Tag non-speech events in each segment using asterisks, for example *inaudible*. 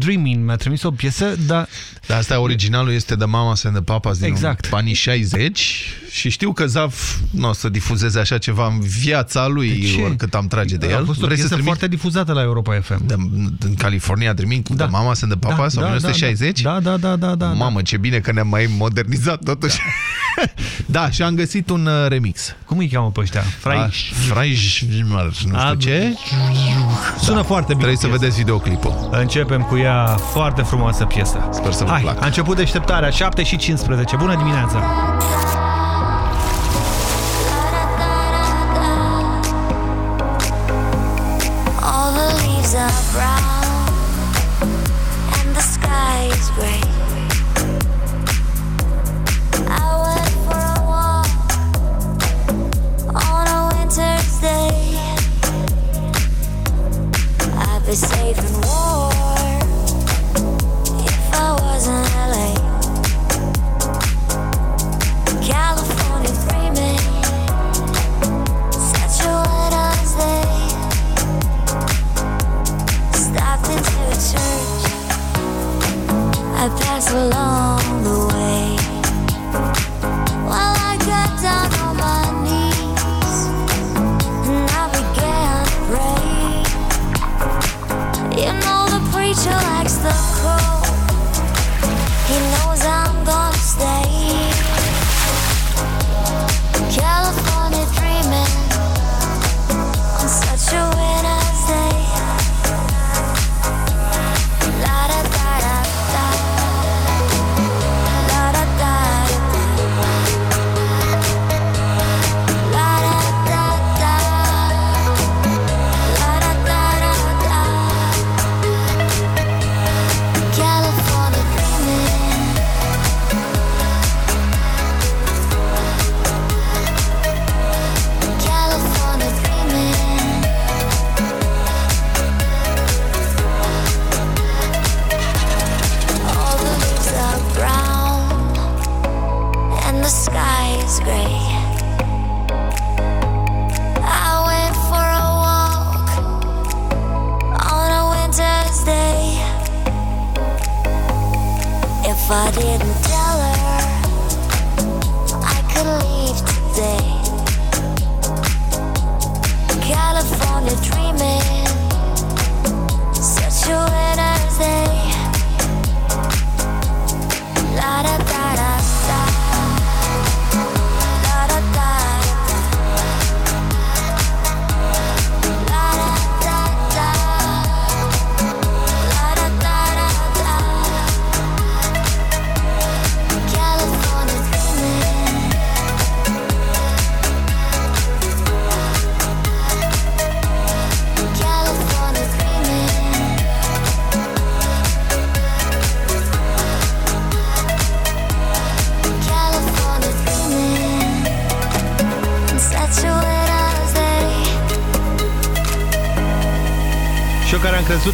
Dreaming. Mi-a trimis o piesă, dar... Dar asta originalul este de Mama and the Papas din exact. anii 60 și știu că Zav nu o să difuzeze așa ceva în viața lui oricât am trage de el. A fost o piesă trimit... foarte difuzată la Europa FM. De, în California Dreaming cu da. The Mama and the Papas da, 1960? Da, da, da, da, da. Mamă, ce bine că ne-am mai modernizat totuși. Da. *laughs* da, și am găsit un uh, remix. Cum îi cheamă pe ăștia? Fraiș. Fraiș, nu știu ce. Sună da. foarte bine. Trebuie să vedeți videoclipul. Începem cu ea foarte frumoasă piesă. Sper să vă Hai, placă. a început deșteptarea, 7 și 15. Bună dimineața!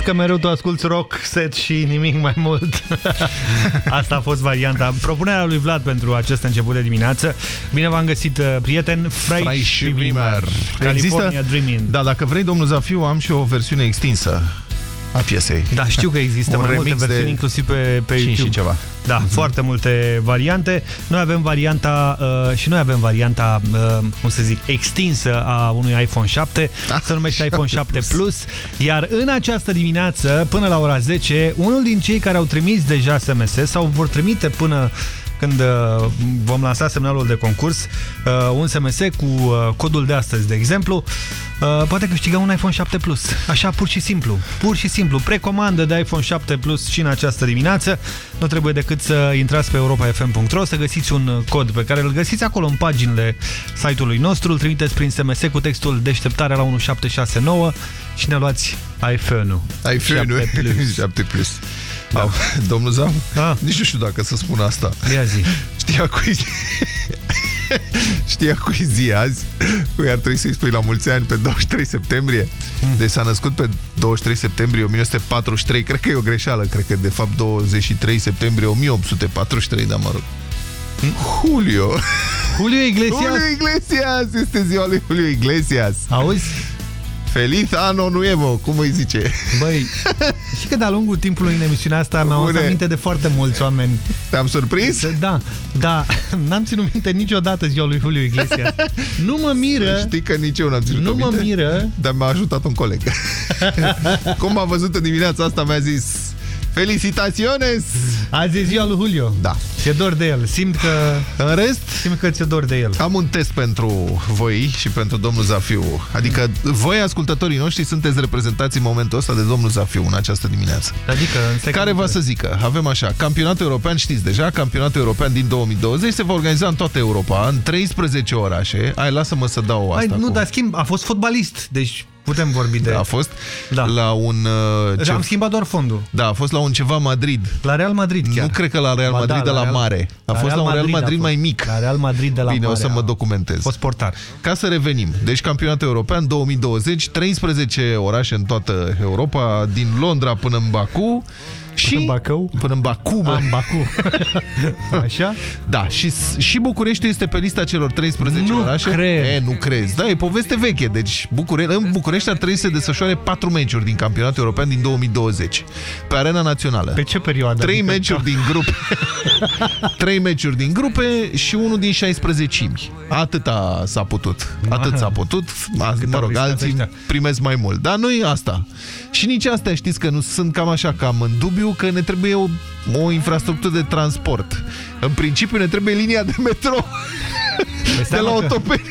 Că mereu tu asculti rock set și nimic mai mult. *laughs* Asta a fost varianta. Propunerea lui Vlad pentru acest început de dimineață. Bine v-am găsit, uh, prieten. Frai și Dreamer. California Există? Dreaming. Da, dacă vrei, domnul Zafiu, am și o versiune extinsă a piesei. Da, știu că există Un mai multe remix de versiuni, inclusiv pe, pe cinci YouTube. și ceva. Da, foarte multe variante. Noi avem varianta uh, și noi avem varianta, uh, cum să zic, extinsă a unui iPhone 7. Ah, se numește 7 iPhone 7 Plus. Plus. Iar în această dimineață, până la ora 10, unul din cei care au trimis deja SMS sau vor trimite până când uh, vom lansa semnalul de concurs, uh, un SMS cu uh, codul de astăzi, de exemplu, uh, poate câștiga un iPhone 7 Plus. Așa, pur și simplu. Pur și simplu. Precomandă de iPhone 7 Plus și în această dimineață. Nu trebuie decât să intrați pe europafm.ro, să găsiți un uh, cod pe care îl găsiți acolo în paginile site-ului nostru, îl trimiteți prin SMS cu textul deșteptarea la 1769 și ne luați iPhone-ul. iPhone-ul 7 Plus. *laughs* 7 Plus. Da. Domnul Zam, Da. nici nu știu dacă să spun asta. Ia zi. Știa cui zi... *laughs* Știa cui zi azi? Cui ar trebui să-i spui la mulți ani pe 23 septembrie? Deci s-a născut pe 23 septembrie 1943. Cred că e o greșeală. Cred că de fapt 23 septembrie 1843, dar mă rog. Julio. Julio Iglesias. Julio Iglesias. Este ziua lui Julio Iglesias. Auzi? Feliz anno nuevo, cum îi zice? Băi, *laughs* Și că de-a lungul timpului în emisiunea asta mi-am adus Bune. aminte de foarte mulți oameni. Te-am surprins? Da, da, *laughs* n-am ținut minte niciodată ziua lui Julio Iglesias. Nu mă miră, Știi că nici eu n-am ținut nu mă minte, miră. Dar m-a ajutat un coleg. *laughs* Cum a văzut în dimineața asta, mi-a zis Felicitaciones! Azi e ziua lui Julio. Da. Ți-e dor de el. Simt că, În rest, simt că ți-e dor de el. am un test pentru voi și pentru domnul Zafiu. Adică voi, ascultătorii noștri, sunteți reprezentați în momentul ăsta de domnul Zafiu în această dimineață. Adică, în secundă. Care va să zică? Avem așa, campionatul european, știți deja, campionatul european din 2020 se va organiza în toată Europa, în 13 orașe. Ai, lasă-mă să dau asta. Hai, nu, cu... dar schimb, a fost fotbalist, deci putem vorbi de... A fost Da. la un... Uh, ce... Am schimbat doar fondul. Da, a fost la un ceva Madrid. La Real Madrid chiar. Nu cred că la Real Ba Madrid da, de la, Real- mare. A fost la un Real a Madrid mai fost. mic. La Real Madrid de la Bine, mare. o să mă a documentez. fost portar. Ca să revenim. Deci campionatul european 2020, 13 orașe în toată Europa, din Londra până în Baku. Și în Bacău? Până în Baku, bă. Am Bacu. *laughs* Așa? Da, și, și București este pe lista celor 13 Nu orașe. cred. E, nu crezi. Da, e poveste veche. Deci Bucure... în București ar trebui să se desfășoare 4 meciuri din campionatul european din 2020. Pe arena națională. Pe ce perioadă? Trei Adică- meciuri din grupe. *laughs* Trei meciuri din grupe și unul din 16 Atâta s-a putut. Atât s-a putut. A, Cât mă au rog, riscat alții ăștia? primesc mai mult. Dar nu e asta. Și nici astea știți că nu sunt cam așa, cam în dubiu, că ne trebuie o, o infrastructură de transport. În principiu ne trebuie linia de metro Păi de stai, la mă, că- Otopeni.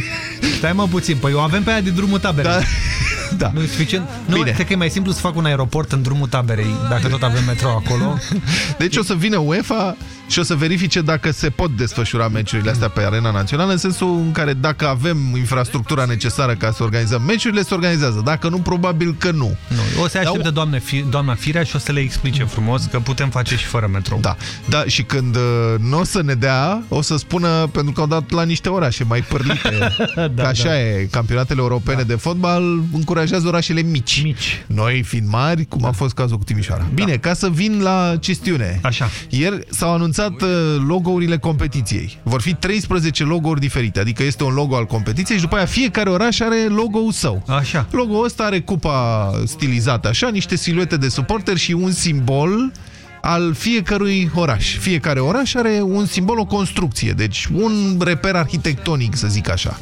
Stai mă puțin, păi o avem pe aia de drumul taberei. Da. *laughs* da. Nu e suficient? Nu, Bine. cred că e mai simplu să fac un aeroport în drumul taberei, dacă tot avem metro acolo. Deci o să vină UEFA și o să verifice dacă se pot desfășura meciurile astea pe arena națională, în sensul în care dacă avem infrastructura necesară ca să organizăm meciurile, se organizează. Dacă nu, probabil că nu. Nu, o să Da, aștepte doamne, fi, doamna Firea și o să le explice frumos că putem face și fără metro. Da, da și când uh, nu o să ne dea, o să spună, pentru că au dat la niște orașe mai pârlite, *laughs* Da, că așa da. e, campionatele europene de fotbal încurajează orașele mici. Mici. Noi fiind mari, cum a fost cazul cu Timișoara. Bine, ca să vin la chestiune. Așa. Ieri s-au anunțat uh, logourile competiției. Vor fi 13 logo-uri diferite, adică este un logo al competiției și după aia fiecare oraș are logo-ul său. Așa. Logo-ul ăsta are cupa stilizată așa, niște siluete de suporteri și un simbol al fiecărui oraș. Fiecare oraș are un simbol, o construcție, deci un reper arhitectonic, să zic așa.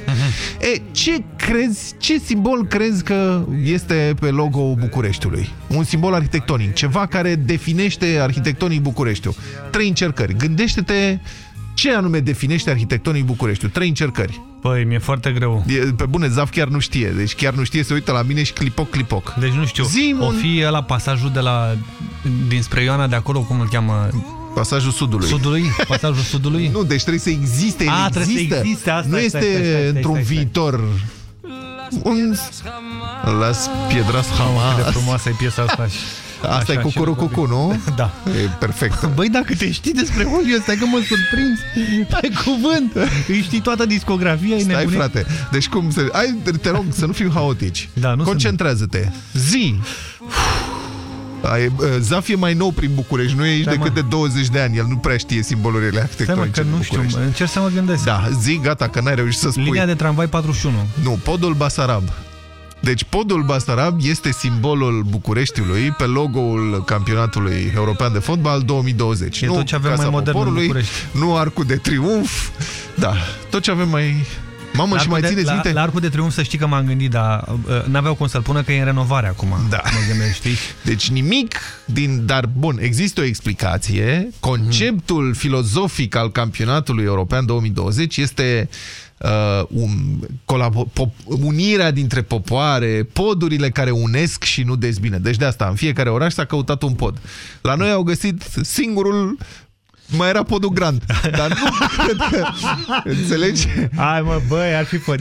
E, ce crezi, ce simbol crezi că este pe logo-ul Bucureștiului? Un simbol arhitectonic, ceva care definește arhitectonic Bucureștiul. Trei încercări. Gândește-te ce anume definește arhitectonic Bucureștiul. Trei încercări. Păi, mi-e foarte greu. E, pe bune, Zaf chiar nu știe. Deci chiar nu știe, se uită la mine și clipoc, clipoc. Deci nu știu, Zi-mi o un- fi la pasajul de la dinspre Ioana de acolo, cum îl cheamă? Pasajul Sudului. Sudului? *laughs* Pasajul Sudului? Nu, deci trebuie să existe, el A, trebuie să există. existe, asta, nu stai, este stai, stai, stai, stai, Un... Las piedras Cât de jamás. frumoasă e piesa asta. și- Asta e Așa, cu și curucucu, nu? Da. E perfect. Băi, dacă te știi despre Julio, stai că mă surprinzi pe cuvânt. Îi știi toată discografia, e Stai, nebunit. frate. Deci cum să... Hai, te rog să nu fiu haotici. Da, nu Concentrează-te. Zi! Ai, bă, Zaf e mai nou prin București, nu e aici Stai, decât mă. de 20 de ani. El nu prea știe simbolurile Stai mă, arhitectonice că din nu știu, București. încerc să mă gândesc. Da, zi, gata, că n-ai reușit să spui. Linia de tramvai 41. Nu, podul Basarab. Deci podul Basarab este simbolul Bucureștiului pe logo-ul campionatului european de fotbal 2020. E nu tot ce avem Casa mai modern în Poporului, București. Nu Arcul de Triumf. Da, tot ce avem mai... Mamă, La și mai Arcul de- țineți la, minte? La Arcul de Triumf să știi că m-am gândit, dar uh, n-aveau cum să-l pună că e în renovare acum. Da. Mă gândesc, știi? Deci nimic din... Dar bun, există o explicație. Conceptul filozofic al campionatului european 2020 este uh, un, colabo- pop- unirea dintre popoare, podurile care unesc și nu dezbină. Deci de asta, în fiecare oraș s-a căutat un pod. La noi au găsit singurul mai era podul Grand, dar nu cred că... Înțelegi? Hai mă, băi, ar fi fost.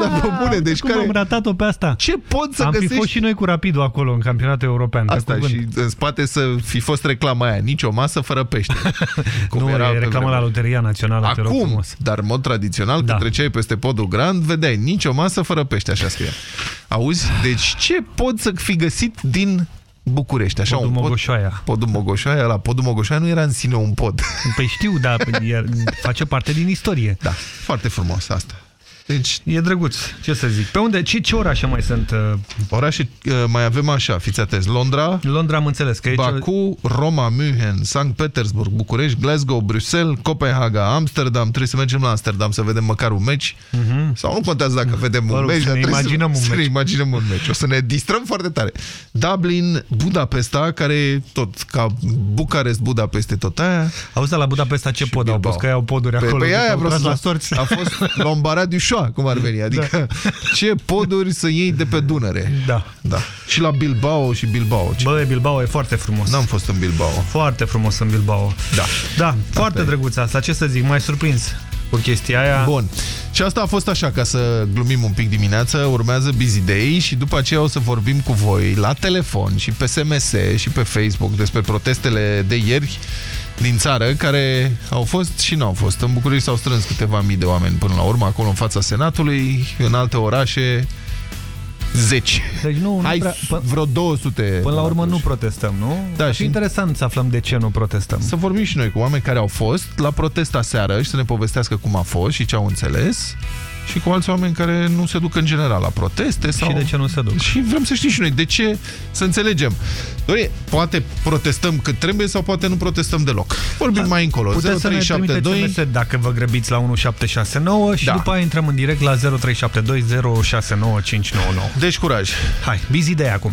Dar, bă, bune, deci Cum care- am ratat-o pe asta? Ce pod să am găsești? fi fost și noi cu Rapidul acolo în campionatul european. de Asta cuvânt. și în spate să fi fost reclama aia. Nici o masă fără pește. *laughs* Cum nu, era e pe reclama la vremuri. Loteria Națională, te rog Acum, frumos. dar în mod tradițional, Da. când treceai peste podul Grand, vedeai nici o masă fără pește, așa scria. Auzi? Deci ce pod să fi găsit din București? Așa, Podul un pod, Mogoșoaia. Podul Mogoșoaia, la podul Mogoșoaia nu era în sine un pod. Păi știu, dar *laughs* e- face parte din istorie. Da, foarte frumos asta. Deci, E drăguț, ce să zic. Pe unde, ce, ce orașe mai sunt? uh, orașe, uh, mai avem așa, fiți atenți, Londra, Londra am înțeles că e ce- Baku, Roma, München, Sankt Petersburg, București, Glasgow, Bruxelles, Copenhaga, Amsterdam. Trebuie să mergem la Amsterdam să vedem măcar un meci. Sau nu contează dacă vedem Mă un rog, meci, să dar ne trebuie imaginăm un să, să ne meci. imaginăm un meci. O să ne distrăm foarte tare. Dublin, Budapesta, care e tot ca Bucarest, Budapeste, tot aia. Auzi, dar la Budapesta ce pod au Bilbao. pus? Că au poduri Pe, acolo. pe deci aia au vreau tras să la sorți. A fost Lombara du Șoa, cum ar veni. Adică *laughs* ce poduri să iei de pe Dunăre. Da. Da. Și la Bilbao și Bilbao. Ce- Bă, Bilbao e foarte frumos. N-am fost în Bilbao. Foarte frumos în Bilbao. Da. Da, foarte e. drăguț asta. Ce să zic, mai surprins cu chestia aia. Bun. Și asta a fost așa, ca să glumim un pic dimineață, urmează Busy Day și după aceea o să vorbim cu voi la telefon și pe SMS și pe Facebook despre protestele de ieri din țară, care au fost și nu au fost. În București s-au strâns câteva mii de oameni până la urmă, acolo în fața Senatului, în alte orașe, zeci. Deci nu, nu Hai, prea, pă, vreo 200. până la urmă nu București. protestăm, nu? Da, Ar și- fi interesant să aflăm de ce nu protestăm. Să vorbim și noi cu oameni care au fost la protest aseară și să ne povestească cum a fost și ce au înțeles și cu alți oameni care nu se duc în general la proteste sau... Și de ce nu se duc? Și vrem să știm și noi de ce, să înțelegem. Doamne, poate protestăm cât trebuie sau poate nu protestăm deloc. Vorbim mai încolo. Puteți să ne trimiteți 0372 SMS dacă vă grăbiți la 1769 și Da. după aia intrăm în direct la 0372 069599. Deci curaj. Hai, busy de acum.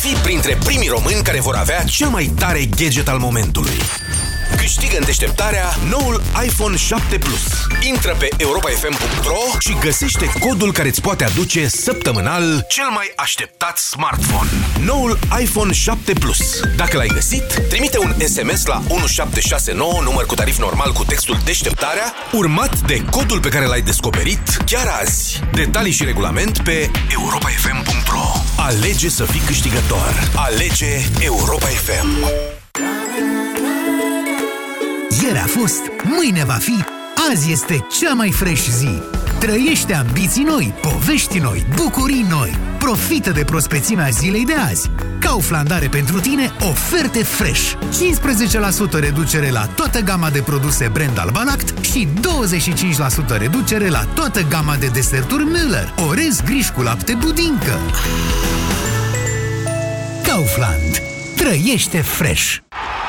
Fii printre primii români care vor avea cel mai tare gadget al momentului. Câștigă în deșteptarea noul iPhone 7 Plus. Intră pe europafm.ro și găsește codul care îți poate aduce săptămânal cel mai așteptat smartphone. Noul iPhone 7 Plus. Dacă l-ai găsit, trimite un SMS la 1769, număr cu tarif normal cu textul deșteptarea, urmat de codul pe care l-ai descoperit chiar azi. Detalii și regulament pe europafm.ro Alege să fii câștigător. Alege Europa FM. Ieri a fost, mâine va fi, azi este cea mai fresh zi. Trăiește ambiții noi, povești noi, bucurii noi. Profită de prospețimea zilei de azi. Kaufland are pentru tine oferte fresh. 15% reducere la toată gama de produse brand Albalact și 25% reducere la toată gama de deserturi Müller. Orez griș cu lapte budincă. Kaufland. Trăiește fresh.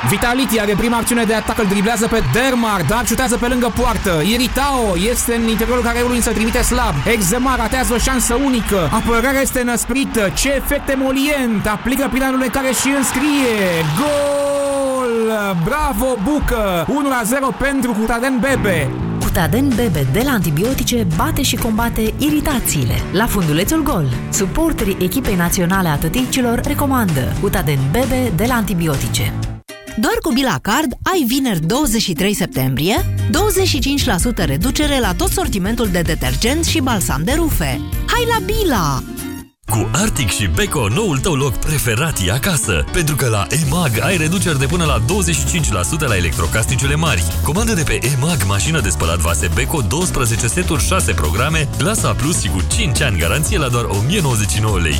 Vitality are prima acțiune de atac, îl driblează pe Dermar, dar șutează pe lângă poartă. Iritao este în interiorul careului, însă trimite slab. Exema ratează o șansă unică. Apărarea este năsprită. Ce efect emolient! Aplică prin care și înscrie. Gol! Bravo, Bucă! 1-0 pentru Cutaden Bebe. Cutaden Bebe de la antibiotice bate și combate iritațiile. La fundulețul gol, suporterii echipei naționale a tăticilor recomandă Cutaden Bebe de la antibiotice. Doar cu Bila Card ai vineri 23 septembrie 25% reducere la tot sortimentul de detergent și balsam de rufe. Hai la Bila! Cu Arctic și Beko, noul tău loc preferat e acasă. Pentru că la EMAG ai reduceri de până la 25% la electrocasnicele mari. Comandă de pe EMAG mașină de spălat vase Beko 12 seturi 6 programe, clasa A+, și cu 5 ani garanție la doar 1099 lei.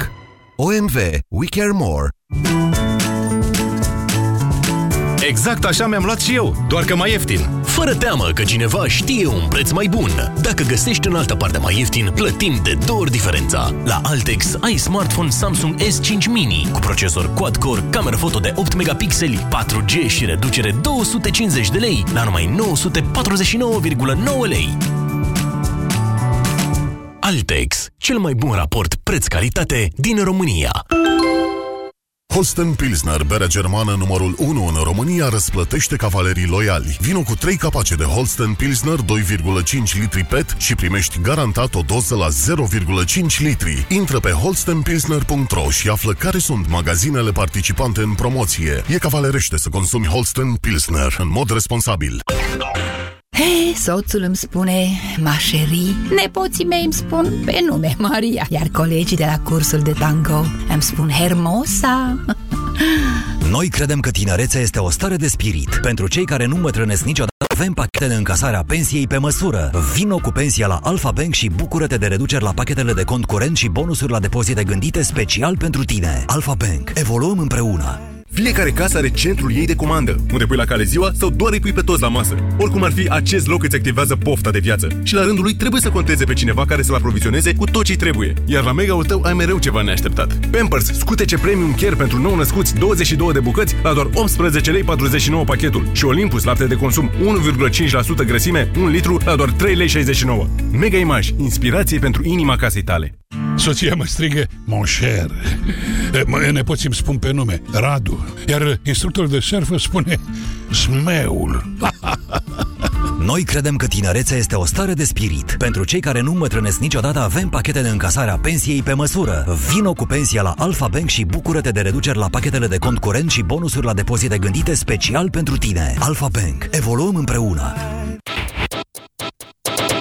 OMV. We care more. Exact așa mi-am luat și eu, doar că mai ieftin. Fără teamă că cineva știe un preț mai bun. Dacă găsești în altă parte mai ieftin, plătim de două ori diferența. La Altex ai smartphone Samsung S5 Mini cu procesor quad-core, cameră foto de 8 megapixeli, 4G și reducere 250 de lei la numai 949,9 lei. Altex, cel mai bun raport preț-calitate din România. Holsten Pilsner, bere germană numărul 1 în România, răsplătește cavalerii loiali. Vino cu 3 capace de Holsten Pilsner 2,5 litri PET și primești garantat o doză la 0,5 litri. Intră pe holstenpilsner.ro și află care sunt magazinele participante în promoție. E cavalerește să consumi Holsten Pilsner în mod responsabil. Hei, soțul îmi spune Mașeri, nepoții mei îmi spun pe nume Maria, iar colegii de la cursul de tango îmi spun Hermosa. *laughs* Noi credem că tinerețea este o stare de spirit. Pentru cei care nu îmbătrânesc niciodată, avem pachete de încasare a pensiei pe măsură. Vino cu pensia la Alfa Bank și bucură-te de reduceri la pachetele de cont curent și bonusuri la depozite gândite special pentru tine. Alfa Bank. Evoluăm împreună. Fiecare casă are centrul ei de comandă, unde pui la cale ziua sau doar îi pui pe toți la masă. Oricum ar fi, acest loc îți activează pofta de viață și la rândul lui trebuie să conteze pe cineva care să-l aprovizioneze cu tot ce trebuie. Iar la mega-ul tău ai mereu ceva neașteptat. Pampers, scutece Premium Care pentru nou născuți 22 de bucăți la doar 18 lei 49 pachetul și Olympus lapte de consum 1,5% grăsime 1 litru la doar 3 lei 69. Mega Image, inspirație pentru inima casei tale. Soția mă strigă Mon cher Mă, Nepoții îmi spun pe nume Radu Iar instructorul de surf spune Smeul *laughs* Noi credem că tinerețea este o stare de spirit. Pentru cei care nu îmbătrânesc niciodată, avem pachete de încasare a pensiei pe măsură. Vino cu pensia la Alfa Bank și bucură-te de reduceri la pachetele de cont curent și bonusuri la depozite gândite special pentru tine. Alfa Bank. Evoluăm împreună.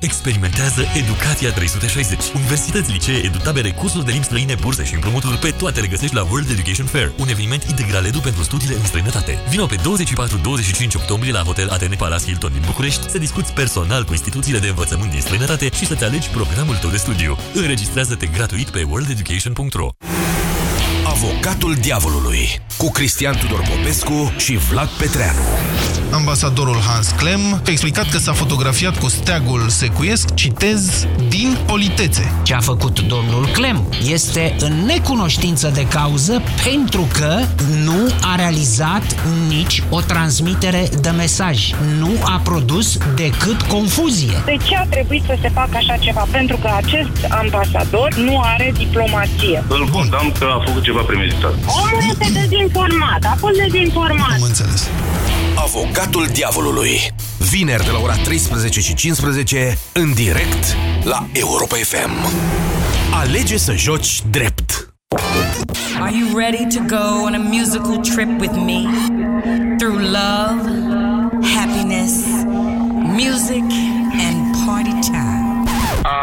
Experimentează Educația 360. Universități, licee, edutabere, cursuri de limbi străine, burse și împrumuturi pe toate le găsești la World Education Fair, un eveniment integral edu pentru studiile în străinătate. Vino pe 24-25 octombrie la Hotel Atene Palace Hilton din București să discuți personal cu instituțiile de învățământ din străinătate și să-ți alegi programul tău de studiu. Înregistrează-te gratuit pe worldeducation.ro Avocatul diavolului cu Cristian Tudor Popescu și Vlad Petreanu. Ambasadorul Hans Klem a explicat că s-a fotografiat cu steagul secuiesc, citez, din politețe. Ce a făcut domnul Clem este în necunoștință de cauză pentru că nu a realizat nici o transmitere de mesaj. Nu a produs decât confuzie. De ce a trebuit să se facă așa ceva? Pentru că acest ambasador nu are diplomație. Îl condamn că a făcut ceva premeditat. Omul este dezinformat, a fost dezinformat. Am înțeles. Avocatul diavolului. Vineri de la ora 13 și 15 în direct la Europa FM. Alege să joci drept. Are you ready to go on a musical trip with me? Through love, happiness, music, and party time.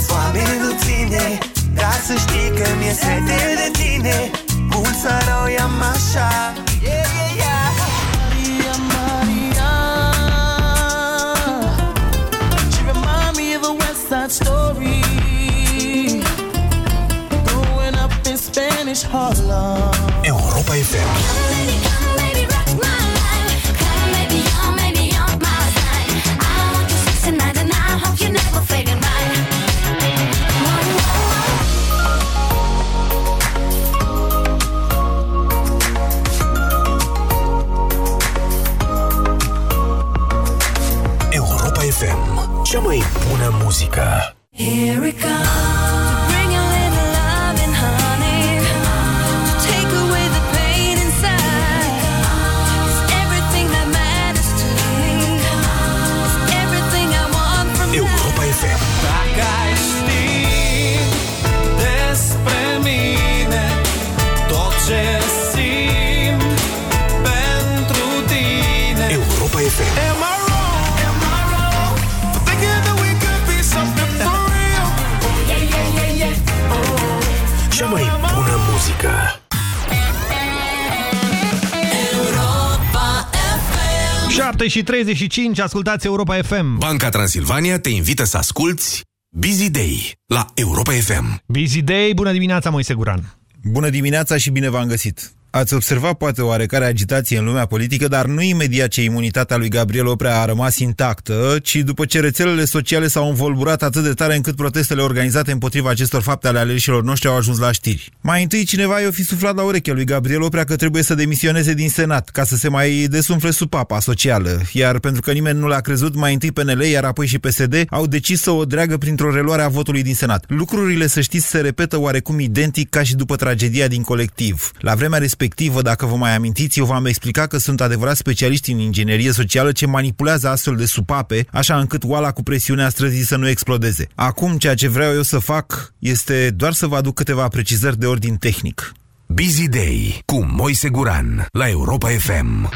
iubirea de foame nu ține Dar să știi că mi-e sete de tine. Cum să roiam așa? Yeah, yeah, yeah. Maria, Maria She remind me of a West Side Story. Growing up in Spanish Harlem. Europa FM. cea mai bună muzică. Here it comes. 7 și 35, ascultați Europa FM. Banca Transilvania te invită să asculti Busy Day la Europa FM. Busy Day, bună dimineața, Moise Guran. Bună dimineața și bine v-am găsit. Ați observat poate oarecare agitație în lumea politică, dar nu imediat ce imunitatea lui Gabriel Oprea a rămas intactă, ci după ce rețelele sociale s-au învolburat atât de tare încât protestele organizate împotriva acestor fapte ale aleșilor noștri au ajuns la știri. Mai întâi cineva i-a fi suflat la urechea lui Gabriel Oprea că trebuie să demisioneze din Senat, ca să se mai desumfle supapa socială, iar pentru că nimeni nu l-a crezut, mai întâi PNL, iar apoi și PSD, au decis să o dreagă printr-o reluare a votului din Senat. Lucrurile, să știți, se repetă oarecum identic ca și după tragedia din colectiv. La vremea respectivă, dacă vă mai amintiți, eu v-am explicat că sunt adevărat specialiști în inginerie socială ce manipulează astfel de supape, așa încât oala cu presiunea străzii să nu explodeze. Acum, ceea ce vreau eu să fac este doar să vă aduc câteva precizări de ordin tehnic. Busy Day cu Moise Guran la Europa FM.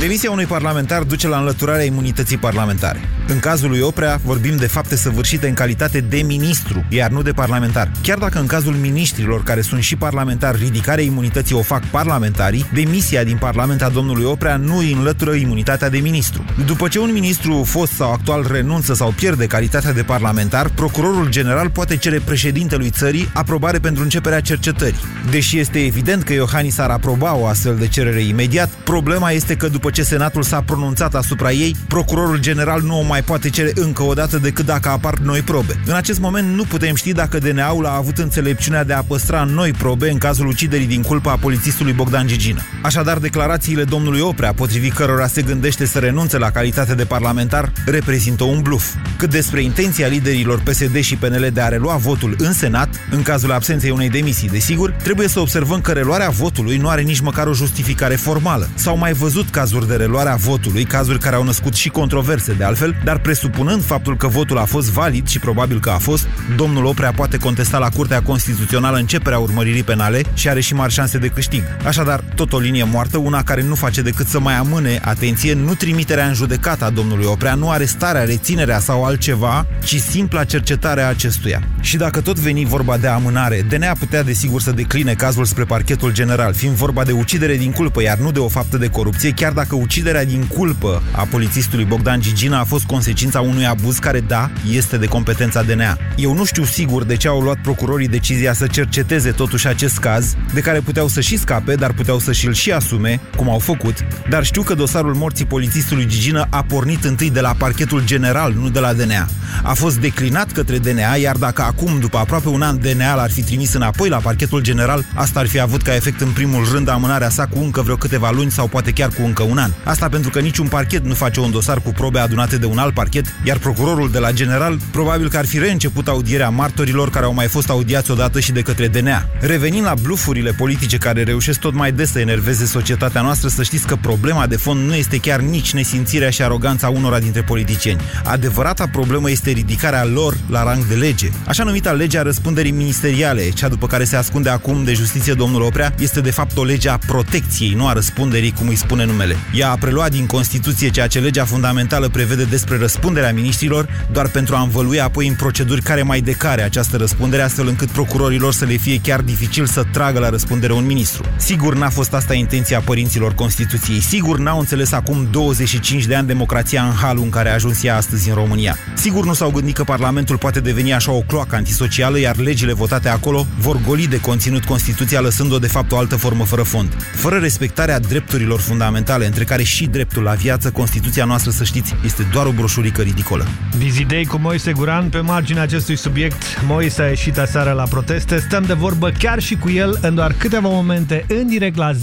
Demisia unui parlamentar duce la înlăturarea imunității parlamentare. În cazul lui Oprea vorbim de fapte săvârșite în calitate de ministru, iar nu de parlamentar. Chiar dacă în cazul ministrilor care sunt și parlamentari, ridicarea imunității o fac parlamentarii, demisia din Parlament a domnului Oprea nu îi înlătură imunitatea de ministru. După ce un ministru fost sau actual renunță sau pierde calitatea de parlamentar, procurorul general poate cere președintelui țării aprobare pentru începerea cercetării. Deși este evident că Iohannis ar aproba o astfel de cerere imediat, problema este că după ce Senatul s-a pronunțat asupra ei, procurorul general nu o mai poate cere încă o dată decât dacă apar noi probe. În acest moment nu putem ști dacă DNA-ul a avut înțelepciunea de a păstra noi probe în cazul uciderii din culpa a polițistului Bogdan Gigină. Așadar, declarațiile domnului Oprea, potrivit cărora se gândește să renunțe la calitate de parlamentar, reprezintă un bluf. Cât despre intenția liderilor PSD și PNL de a relua votul în Senat, în cazul absenței unei demisii, desigur, trebuie să observăm că reluarea votului nu are nici măcar o justificare formală. S-au mai văzut cazuri de reluare a votului, cazuri care au născut și controverse de altfel, dar presupunând faptul că votul a fost valid și probabil că a fost, domnul Oprea poate contesta la Curtea Constituțională începerea urmăririi penale și are și mari șanse de câștig. Așadar, tot o linie moartă, una care nu face decât să mai amâne, atenție, nu trimiterea în judecată a domnului Oprea, nu arestarea, reținerea sau altceva, ci simpla cercetare a acestuia. Și dacă tot veni vorba de amânare, DNA putea desigur să decline cazul spre parchetul general, fiind vorba de ucidere din culpă, iar nu de o faptă de corupție, chiar dacă uciderea din culpă a polițistului Bogdan Gigina a fost consecința unui abuz care, da, este de competența DNA. Eu nu știu sigur de ce au luat procurorii decizia să cerceteze totuși acest caz, de care puteau să și scape, dar puteau să și-l și asume, cum au făcut, dar știu că dosarul morții polițistului Gigină a pornit întâi de la parchetul general, nu de la DNA. A fost declinat către DNA, iar dacă acum, după aproape un an, DNA l-ar fi trimis înapoi la parchetul general, asta ar fi avut ca efect în primul rând amânarea sa cu încă vreo câteva luni sau poate chiar cu încă un an. Asta pentru că niciun parchet nu face un dosar cu probe adunate de un alt parchet, iar procurorul de la general probabil că ar fi reînceput audierea martorilor care au mai fost audiați odată și de către DNA. Revenind la blufurile politice care reușesc tot mai des să enerveze societatea noastră, să știți că problema de fond nu este chiar nici nesimțirea și aroganța unora dintre politicieni. Adevărata problemă este ridicarea lor la rang de lege. Așa numita legea răspunderii ministeriale, cea după care se ascunde acum de justiție domnul Oprea, este de fapt o lege a protecției, nu a răspunderii, cum îi spune numele. Ea a preluat din Constituție ceea ce legea fundamentală prevede despre răspunderea ministrilor, doar pentru a învălui apoi în proceduri care mai decare această răspundere, astfel încât procurorilor să le fie chiar dificil să tragă la răspundere un ministru. Sigur n-a fost asta intenția părinților Constituției, sigur n-au înțeles acum 25 de ani democrația în halul în care a ajuns ea astăzi în România. Sigur nu s-au gândit că Parlamentul poate deveni așa o cloacă antisocială, iar legile votate acolo vor goli de conținut Constituția, lăsând-o de fapt o altă formă fără fond. Fără respectarea drepturilor fundamentale, între care și dreptul la viață, Constituția noastră, să știți, este doar o broșurică ridicolă. Vizidei cu Moise Guran pe marginea acestui subiect. Moise a ieșit aseară la proteste. Stăm de vorbă chiar și cu el în doar câteva momente în direct la 0372069599.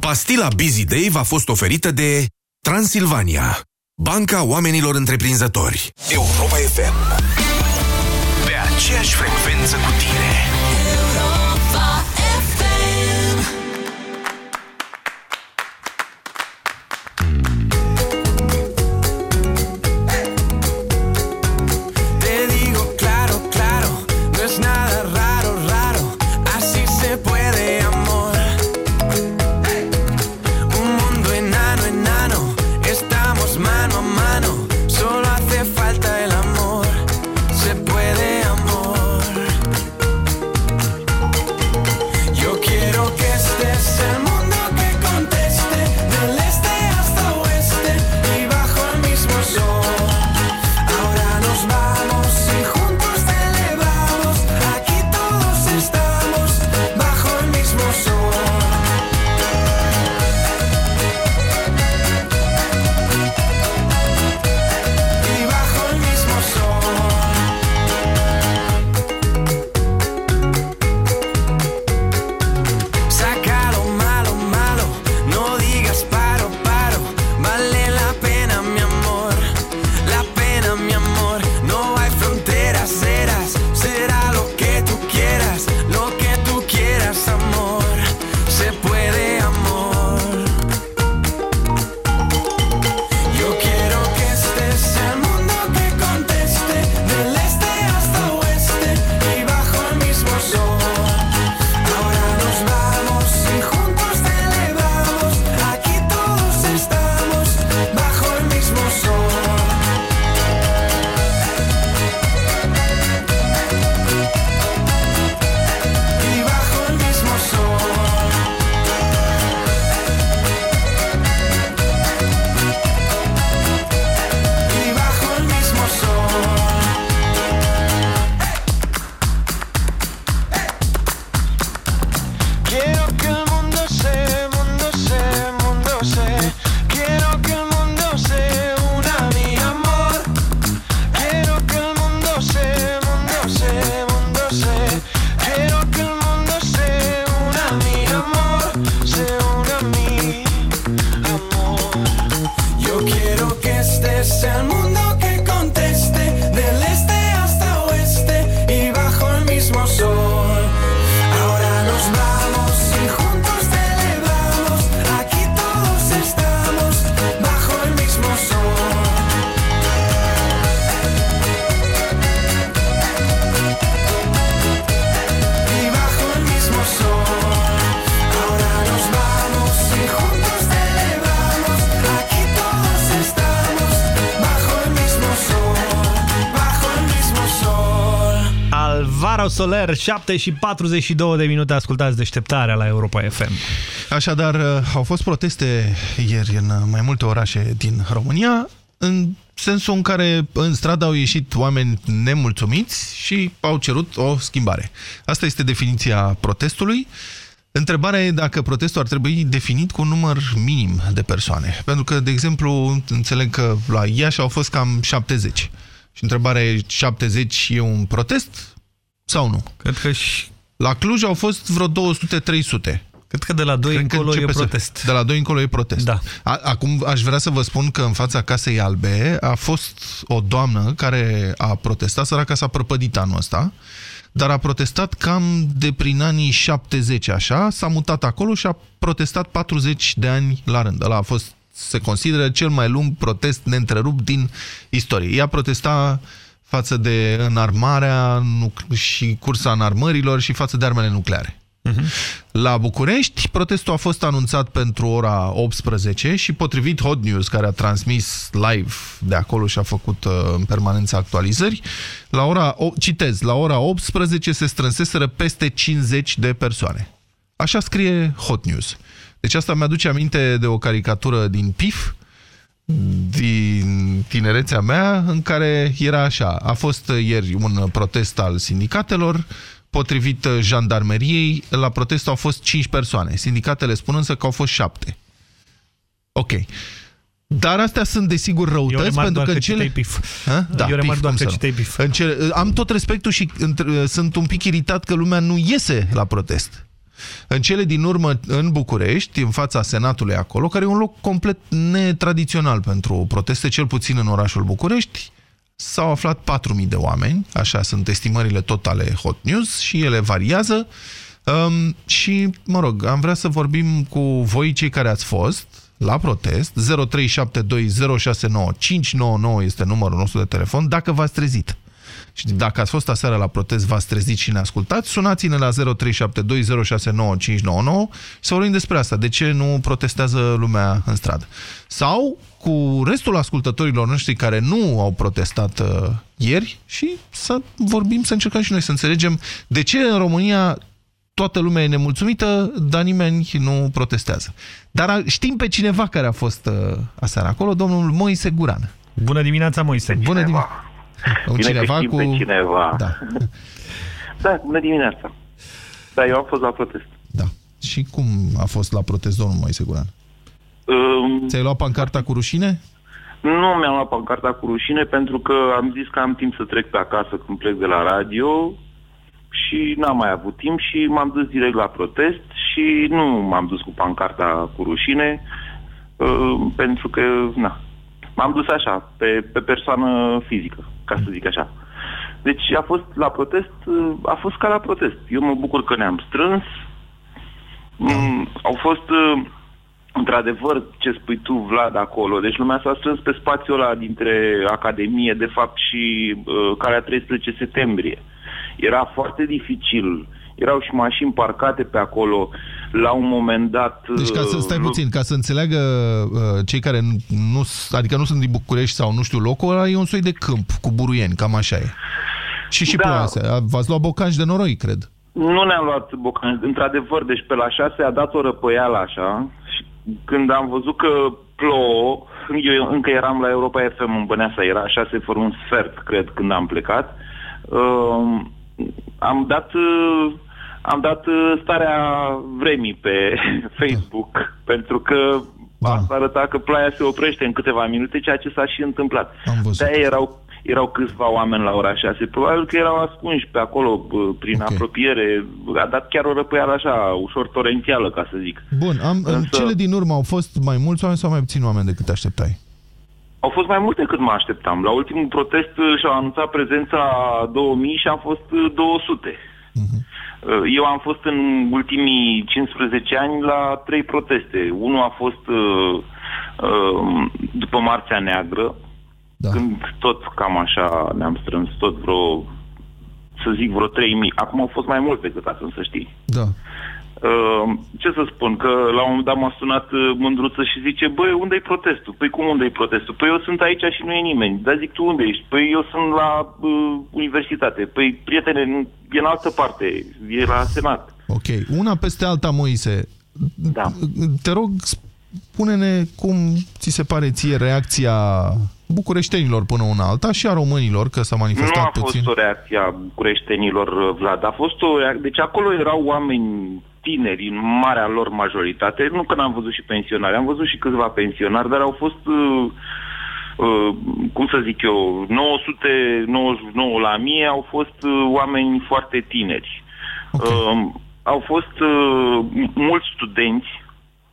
Pastila Busy Day v-a fost oferită de Transilvania, Banca Oamenilor Întreprinzători. Europa FM. Pe aceeași frecvență cu tine. Soler, 7 și 42 de minute, ascultați deșteptarea la Europa FM. Așadar, uh, au fost proteste ieri în uh, mai multe orașe din România, în sensul în care în stradă au ieșit oameni nemulțumiți și au cerut o schimbare. Asta este definiția protestului. Întrebarea e dacă protestul ar trebui definit cu un număr minim de persoane. Pentru că, de exemplu, înțeleg că la Iași au fost cam 70. Și întrebarea e, 70 e un protest sau nu? Cred că și... La Cluj au fost vreo 200-300. Cred că de la 2 Cred că încolo e începe să- protest. De la 2 încolo e protest. Da. A, acum aș vrea să vă spun că în fața Casei Albe a fost o doamnă care a protestat, săraca s-a prăpădit anul ăsta, dar a protestat cam de prin anii 70, așa, s-a mutat acolo și a protestat 40 de ani la rând. Ăla a fost, se consideră cel mai lung protest neîntrerupt din istorie. Ea protesta față de înarmarea nuc- și cursa înarmărilor și față de armele nucleare. La București, protestul a fost anunțat pentru ora 18 și potrivit Hot News, care a transmis live de acolo și a făcut uh, în permanență actualizări, la ora, o, citez, la ora 18 se strânseseră peste 50 de persoane. Așa scrie Hot News. Deci asta mi-aduce aminte de o caricatură din PIF, din tinerețea mea, în care era așa. A fost ieri un protest al sindicatelor, potrivit jandarmeriei, la protest au fost 5 persoane. Sindicatele spun însă că au fost 7. Ok. Dar astea sunt desigur Eu răutăți remarc pentru doar că că cele... citeai PIF. Ha? Da, Eu remarc PIF, doar cum că să nu? citeai PIF. În cele... Am tot respectul și între- sunt un pic iritat că lumea nu iese la protest. În cele din urmă, în București, în fața Senatului acolo, care e un loc complet netradițional pentru proteste, cel puțin în orașul București, s-au aflat 4.000 de oameni, așa sunt estimările totale Hot News și ele variază. Um, și, mă rog, am vrea să vorbim cu voi, cei care ați fost la protest. 0372069599 este numărul nostru de telefon, dacă v-ați trezit. Și dacă ați fost aseară la protest, v-ați trezit și ne ascultați, sunați-ne la 0372069599 și să vorbim despre asta. De ce nu protestează lumea în stradă? Sau cu restul ascultătorilor noștri care nu au protestat uh, ieri și să vorbim, să încercăm și noi să înțelegem de ce în România toată lumea e nemulțumită, dar nimeni nu protestează. Dar a- știm pe cineva care a fost uh, aseară acolo, domnul Moise Guran. Bună dimineața, Moise. Bună dimineața. Un Bine cineva că știm cu... pe cineva. Da. *laughs* da, bună dimineața. Da, eu am fost la protest. Și cum a fost la protest domnul Moise Guran? Um, Ți-ai luat pancarta cu rușine? nu mi-am luat pancarta cu rușine pentru că am zis că am timp să trec pe acasă când plec de la radio și n-am mai avut timp și m-am dus direct la protest și nu m-am dus cu pancarta cu rușine uh, pentru că, na, m-am dus așa, pe, pe persoană fizică, ca să zic așa. Deci a fost la protest, uh, a fost ca la protest. Eu mă bucur că ne-am strâns. Mm, au fost, uh, într-adevăr, ce spui tu, Vlad, acolo. Deci lumea s-a strâns pe spațiul ăla dintre Academie, de fapt, și uh, calea 13 septembrie. Era foarte dificil. Erau și mașini parcate pe acolo. La un moment dat... Deci ca să stai uh, puțin, ca să înțeleagă uh, cei care nu, adică nu sunt din București sau nu știu locul ăla, e un soi de câmp cu buruieni, cam așa e. Și și Da. ploase. V-ați luat bocanci de noroi, cred. Nu ne-am luat bocan. Într-adevăr, deci pe la 6 a dat o răpăială așa și când am văzut că plouă, eu încă eram la Europa FM în Băneasa, era 6 fără un sfert, cred, când am plecat, uh, am dat uh, am dat uh, starea vremii pe *laughs* Facebook, pentru că asta arăta că ploaia se oprește în câteva minute, ceea ce s-a și întâmplat. De-aia erau, erau câțiva oameni la ora 6. Probabil că erau ascunși pe acolo, bă, prin okay. apropiere. A dat chiar o răpăială așa, ușor torentială, ca să zic. Bun, am, în Însă- cele din urmă au fost mai mulți oameni sau mai puțini oameni decât te așteptai? Au fost mai multe decât mă așteptam. La ultimul protest uh, și-au anunțat prezența 2000 și am fost uh, 200. Uh, Eu am fost în ultimii 15 ani la trei proteste. Unul a fost uh, uh, după Marțea Neagră, da. când tot cam așa ne-am strâns, tot vreo, să zic, vreo 3000. Acum au fost mai multe decât atunci, să știi. Da. Uh, ce să spun, că la un moment dat m-a sunat uh, mândruță și zice, băi, unde-i protestul? Păi cum unde-i protestul? Păi eu sunt aici și nu e nimeni. Dar zic, tu unde ești? Păi eu sunt la uh, universitate. Păi, prietene, nu- e în altă parte, e la Senat. Ok, una peste alta, Moise. Da. Te rog, spune-ne cum ți se pare ție reacția bucureștenilor până una alta și a românilor, că s-a Nu manifestat a fost puțin. o reacție a bucureștenilor, uh, Vlad. A fost o reacție... Deci acolo erau oameni tineri, în marea lor majoritate. Nu că n-am văzut și pensionari, am văzut și câțiva pensionari, dar au fost... Uh, uh, cum să zic eu, 999 la mie au fost uh, oameni foarte tineri. Uh, au fost uh, m- mulți studenți,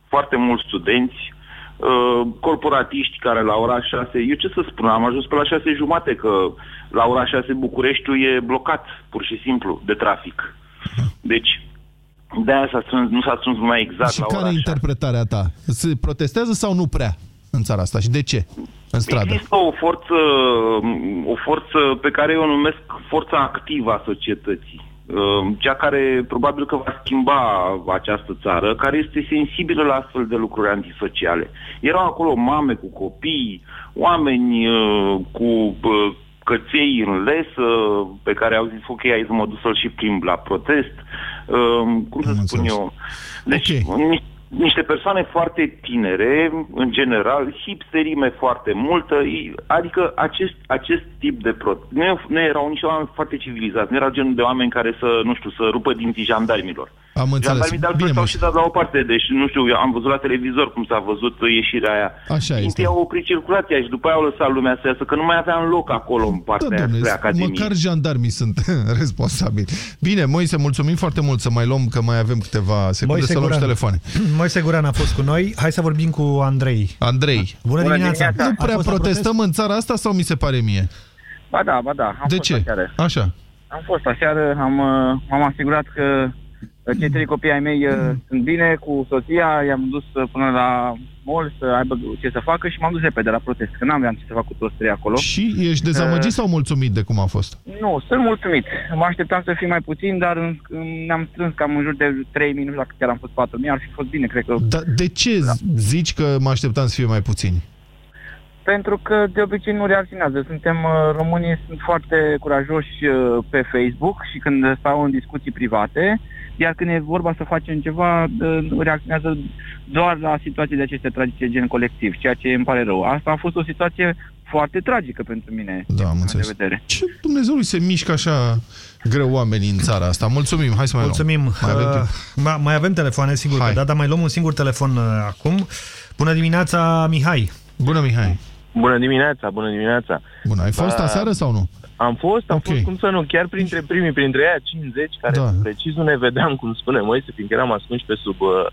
foarte mulți studenți, uh, corporatiști care la ora 6, eu ce să spun, am ajuns pe la 6 jumate, că la ora 6 Bucureștiul e blocat, pur și simplu, de trafic. Deci, de-aia s-a strâns, nu s-a strâns mai exact și la care ora e 6. interpretarea ta? Se protestează sau nu prea în țara asta? Și de ce? În stradă. Există o forță, o forță pe care eu o numesc forța activă a societății. Uh, Cea care probabil că va schimba această țară, care este sensibilă la astfel de lucruri antisociale. Erau acolo mame cu copii, oameni uh, cu uh, căței în lesă, pe care au zis, ok, hai să mă duc să-l și plimb la protest. Uh, Cum să spun eu? Deci, okay. Niște persoane foarte tinere, în general, hipsterime foarte multă, i- adică acest, acest tip de prot. Nu, nu erau niște oameni foarte civilizați, nu erau genul de oameni care să, nu știu, să rupă dinții jandarmilor. Am înțeles. Jandarmii de altfel Bine, s-au Moise. și dat la o parte, deci nu știu, eu am văzut la televizor cum s-a văzut uh, ieșirea aia. Așa este. Întâi au oprit circulația și după aia au lăsat lumea să iasă, că nu mai aveam loc acolo în partea Da, aia domnule, spre Academie. măcar jandarmii sunt *laughs* responsabili. Bine, Moise, mulțumim foarte mult să mai luăm, că mai avem câteva secunde să luăm și telefoane. *clears throat* Moise Guran a fost cu noi. Hai să vorbim cu Andrei. Andrei. Bună dimineața. Nu A prea fost la protestăm în țara asta sau mi se pare mie? Ba da, ba da. Am De fost ce? Aseară. Așa. Am fost aseară, am, uh, m-am asigurat că uh, cei trei copii ai mei uh, sunt bine cu soția, i-am dus uh, până la mall să aibă ce să facă și m-am dus repede la protest, că n-aveam ce să fac cu toți trei acolo. Și ești dezamăgit Uh, sau mulțumit de cum a fost? Nu, sunt mulțumit. Mă așteptam să fie mai puțin, dar în- în- ne-am strâns cam în jur de 3 minute, dacă chiar am fost 4 mii, ar fi fost bine, cred că. Da, de ce Da. zici că mă așteptam să fie mai puțini? Pentru că de obicei nu reacționează. Suntem, uh, românii sunt foarte curajoși uh, pe Facebook și când stau în discuții private, iar când e vorba să facem ceva, uh, reacționează doar la situații de aceste tragice gen colectiv, ceea ce îmi pare rău. Asta a fost o situație foarte tragică pentru mine. Da, am înțeles. De vedere. Ce Dumnezeului se mișcă așa greu oamenii în țara asta? Mulțumim, hai să mai Mulțumim. luăm. Mai avem Uh, timp. ma- mai avem telefoane, sigur Hai. că da, dar mai luăm un singur telefon uh, acum. Bună dimineața, Mihai. Bună, Mihai. Bună dimineața, bună dimineața. Bună, ai fost Da. aseară sau nu? Am fost, am Ok. fost, cum să nu, chiar printre primii, printre aia 50, care Da. precis nu ne vedeam, cum spune Moise, fiindcă eram ascunși pe sub, uh,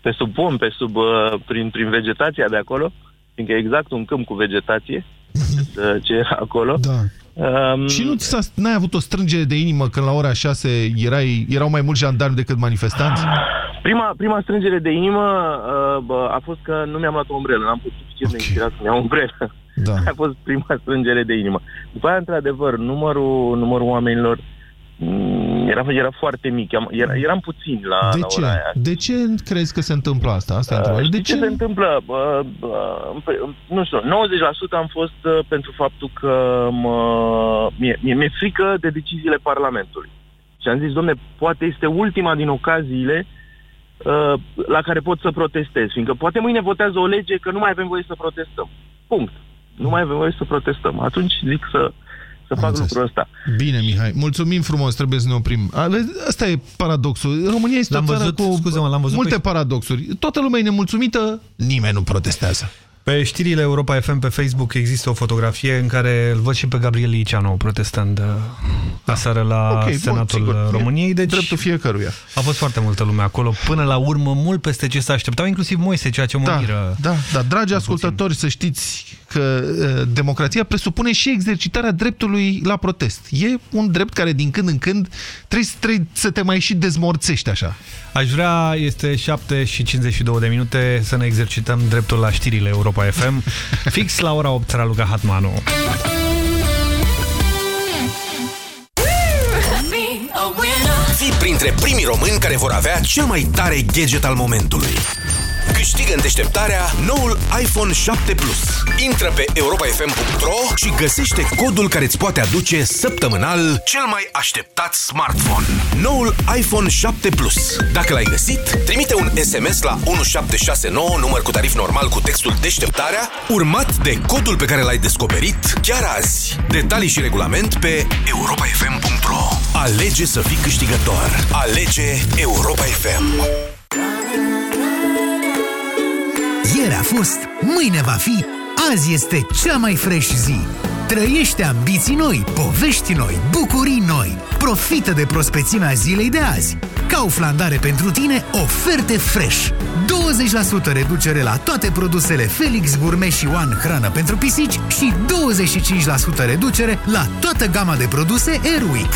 pe sub pom, pe sub, uh, prin, prin vegetația de acolo, fiindcă e exact un câmp cu vegetație, *laughs* uh, ce era acolo. Da. Um, Și nu ți s-a, n-ai avut o strângere de inimă când la ora 6 erai, erau mai mulți jandarmi decât manifestanți? Prima, prima strângere de inimă uh, bă, a fost că nu mi-am luat o umbrelă, n-am fost suficient de inspirat să-mi iau o umbrelă. Da. a fost prima strângere de inimă. După aia, într-adevăr, numărul, numărul oamenilor mm, era, era foarte mic. Am- Era, eram puțini la, De la ce? ora aia. De ce crezi că se întâmplă asta? Asta e Uh, întrebarea. De știi ce ce? se întâmplă? Uh, uh, în pe- în- nu știu, 90% am fost uh, pentru faptul că mă, mie, mie, mi-e frică de deciziile Parlamentului. Și am zis, domne, poate este ultima din ocaziile uh, la care pot să protestez, fiindcă poate mâine votează o lege că nu mai avem voie să protestăm. Punct. Nu mai avem voie să protestăm. Atunci zic să, să fac înțeles. lucrul ăsta. Bine, Mihai. Mulțumim frumos, trebuie să ne oprim. A, vezi, Asta e paradoxul. România este L-am o țară văzut, cu scuze-mă, l-am văzut multe pe- paradoxuri. Toată lumea e nemulțumită, nimeni nu protestează. Pe știrile Europa FM pe Facebook există o fotografie în care îl văd și pe Gabriel Liceanu protestând uh, aseară la Ok, bun, Senatul sigur. E României. Deci dreptul fiecăruia. A fost foarte multă lume acolo, până la urmă, mult peste ce se așteptau, inclusiv Moise, ceea ce mă Da, miră. da, da, dragi ascultători, să știți că uh, democrația presupune și exercitarea dreptului la protest. E un drept care din când în când trebuie, trebuie să te mai și dezmorțești așa. Aș vrea, este 7 și 52 de minute, să ne exercităm dreptul la știrile Europa FM. Fix la ora 8, Raluca Hatmanu. Fii printre primii români care vor avea cel mai tare gadget al momentului. Câștigă în deșteptarea noul iPhone 7 Plus. Intră pe europafm.ro și găsește codul care îți poate aduce săptămânal cel mai așteptat smartphone. Noul iPhone 7 Plus. Dacă l-ai găsit, trimite un SMS la 1769, număr cu tarif normal cu textul deșteptarea, urmat de codul pe care l-ai descoperit chiar azi. Detalii și regulament pe europafm.ro Alege să fii câștigător. Alege Europa FM. Ieri a fost, mâine va fi, azi este cea mai fresh zi. Trăiește ambiții noi, povești noi, bucurii noi. Profită de prospețimea zilei de azi. Kaufland are pentru tine oferte fresh. 20% reducere la toate produsele Felix Gourmet și One Hrană pentru pisici și 25% reducere la toată gama de produse Airwick.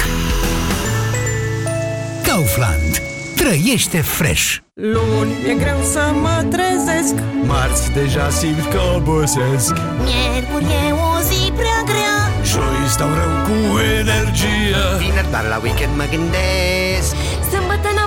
Kaufland. Trăiește fresh! Luni e greu să mă trezesc. Marți deja simt că obosesc. Miercuri e o zi prea grea. Joi stau rău cu energie. Vineri doar la weekend mă gândesc. Sâmbătă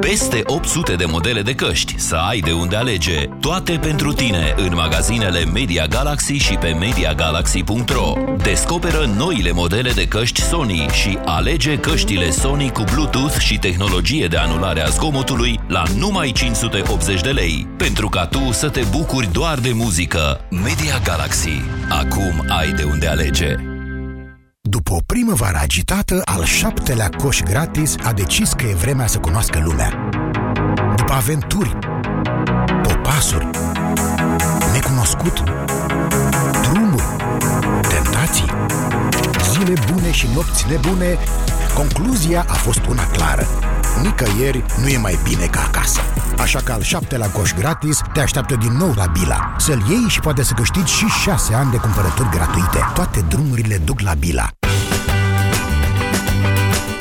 Peste 800 de modele de căști, să ai de unde alege. Toate pentru tine în magazinele Media Galaxy și pe MediaGalaxy.ro Descoperă noile modele de căști Sony și alege căștile Sony cu Bluetooth și tehnologie de anulare a zgomotului la numai 580 de lei, pentru ca tu să te bucuri doar de muzică. Media Galaxy. Acum ai de unde alege. După o primăvară agitată, al șaptelea coș gratis a decis că e vremea să cunoască lumea. După aventuri, popasuri, necunoscut, drumuri, tentații, zile bune și nopți nebune, concluzia a fost una clară. Nicăieri nu e mai bine ca acasă. Așa că al șaptelea coș gratis te așteaptă din nou la Bila. Să-l iei și poate să câștigi și șase ani de cumpărături gratuite. Toate drumurile duc la Bila.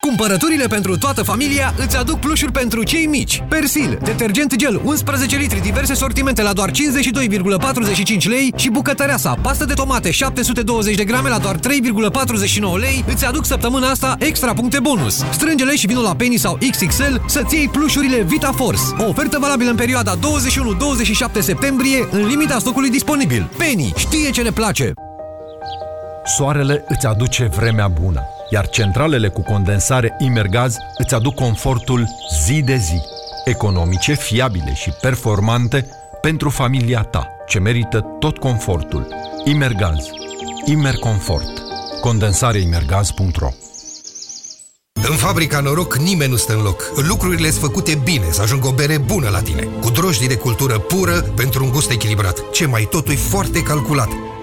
Cumpărăturile pentru toată familia îți aduc plușuri pentru cei mici. Persil, detergent gel 11 litri, diverse sortimente la doar 52,45 lei și bucătăreasa, pastă de tomate 720 de grame la doar 3,49 lei îți aduc săptămâna asta extra puncte bonus. Strângele și vinul la Penny sau XXL să-ți iei plușurile VitaForce. O ofertă valabilă în perioada 21-27 septembrie în limita stocului disponibil. Penny știe ce le place! Soarele îți aduce vremea bună, iar centralele cu condensare Imergaz îți aduc confortul zi de zi, economice, fiabile și performante pentru familia ta, ce merită tot confortul. Imergaz. Imerconfort. Condensareimergaz.ro În fabrica Noroc nimeni nu stă în loc. Lucrurile sunt făcute bine, să ajungă o bere bună la tine. Cu drojdii de cultură pură pentru un gust echilibrat. Ce mai totul e foarte calculat.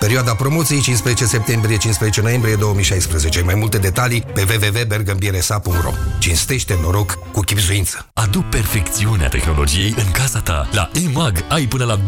Perioada promoției 15 septembrie-15 noiembrie 2016. Mai multe detalii pe www.bergambiresa.ro Cinstește noroc cu chipzuință. Adu perfecțiunea tehnologiei în casa ta. La EMAG ai până la 25%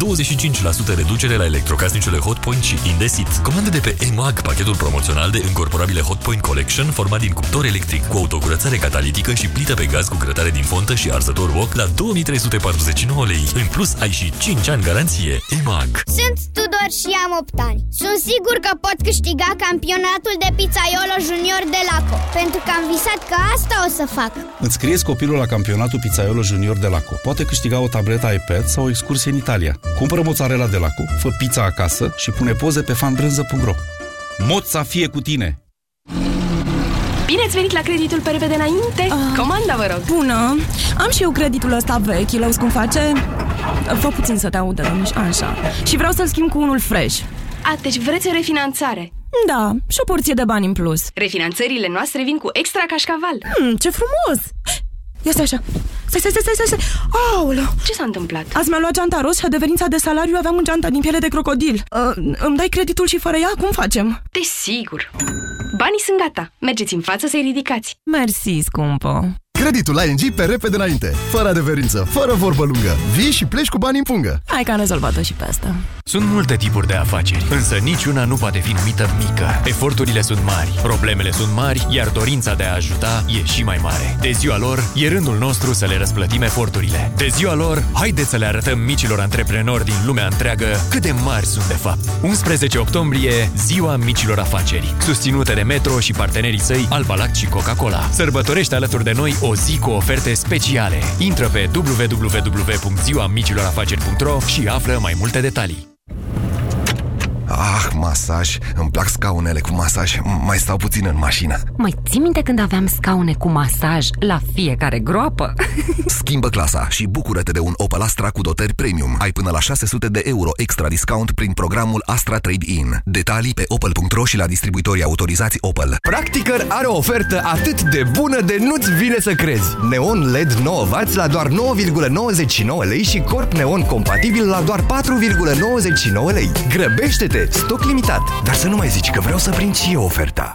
reducere la electrocasnicele Hotpoint și Indesit. Comandă de pe EMAG pachetul promoțional de încorporabile Hotpoint Collection format din cuptor electric cu autocurățare catalitică și plită pe gaz cu grătare din fontă și arzător wok la 2349 lei. În plus ai și 5 ani garanție. EMAG. Sunt Tudor și am 8 ani. Lucruri. Sunt sigur că pot câștiga campionatul de pizzaiolo junior de Laco, pentru că am visat că asta o să fac. Înscrieți copilul la campionatul Pizzaiolo Junior de Laco. Poate câștiga o tabletă iPad sau o excursie în Italia. Cumpără mozzarella de Laco, fă pizza acasă și pune poze pe fanbrânză.ro. Moța fie cu tine! Bine ați venit la creditul pe repede înainte? Ah. Comanda, vă rog! Bună! Am și eu creditul ăsta vechi, le cum face? Fă puțin să te audă, mici, așa. Și vreau să-l schimb cu unul fresh. A, deci vreți o refinanțare? Da, și o porție de bani în plus. Refinanțările noastre vin cu extra cașcaval. Hmm, ce frumos! Ia stai așa. Stai, stai, stai, stai, stai. Aoleu. Ce s-a întâmplat? Azi mi-a luat geanta roz și adeverința de salariu aveam în geanta din piele de crocodil. Uh, îmi dai creditul și fără ea? Cum facem? Desigur. Banii sunt gata. Mergeți în față să-i ridicați. Mersi, scumpă. Creditul ING pe repede înainte, fără adeverință, fără vorbă lungă. Vii și pleci cu bani în pungă. Hai că am rezolvat-o și pe asta. Sunt multe tipuri de afaceri, însă niciuna nu poate fi numită mică. Eforturile sunt mari, problemele sunt mari, iar dorința de a ajuta e și mai mare. De ziua lor, e rândul nostru să le răsplătim eforturile. De ziua lor, haideți să le arătăm micilor antreprenori din lumea întreagă cât de mari sunt de fapt. 11 octombrie, ziua micilor afaceri, susținută de Metro și partenerii săi Alba Lact și Coca-Cola. Sărbătorește alături de noi o zi cu oferte speciale. Intră pe www.ziuamicilorafaceri.ro și află mai multe detalii. Ah, masaj. Îmi plac scaunele cu masaj. Mai stau puțin în mașină. Mai ții minte când aveam scaune cu masaj la fiecare groapă? *laughs* Schimbă clasa și bucură-te de un Opel Astra cu dotări premium. Ai până la 600 de euro extra discount prin programul Astra Trade-in. Detalii pe opel.ro și la distribuitorii autorizați Opel. Practicăr are o ofertă atât de bună de nu-ți vine să crezi. Neon LED 9W la doar 9,99 lei și corp neon compatibil la doar 4,99 lei. Grăbește-te! Stoc limitat. Dar să nu mai zici că vreau să prind și eu oferta.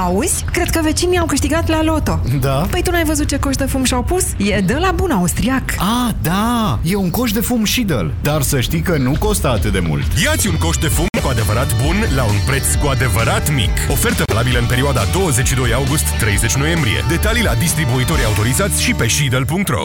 Auzi? Cred că vecinii au câștigat la loto. Da? Păi tu n-ai văzut ce coș de fum și-au pus? E de la bun austriac. Ah, da! E un coș de fum Shidel. Dar să știi că nu costă atât de mult. Iați un coș de fum cu adevărat bun la un preț cu adevărat mic. Ofertă valabilă în perioada 22 august-30 noiembrie. Detalii la distribuitorii autorizați și pe shidel.ro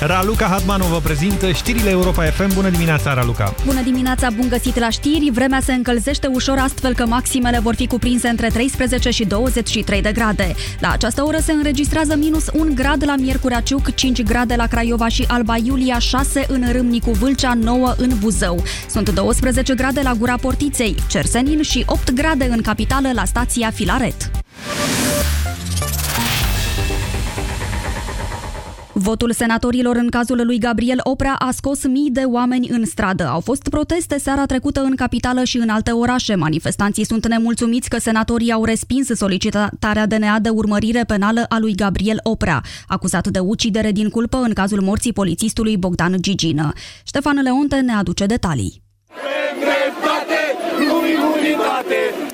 Raluca Hatmanu vă prezintă știrile Europa FM. Bună dimineața, Raluca! Bună dimineața, bun găsit la știri! Vremea se încălzește ușor astfel că maximele vor fi cuprinse între 13 și 23 de grade. La această oră se înregistrează minus 1 grad la Miercurea Ciuc, 5 grade la Craiova și Alba Iulia, 6 în Râmnicu Vâlcea, 9 în Buzău. Sunt 12 grade la Gura Portiței, Cersenin și 8 grade în capitală la stația Filaret. Votul senatorilor în cazul lui Gabriel Oprea a scos mii de oameni în stradă. Au fost proteste seara trecută în capitală și în alte orașe. Manifestanții sunt nemulțumiți că senatorii au respins solicitarea DNA de urmărire penală a lui Gabriel Oprea, acuzat de ucidere din culpă în cazul morții polițistului Bogdan Gigină. Ștefan Leonte ne aduce detalii. Dreptate, nu imunitate!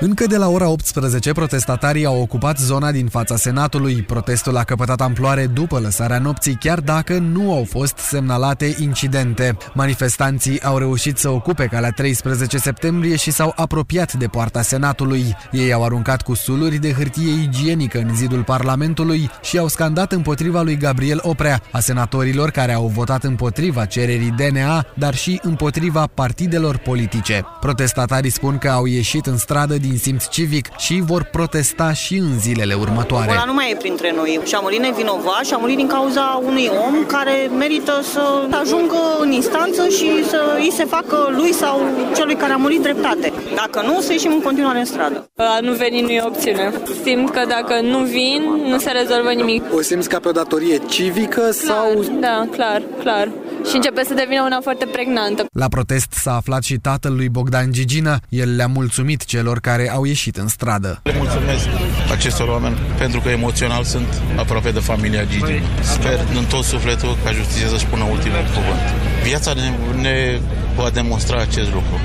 Încă de la ora 18, protestatarii au ocupat zona din fața Senatului. Protestul a căpătat amploare după lăsarea nopții, chiar dacă nu au fost semnalate incidente. Manifestanții au reușit să ocupe calea 13 septembrie și s-au apropiat de poarta Senatului. Ei au aruncat cu suluri de hârtie igienică în zidul Parlamentului și au scandat împotriva lui Gabriel Oprea, a senatorilor care au votat împotriva cererii DNA, dar și împotriva partidelor politice. Protestatarii spun că au ieșit în stradă din simț civic și vor protesta și în zilele următoare. Ăla nu mai e printre noi și a murit nevinovat și a murit din cauza unui om care merită să ajungă în instanță și să îi se facă lui sau celui care a murit dreptate. Dacă nu, să ieșim în continuare în stradă. A nu veni nu e opțiune. Simt că dacă nu vin, nu se rezolvă nimic. O simți ca pe o datorie civică sau... Da, clar, clar. Și începe să devină una foarte pregnantă. La protest s-a aflat și tatăl lui Bogdan Gigina. El le-a mulțumit celor care au ieșit în stradă. Le mulțumesc acestor oameni pentru că emoțional sunt aproape de familia Gigi. Sper în tot sufletul ca justiția să-și pună ultimul cuvânt. Viața ne, ne va demonstra acest lucru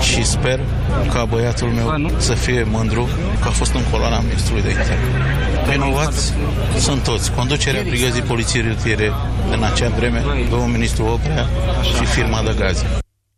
și sper ca băiatul meu să fie mândru că a fost în coloana ministrului de interne. Vinovați sunt toți. Conducerea brigăzii poliției rutiere în acea vreme, domnul ministru Oprea și firma de gaze.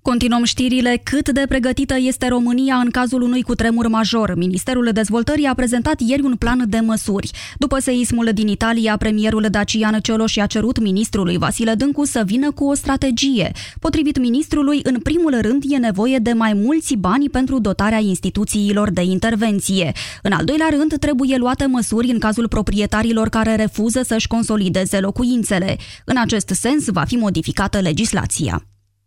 Continuăm știrile. Cât de pregătită este România în cazul unui cutremur major? Ministerul Dezvoltării a prezentat ieri un plan de măsuri. După seismul din Italia, premierul Dacian Cioloș a cerut ministrului Vasile Dâncu să vină cu o strategie. Potrivit ministrului, în primul rând e nevoie de mai mulți bani pentru dotarea instituțiilor de intervenție. În al doilea rând, trebuie luate măsuri în cazul proprietarilor care refuză să-și consolideze locuințele. În acest sens, va fi modificată legislația.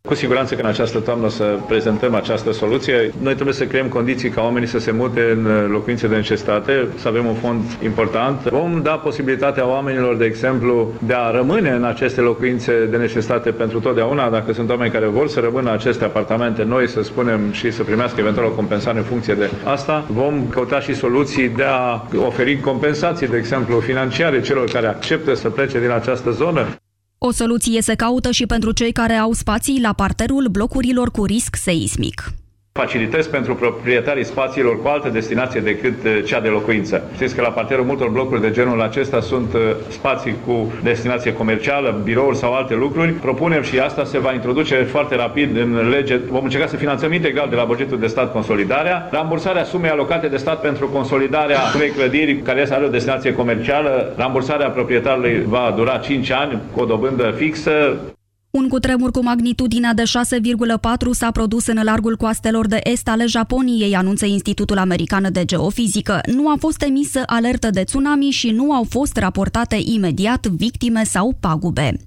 Cu siguranță că în această toamnă să prezentăm această soluție. Noi trebuie să creăm condiții ca oamenii să se mute în locuințe de necesitate, să avem un fond important. Vom da posibilitatea oamenilor, de exemplu, de a rămâne în aceste locuințe de necesitate pentru totdeauna, dacă sunt oameni care vor să rămână în aceste apartamente noi, să spunem, și să primească eventual o compensare în funcție de asta. Vom căuta și soluții de a oferi compensații, de exemplu, financiare celor care acceptă să plece din această zonă. O soluție se caută și pentru cei care au spații la parterul blocurilor cu risc seismic facilități pentru proprietarii spațiilor cu altă destinație decât uh, cea de locuință. Știți că la parterul multor blocuri de genul acesta sunt uh, spații cu destinație comercială, birouri sau alte lucruri. Propunem și asta se va introduce foarte rapid în lege. Vom încerca să finanțăm integral de la bugetul de stat consolidarea, rambursarea sumei alocate de stat pentru consolidarea unei clădiri care are o destinație comercială, rambursarea proprietarului va dura 5 ani cu o dobândă fixă. Un cutremur cu magnitudinea de 6,4 s-a produs în largul coastelor de est ale Japoniei, anunță Institutul American de Geofizică. Nu a fost emisă alertă de tsunami și nu au fost raportate imediat victime sau pagube.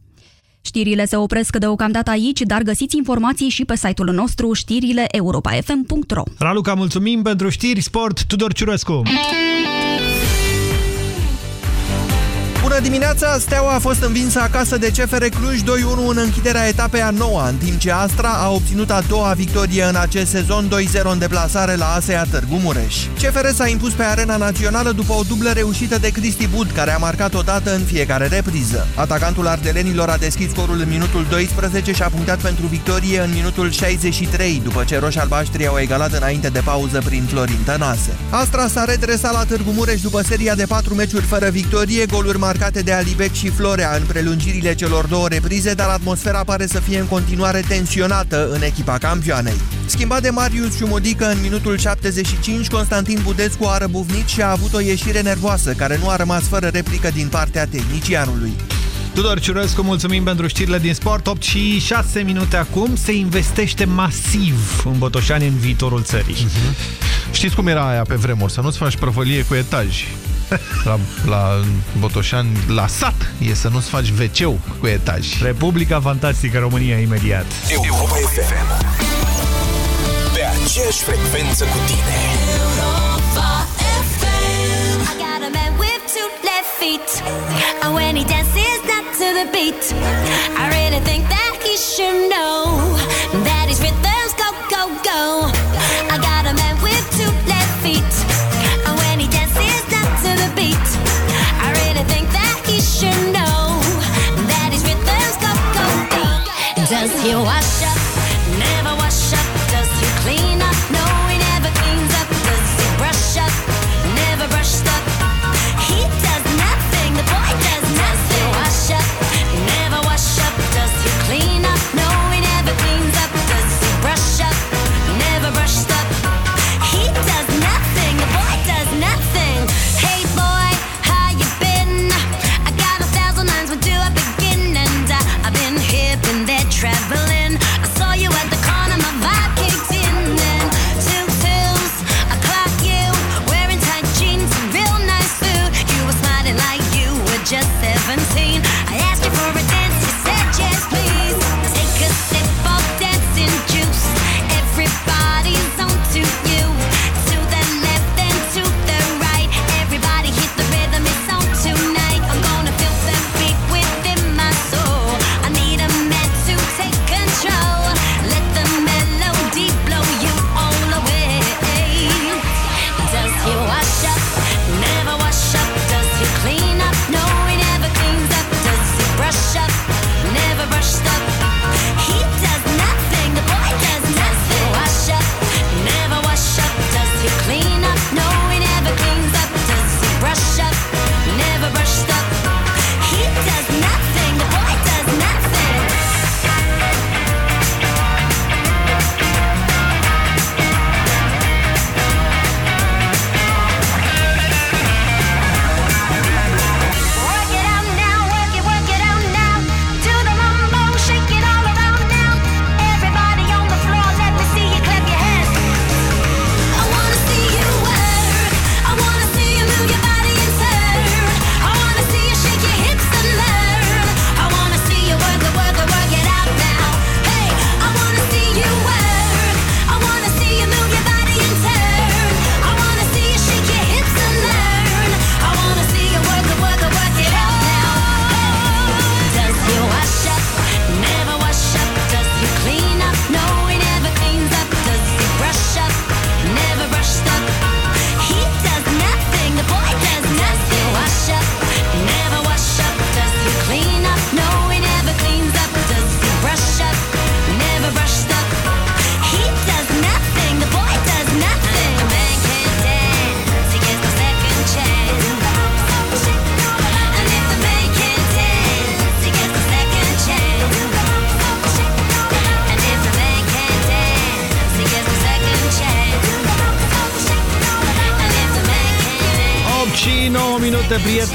Știrile se opresc deocamdată aici, dar găsiți informații și pe site-ul nostru știrile europa.fm.ro Raluca, mulțumim pentru știri, sport, Tudor Ciurescu! Bună dimineața! Steaua a fost învinsă acasă de CFR Cluj 2-1 în închiderea etapei a noua, în timp ce Astra a obținut a doua victorie în acest sezon 2-0 în deplasare la ASEA Târgu Mureș. CFR s-a impus pe arena națională după o dublă reușită de Cristi Bud, care a marcat o dată în fiecare repriză. Atacantul ardelenilor a deschis scorul în minutul 12 și a punctat pentru victorie în minutul 63, după ce roșii-albaștri au egalat înainte de pauză prin Florin Tănase. Astra s-a redresat la Târgu Mureș după seria de patru meciuri fără victorie, goluri marcate de Alibec și Florea în prelungirile celor două reprize, dar atmosfera pare să fie în continuare tensionată în echipa campioanei. Schimbat de Marius Ciumodică în minutul 75, Constantin Budescu a răbuvnit și a avut o ieșire nervoasă, care nu a rămas fără replică din partea tehnicianului. Tudor Ciurescu, mulțumim pentru știrile din sport. 8 și 6 minute acum. Se investește masiv în Botoșani în viitorul țării. Uh mhm. -huh. Știți cum era aia pe vremuri? Să nu-ți faci prăvălie cu etaj la, la Botoșani, la sat, e să nu-ți faci wc cu etaj. Republica Fantastică România, imediat. Europa FM. Pe aceeași frecvență cu tine. Europa FM. I got a man with two left feet. And when he dances not to the beat, I really think that he should know that his rhythms go, go, go. I got a man with two left feet.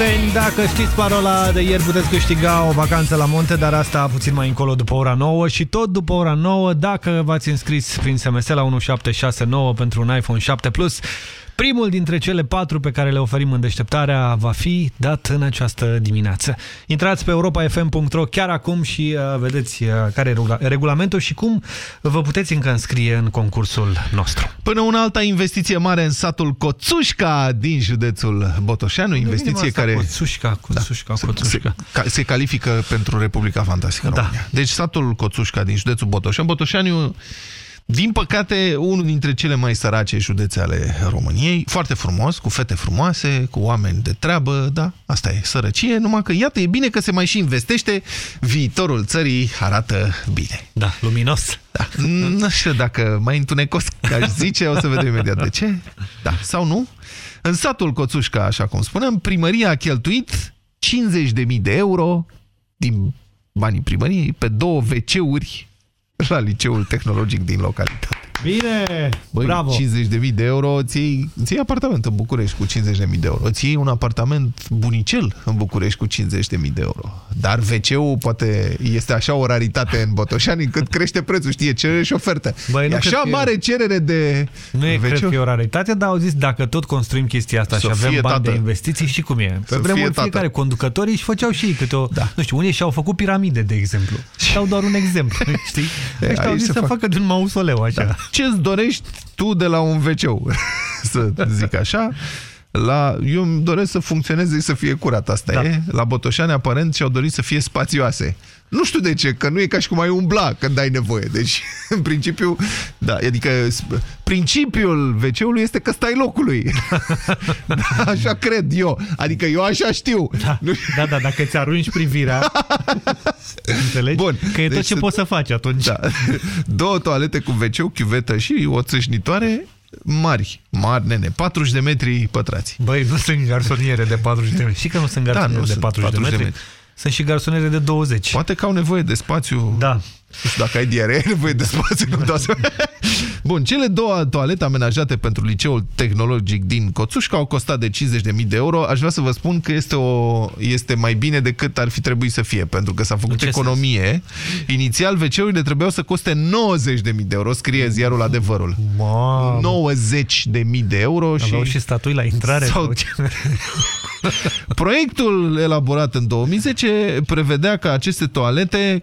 Prieteni! Dacă știți parola de ieri, puteți câștiga o vacanță la munte, dar asta puțin mai încolo după ora 9 și tot după ora 9, dacă v-ați înscris prin SMS la 1769 pentru un iPhone 7 Plus, Primul dintre cele patru pe care le oferim în deșteptarea va fi dat în această dimineață. Intrați pe europafm.ro chiar acum și uh, vedeți uh, care e regula regulamentul și cum vă puteți încă înscrie în concursul nostru. Până una alta investiție mare în satul Coțușca din județul Botoșanu, investiție care... Coțușca, Coțușca, da, Coțușca. Se, se califică pentru Republica Fantastică da. România. Deci satul Coțușca din județul Botoșan. Botoșanu din păcate, unul dintre cele mai sărace județe ale României, foarte frumos, cu fete frumoase, cu oameni de treabă, da, asta e sărăcie, numai că, iată, e bine că se mai și investește, viitorul țării arată bine. Da, luminos. Da, nu știu dacă mai întunecos, aș zice, o să vedem imediat de ce. Da, sau nu? În satul Coțușca, așa cum spunem, primăria a cheltuit 50.000 de euro din banii primăriei pe două WC-uri la liceul tehnologic din localitate. Bine! Băi, Bravo! 50.000 de euro, ții, ții apartament în București cu 50.000 de euro. Ții un apartament bunicel în București cu 50.000 de euro. Dar WC-ul poate este așa o raritate în Botoșani încât crește prețul, știe, cerere și ofertă. Băi, e așa mare e... cerere de Nu e, cred că e o raritate, dar au zis dacă tot construim chestia asta și avem bani tată. de investiții și cum e. Pe vremuri fiecare conducătorii își făceau și ei câte o... Da. Nu știu, unii și-au făcut piramide, de exemplu. Și au doar un exemplu, *laughs* știi? Ăștia au zis să fac... facă de un mausoleu așa. Da ce-ți dorești tu de la un wc *laughs* să zic așa. La, eu îmi doresc să funcționeze și să fie curat, asta da. e. La Botoșani, aparent, și-au dorit să fie spațioase. Nu știu de ce, că nu e ca și cum ai umbla când ai nevoie. Deci, *laughs* în principiu, da, adică principiul WC-ului este că stai locului. *laughs* da, așa cred eu. Adică eu așa știu. Da, nu... da, da dacă ți arunci privirea, *laughs* înțelegi? Bun. Că e deci tot ce poți să faci atunci. Da. Două toalete cu wc chiuvetă și o țâșnitoare mari, mari, nene, 40 de metri pătrați. Băi, nu sunt garsoniere de 40 de metri. Și că nu sunt garsoniere da, nu de 40, 40 de metri. De metri. Sunt și garsoniere de 20. Poate că au nevoie de spațiu. Da. Nu știu dacă ai diaree, *laughs* ai nevoie de spațiu. Nu *laughs* Bun, cele două toalete amenajate pentru liceul tehnologic din Coțușca au costat de 50.000 de euro. Aș vrea să vă spun că este, o, este mai bine decât ar fi trebuit să fie, pentru că s-a făcut economie. Sens? Inițial, WC-urile trebuiau să coste 90.000 de euro, scrie ziarul adevărul. 90.000 de euro. Aveau și, și statui la intrare. Sau... *laughs* Proiectul elaborat în 2010 prevedea că aceste toalete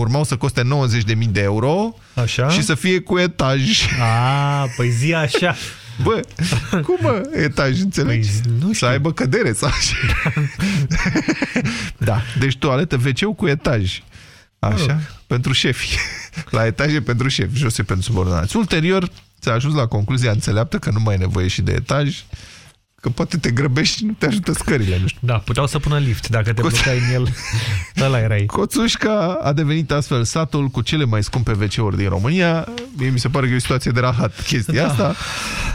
urmau să coste 90.000 de euro așa? și să fie cu etaj. A, păi zi așa. *laughs* Bă, cum mă, etaj, înțelegi? Păi, nu știu. Să aibă cădere sau *laughs* așa. da, deci toaletă wc cu etaj. Așa, oh. pentru șefi. La etaje pentru șefi, jose pentru subordonați. Ulterior, ți-a ajuns la concluzia înțeleaptă că nu mai e nevoie și de etaj Că poate te grăbești și nu te ajută scările. Nu știu. Da, puteau să pună lift dacă te Coț... blocai în el. *laughs* Ăla erai. Coțușca a devenit astfel satul cu cele mai scumpe WC-uri din România. Mie mi se pare că e o situație de rahat chestia da. asta.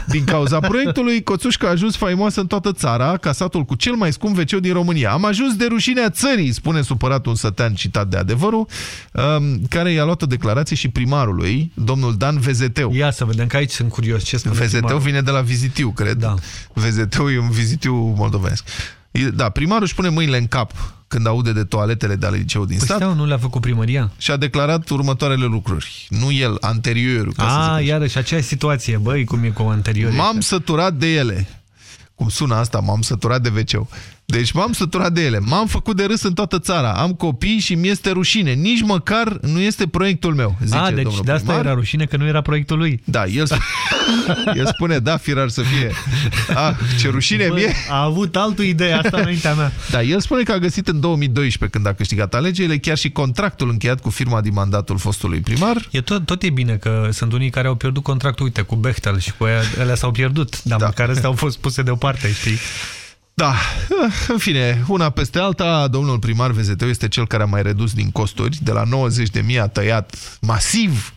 Din cauza proiectului, Coțușca a ajuns faimoasă în toată țara ca satul cu cel mai scump WC din România. Am ajuns de rușinea țării, spune supărat un sătean citat de adevărul, um, care i-a luat o declarație și primarului, domnul Dan Vezeteu. Ia să vedem că aici sunt curios. Ce Vezeteu primarul? vine de la vizitiu, cred. Da. Vezeteu Vizitiu e un vizitiu moldovenesc. Da, primarul își pune mâinile în cap când aude de toaletele de ale liceu din păi stat. Steau, nu le-a făcut primăria? Și a declarat următoarele lucruri. Nu el, anteriorul. A, iarăși, aceeași situație, băi, cum e cu anteriorul. M-am săturat de ele. Cum sună asta, m-am săturat de wc -ul. Deci m-am săturat de ele. M-am făcut de râs în toată țara. Am copii și mi este rușine. Nici măcar nu este proiectul meu, zice A, deci de asta primar. era rușine că nu era proiectul lui. Da, el, sp *laughs* el spune, da, firar să fie. Ah, ce rușine Bă, mie. A avut altă idee asta înaintea mea. *laughs* Da, el spune că a găsit în 2012, când a câștigat alegerile, chiar și contractul încheiat cu firma din mandatul fostului primar. E tot, tot e bine că sunt unii care au pierdut contractul, uite, cu Bechtel și cu ele s-au pierdut, dar da. măcar astea au fost puse deoparte, știi? *laughs* Da, în fine, una peste alta, domnul primar Vezeteu este cel care a mai redus din costuri, de la 90.000 a tăiat masiv.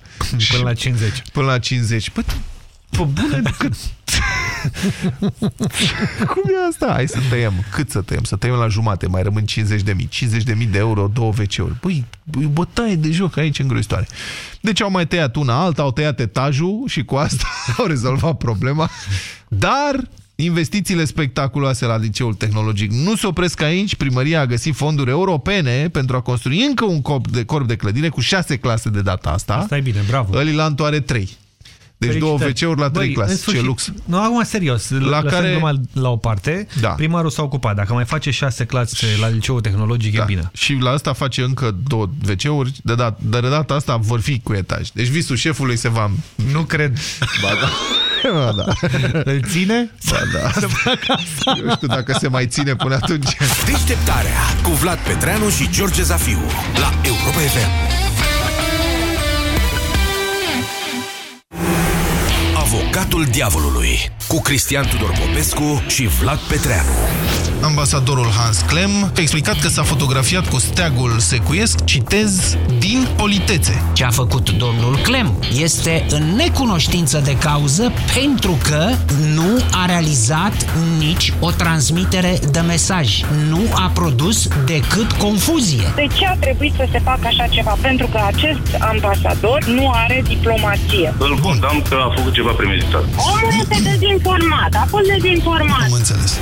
Până la 50. Până la 50. Păi, pe bune, cât... *laughs* Cum e asta? Hai să tăiem. Cât să tăiem? Să tăiem la jumate, mai rămân 50 de mii. 50 de mii de euro, două WC-uri. Păi, bătaie de joc aici îngrozitoare. Deci au mai tăiat una alta, au tăiat etajul și cu asta *laughs* au rezolvat problema. Dar Investițiile spectaculoase la liceul tehnologic nu se opresc aici. Primăria a găsit fonduri europene pentru a construi încă un corp de, corp de clădire cu șase clase de data asta. Asta e bine, bravo. Îlilantul are trei. Deci Felicitări. două WC-uri la trei Băi, clase. în Ce sfârșit, lux. Nu, acum serios, La la care- care... numai la o parte, Da. primarul s-a ocupat. Dacă mai face șase clase la liceul tehnologic, Da. e bine. Și la asta face încă două WC-uri. De, dat, de data asta vor fi cu etaj. Deci visul șefului se va... Nu cred. Ba da. Ba da. Îl ține? Ba da. *laughs* Eu știu dacă se mai ține până atunci. Deșteptarea cu Vlad Petreanu și George Zafiu la Europa FM. Avocatul diavolului cu Cristian Tudor Popescu și Vlad Petreanu. Ambasadorul Hans Klem a explicat că s-a fotografiat cu steagul secuiesc, citez, din politețe. Ce a făcut domnul Clem este în necunoștință de cauză pentru că nu a realizat nici o transmitere de mesaj. Nu a produs decât confuzie. De ce a trebuit să se facă așa ceva? Pentru că acest ambasador nu are diplomație. Îl condamn că a făcut ceva premeditat. Omul este dezinformat, a fost dezinformat. Am înțeles.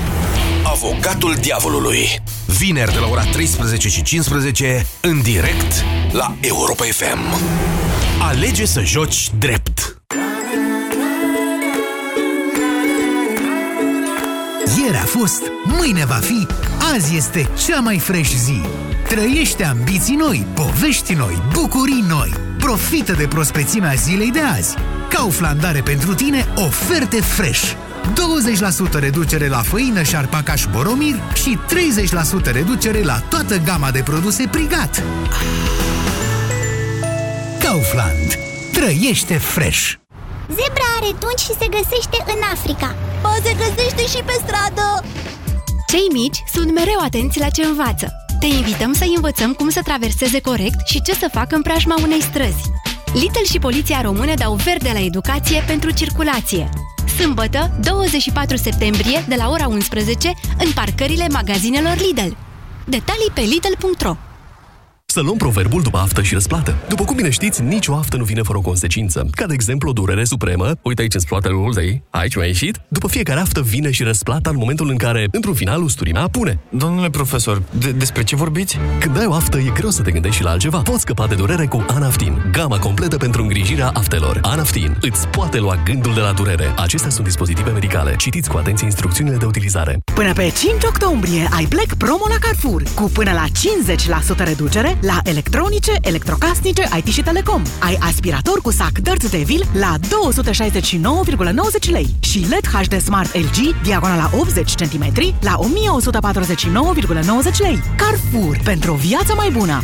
Avocatul diavolului. Vineri de la ora 13 și 15 în direct la Europa FM. Alege să joci drept. Ieri a fost, mâine va fi, azi este cea mai fresh zi. Trăiește ambiții noi, povești noi, bucurii noi. Profită de prospețimea zilei de azi. Kaufland are pentru tine oferte fresh. 20% reducere la făină și arpacaș Boromir și 30% reducere la toată gama de produse Prigat. Kaufland. Trăiește fresh! Zebra are tunci și se găsește în Africa. O, se găsește și pe stradă! Cei mici sunt mereu atenți la ce învață. Te invităm să învățăm cum să traverseze corect și ce să facă în preajma unei străzi. Lidl și Poliția Română dau verde la educație pentru circulație. Sâmbătă, 24 septembrie, de la ora 11, în parcările magazinelor Lidl. Detalii pe lidl.ro Să luăm proverbul după aftă și răsplată. După cum bine știți, nicio aftă nu vine fără o consecință. Ca de exemplu o durere supremă, uite aici în spatele ultei, aici mi-a ieșit. După fiecare aftă vine și răsplata în momentul în care, într-un final, usturimea apune. Domnule profesor, de- despre ce vorbiți? Când ai o aftă, e greu să te gândești și la altceva. Poți scăpa de durere cu Anaftin, gama completă pentru îngrijirea aftelor. Anaftin îți poate lua gândul de la durere. Acestea sunt dispozitive medicale. Citiți cu atenție instrucțiunile de utilizare. Până pe 5 octombrie ai Black Promo la Carrefour cu până la 50% reducere la electronice, electrocasnice, IT și telecom. Ai aspirator cu sac Dirt Devil la 269,90 lei și LED HD Smart LG diagonala 80 cm la 1149,90 lei. Carrefour pentru o viață mai bună!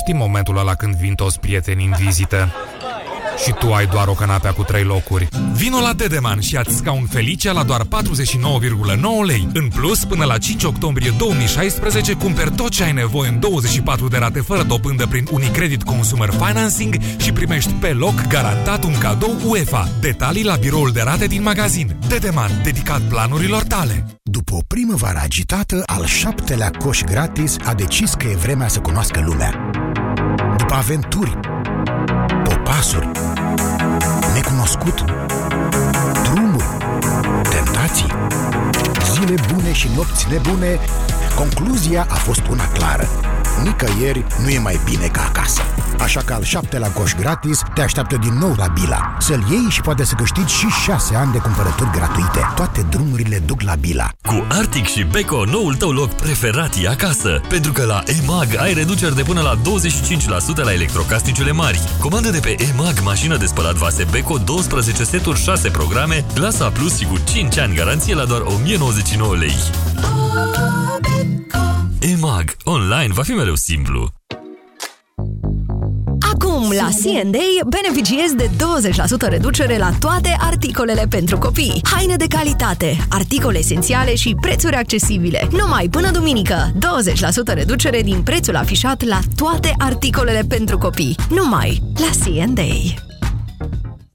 Știi momentul ăla când vin toți prietenii în vizită și tu ai doar o canapea cu trei locuri. Vino la Dedeman și ați scaun Felicia la doar 49,9 lei. În plus, până la 5 octombrie 2016, cumperi tot ce ai nevoie în 24 de rate fără dobândă prin Unicredit Consumer Financing și primești pe loc garantat un cadou UEFA. Detalii la biroul de rate din magazin. Dedeman, dedicat planurilor tale. După o primăvară agitată, al șaptelea coș gratis a decis că e vremea să cunoască lumea. După aventuri, popasuri, necunoscut, drumuri, tentații, zile bune și nopți nebune, concluzia a fost una clară. Nicăieri nu e mai bine ca acasă. Așa că al șaptelea coș gratis te așteaptă din nou la Bila. Să-l iei și poate să câștigi și șase ani de cumpărături gratuite. Toate drumurile duc la Bila. Cu Arctic și Beko, noul tău loc preferat e acasă. Pentru că la EMAG ai reduceri de până la 25% la electrocasnicele mari. Comandă de pe EMAG mașină de spălat vase Beko, 12 seturi, 6 programe, clasa plus și cu 5 ani garanție la doar 1099 lei. EMAG. Online va fi mereu simplu. Acum, la C&A, beneficiezi de 20% reducere la toate articolele pentru copii. Haine de calitate, articole esențiale și prețuri accesibile. Numai până duminică, 20% reducere din prețul afișat la toate articolele pentru copii. Numai la C&A.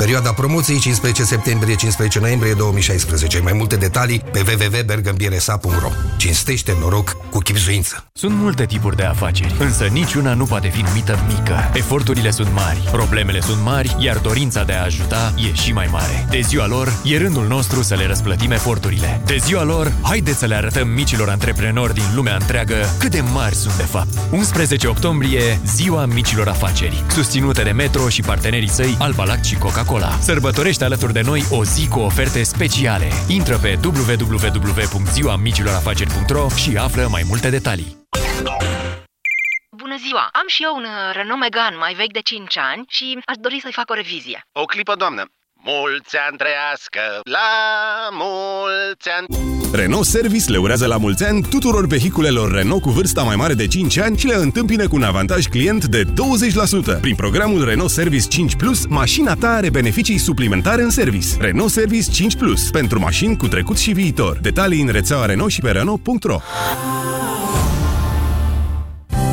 Perioada promoției 15 septembrie-15 noiembrie 2016. Mai multe detalii pe www.bergambiresa.ro Cinstește noroc cu chipzuință. Sunt multe tipuri de afaceri, însă niciuna nu poate fi numită mică. Eforturile sunt mari, problemele sunt mari, iar dorința de a ajuta e și mai mare. De ziua lor, e rândul nostru să le răsplătim eforturile. De ziua lor, haideți să le arătăm micilor antreprenori din lumea întreagă cât de mari sunt de fapt. 11 octombrie, ziua micilor afaceri, susținută de Metro și partenerii săi Alba Lact și Coca-Cola. Sărbătorește alături de noi o zi cu oferte speciale. Intră pe www.ziuamicilorafaceri.ro și află mai multe detalii. Bună ziua! Am și eu un uh, Renault Megane mai vechi de 5 ani și aș dori să-i fac o revizie. O clipă, doamnă. Mulți ani trăiască, la mulți ani... Renault Service le urează la mulți ani tuturor vehiculelor Renault cu vârsta mai mare de 5 ani și le întâmpină cu un avantaj client de 20%. Prin programul Renault Service 5 Plus, mașina ta are beneficii suplimentare în service. Renault Service 5 Plus, pentru mașini cu trecut și viitor. Detalii în rețeaua Renault și pe Renault.ro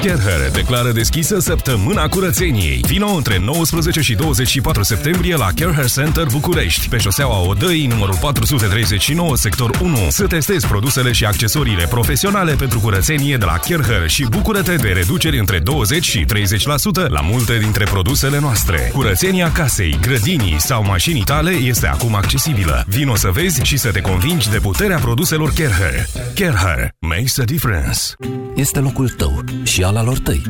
Kerher declară deschisă săptămâna curățeniei. Vino între 19 și 24 septembrie la Kerher Center București, pe șoseaua Odăi, numărul 439, sector 1. Să testezi produsele și accesoriile profesionale pentru curățenie de la Kerher și bucură-te de reduceri între 20 și 30% la multe dintre produsele noastre. Curățenia casei, grădinii sau mașinii tale este acum accesibilă. Vino să vezi și să te convingi de puterea produselor Kerher. Kerher makes a difference. Este locul tău și al alor tăi.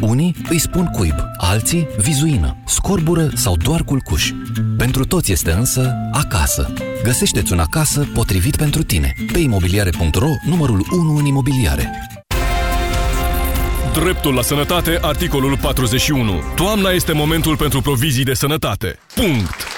Unii îi spun cuib, alții vizuină, scorbură sau doar culcuș. Pentru toți este însă acasă. Găsește-ți un acasă potrivit pentru tine. Pe imobiliare.ro, numărul 1 în imobiliare. Dreptul la sănătate, articolul 41. Toamna este momentul pentru provizii de sănătate. Punct!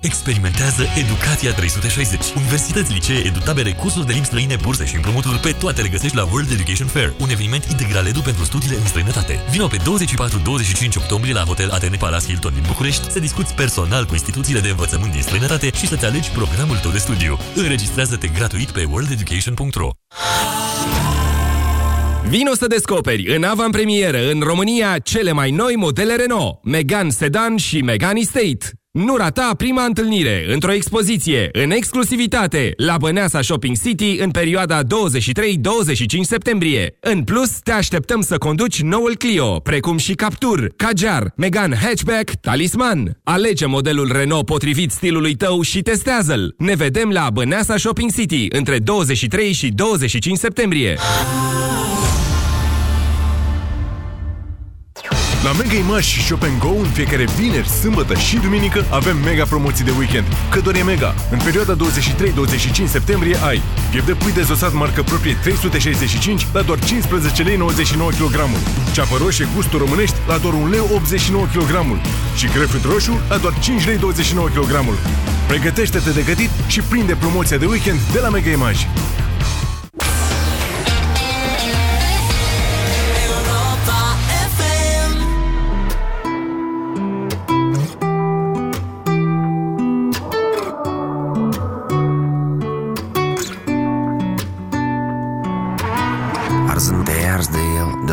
Experimentează Educația 360. Universități, licee, edutabere, cursuri de limbi străine, burse și împrumuturi pe toate le găsești la World Education Fair, un eveniment integral edu pentru studiile în străinătate. Vino pe 24-25 octombrie la Hotel Atene Palace Hilton din București să discuți personal cu instituțiile de învățământ din străinătate și să-ți alegi programul tău de studiu. Înregistrează-te gratuit pe worldeducation.ro Vino să descoperi în avantpremieră în România cele mai noi modele Renault, Megane Sedan și Megane Estate. Nu rata prima întâlnire într-o expoziție în exclusivitate la Băneasa Shopping City în perioada 23-25 septembrie. În plus, te așteptăm să conduci noul Clio, precum și Captur, Kajar, Megane Hatchback, Talisman. Alege modelul Renault potrivit stilului tău și testează-l. Ne vedem la Băneasa Shopping City între 23 și 25 septembrie. La Mega Image și Shop Go în fiecare vineri, sâmbătă și duminică avem mega promoții de weekend. Că doar e mega. În perioada 23-25 septembrie ai piept de pui dezosat marcă proprie 365 la doar 15 lei 99 kg. Ceapă roșie gustul românești la doar 1 lei 89 kg. Și grefit roșu la doar 5 lei 29 kg. Pregătește-te de gătit și prinde promoția de weekend de la Mega Image.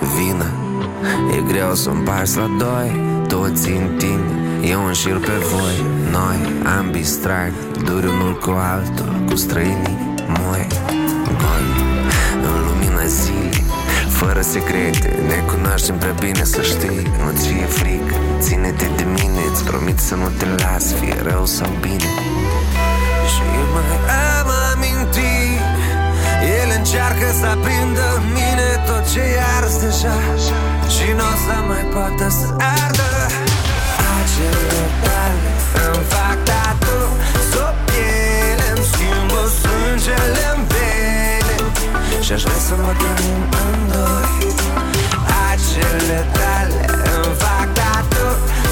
Vină, e greu să împarți la doi Toți în tine, eu înșir pe voi. Noi, ambii strag, duri unul cu altul Cu străinii moi. Goi, în lumina zilei Fără secrete, ne cunoaștem prea bine să știi. Nu-ți fie frică, ține-te de mine Îți promit să nu te las, fie rău sau bine. Și mai încearcă să aprindă în mine tot ce e ars deja. Și nu o să mai poată să ardă. Acele tale îmi fac tatu Sub piele îmi schimbă sângele în vene Și-aș vrea să mă trăim în doi. Acele tale îmi fac tatu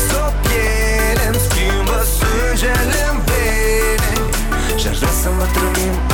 Sub piele îmi schimbă sângele în vene Și-aș vrea să mă trăim în doi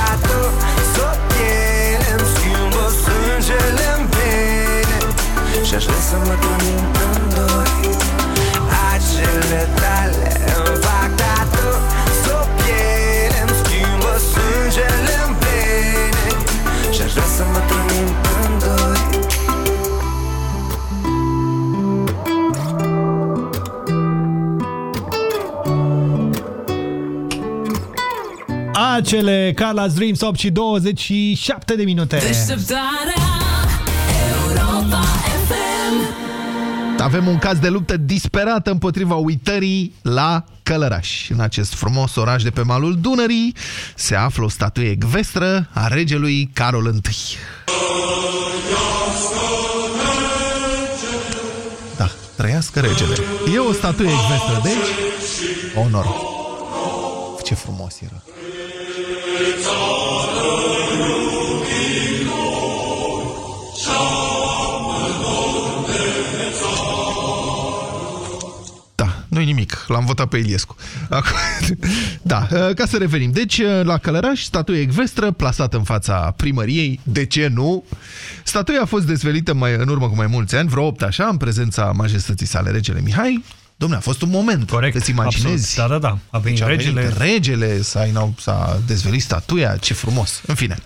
Și-aș vrea să mă trăim în doi Acele tale îmi fac tatu Sub piele îmi schimbă sângele în vene Și-aș vrea să mă trăim în doi Acele Carla's Dreams 8 și 27 de minute. Deșteptarea Avem un caz de luptă disperată împotriva uitării la Călăraș. În acest frumos oraș de pe malul Dunării se află o statuie ecvestră a regelui Carol I. Da, trăiască regele. E o statuie ecvestră, deci onor. Ce frumos era. Nu-i nimic. L-am votat pe Iliescu. Acum, *laughs* da, ca să revenim. Deci, la Călăraș, statuie ecvestră plasată în fața primăriei. De ce nu? Statuia a fost dezvelită mai, în urmă cu mai mulți ani, vreo 8 așa, în prezența majestății sale, regele Mihai. Dom'le, a fost un moment. Corect. Îți imaginezi? Absolut. Da, da, da. A venit Deci regele. venit regele, s-a dezvelit statuia, ce frumos. În fine.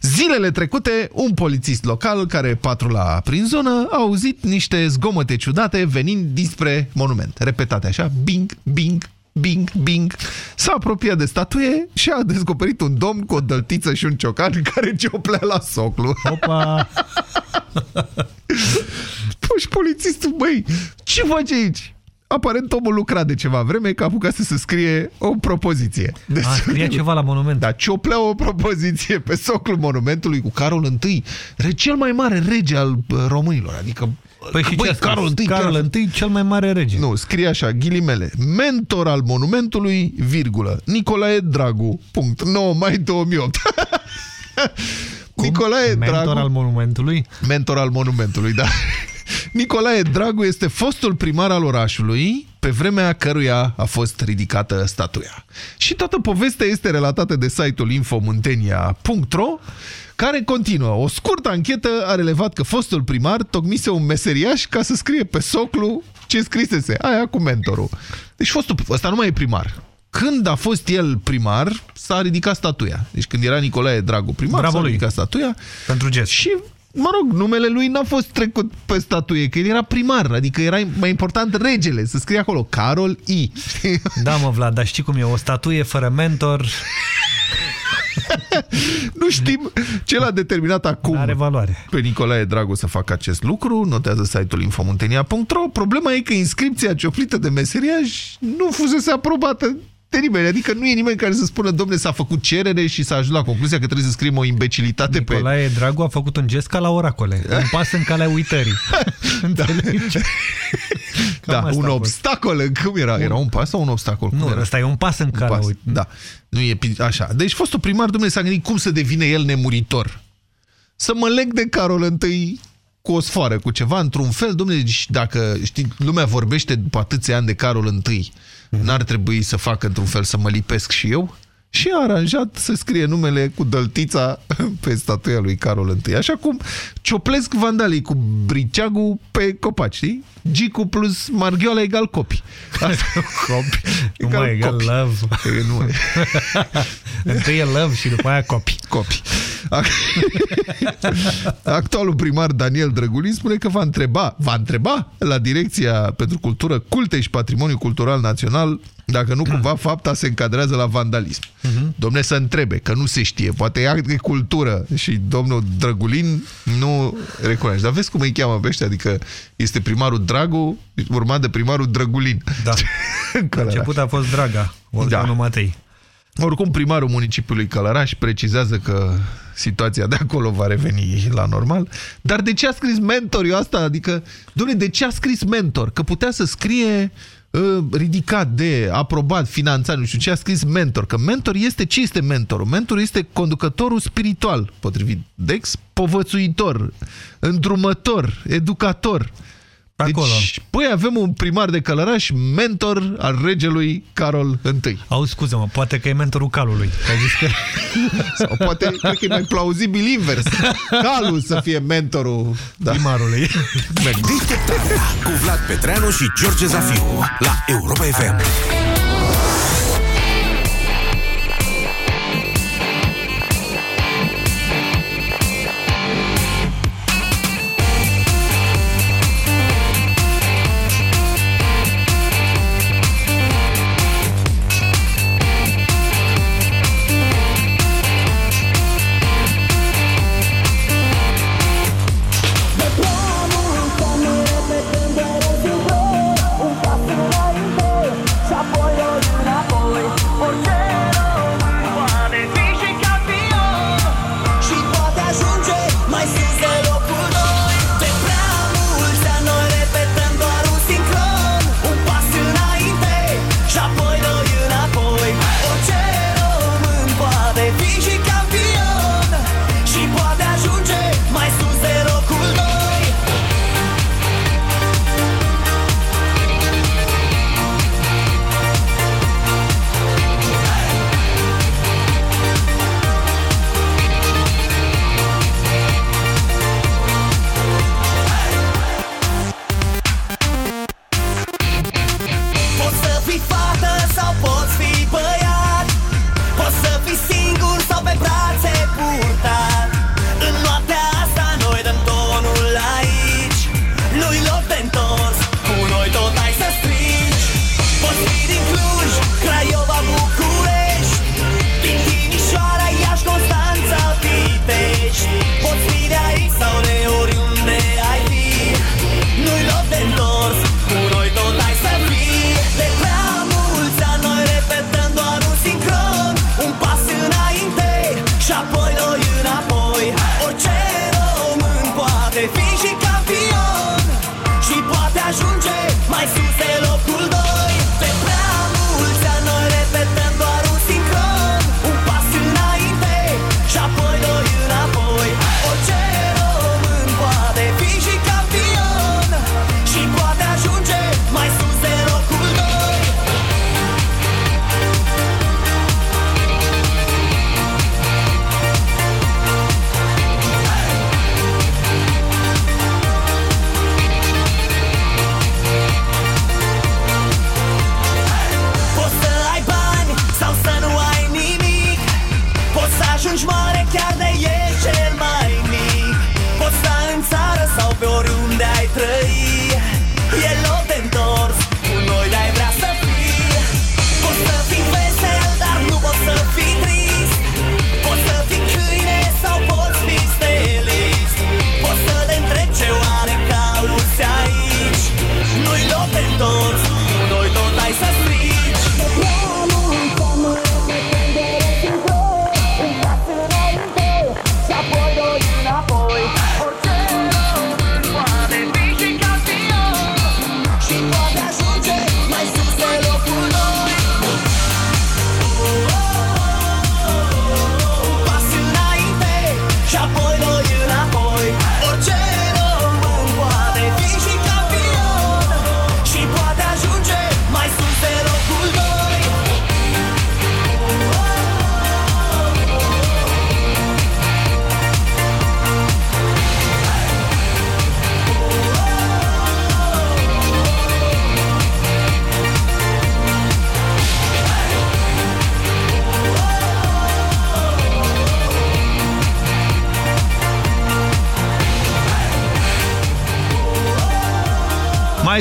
Zilele trecute, un polițist local care patrula prin zonă a auzit niște zgomote ciudate venind dinspre monument. Repetate așa, bing, bing, bing, bing. S-a apropiat de statuie și a descoperit un domn cu o dăltiță și un ciocan *laughs* care cioplea la soclu. Opa! *laughs* Păi și polițistul, băi, ce face aici? Aparent omul lucra de ceva vreme că a apucat să se scrie o propoziție. Deci, A, scria ceva la monument. Da, cioplea o propoziție pe soclul monumentului cu Carol I, re- cel mai mare rege al uh, românilor. Adică, Păi și băi, ce a scris? Carol I, Carol I, cel mai mare rege. Nu, scrie așa, ghilimele, mentor al monumentului, virgulă, Nicolae Dragu, punct, 9 mai 2008. *laughs* Nicolae Mentor Dragu, al monumentului? mentor al monumentului, da. Nicolae Dragu este fostul primar al orașului, pe vremea căruia a fost ridicată statuia. Și toată povestea este relatată de site-ul infomuntenia.ro, care continuă. O scurtă anchetă a relevat că fostul primar tocmise un meseriaș ca să scrie pe soclu ce scrisese. Aia cu mentorul. Deci fostul, ăsta nu mai e primar. când a fost el primar, s-a ridicat statuia. Deci când era Nicolae Dragu primar, Bravo s-a lui. ridicat statuia. Pentru gest. Și, mă rog, numele lui n-a fost trecut pe statuie, că el era primar, adică era mai important regele, să scrie acolo, Carol I. *laughs* Da, mă, Vlad, dar știi cum e? O statuie fără mentor *laughs* Nu știm ce l-a determinat acum are valoare. pe Nicolae Dragu să facă acest lucru, notează site-ul infomuntenia.ro. Problema e că inscripția cioflită de meseriaj nu fusese aprobată de nimeni. Adică nu e nimeni care să spună, domne, s-a făcut cerere și s-a ajuns la concluzia că trebuie să scriem o imbecilitate pe... Nicolae Dragu a făcut un gest ca la oracole. Un pas în calea uitării. *laughs* Înțelegi? *laughs* Da, asta un a fost. obstacol. Cum era? Era un pas sau un obstacol? Cum Nu, era? ăsta e un pas în calea pas. uitării. Da. Nu e pi- așa. Deci fostul primar, domnule, s-a gândit cum să devine el nemuritor. Să mă leg de Carol I cu o sfoară, cu ceva, într-un fel, domnule, și dacă știi, lumea vorbește după atâția ani de Carol I, n-ar trebui să facă într-un fel să mă lipesc și eu? Și a aranjat să scrie numele cu dăltița *laughs* pe statuia lui Carol I. Așa cum cioplesc vandalii cu briceagul pe copaci, știi? Gicu plus Marghioala egal copi. Asta, *laughs* Copi. Nu mai egal copi. love. E, nu e. *laughs* Întâi e love și după aia copi. Copi. *laughs* Actualul primar Daniel Drăgulin spune că va întreba, va întreba la Direcția pentru Cultură, Culte și Patrimoniu Cultural Național dacă nu cumva *clears throat* fapta se încadrează la vandalism. Domne să întrebe, că nu se știe. Poate e act de cultură și domnul Drăgulin nu recunoaște. Dar vezi cum îi cheamă pe ăștia? Adică este primarul Dragu, urmat de primarul Drăgulin. Da. *laughs* La început a fost Draga, Olteanu Da. Matei. Oricum, primarul municipiului Călăraș precizează că situația de acolo va reveni la normal. Dar de ce a scris mentor eu asta? Adică, dom'le, de ce a scris mentor? Că putea să scrie uh, ridicat de, aprobat, finanțat, nu știu ce, a scris mentor. Că mentor este, ce este mentorul? Mentorul este conducătorul spiritual, potrivit Dex, povățuitor, îndrumător, educator. Acolo. Deci, păi avem un primar de Călăraș, mentor al regelui Carol I. Auzi, scuză-mă, poate că e mentorul calului. Că ai zis că... *laughs* Sau poate, cred că e mai plauzibil invers. Calul să fie mentorul da. primarului. Deșteptarea cu Vlad Petreanu și George Zafiu la Europa FM.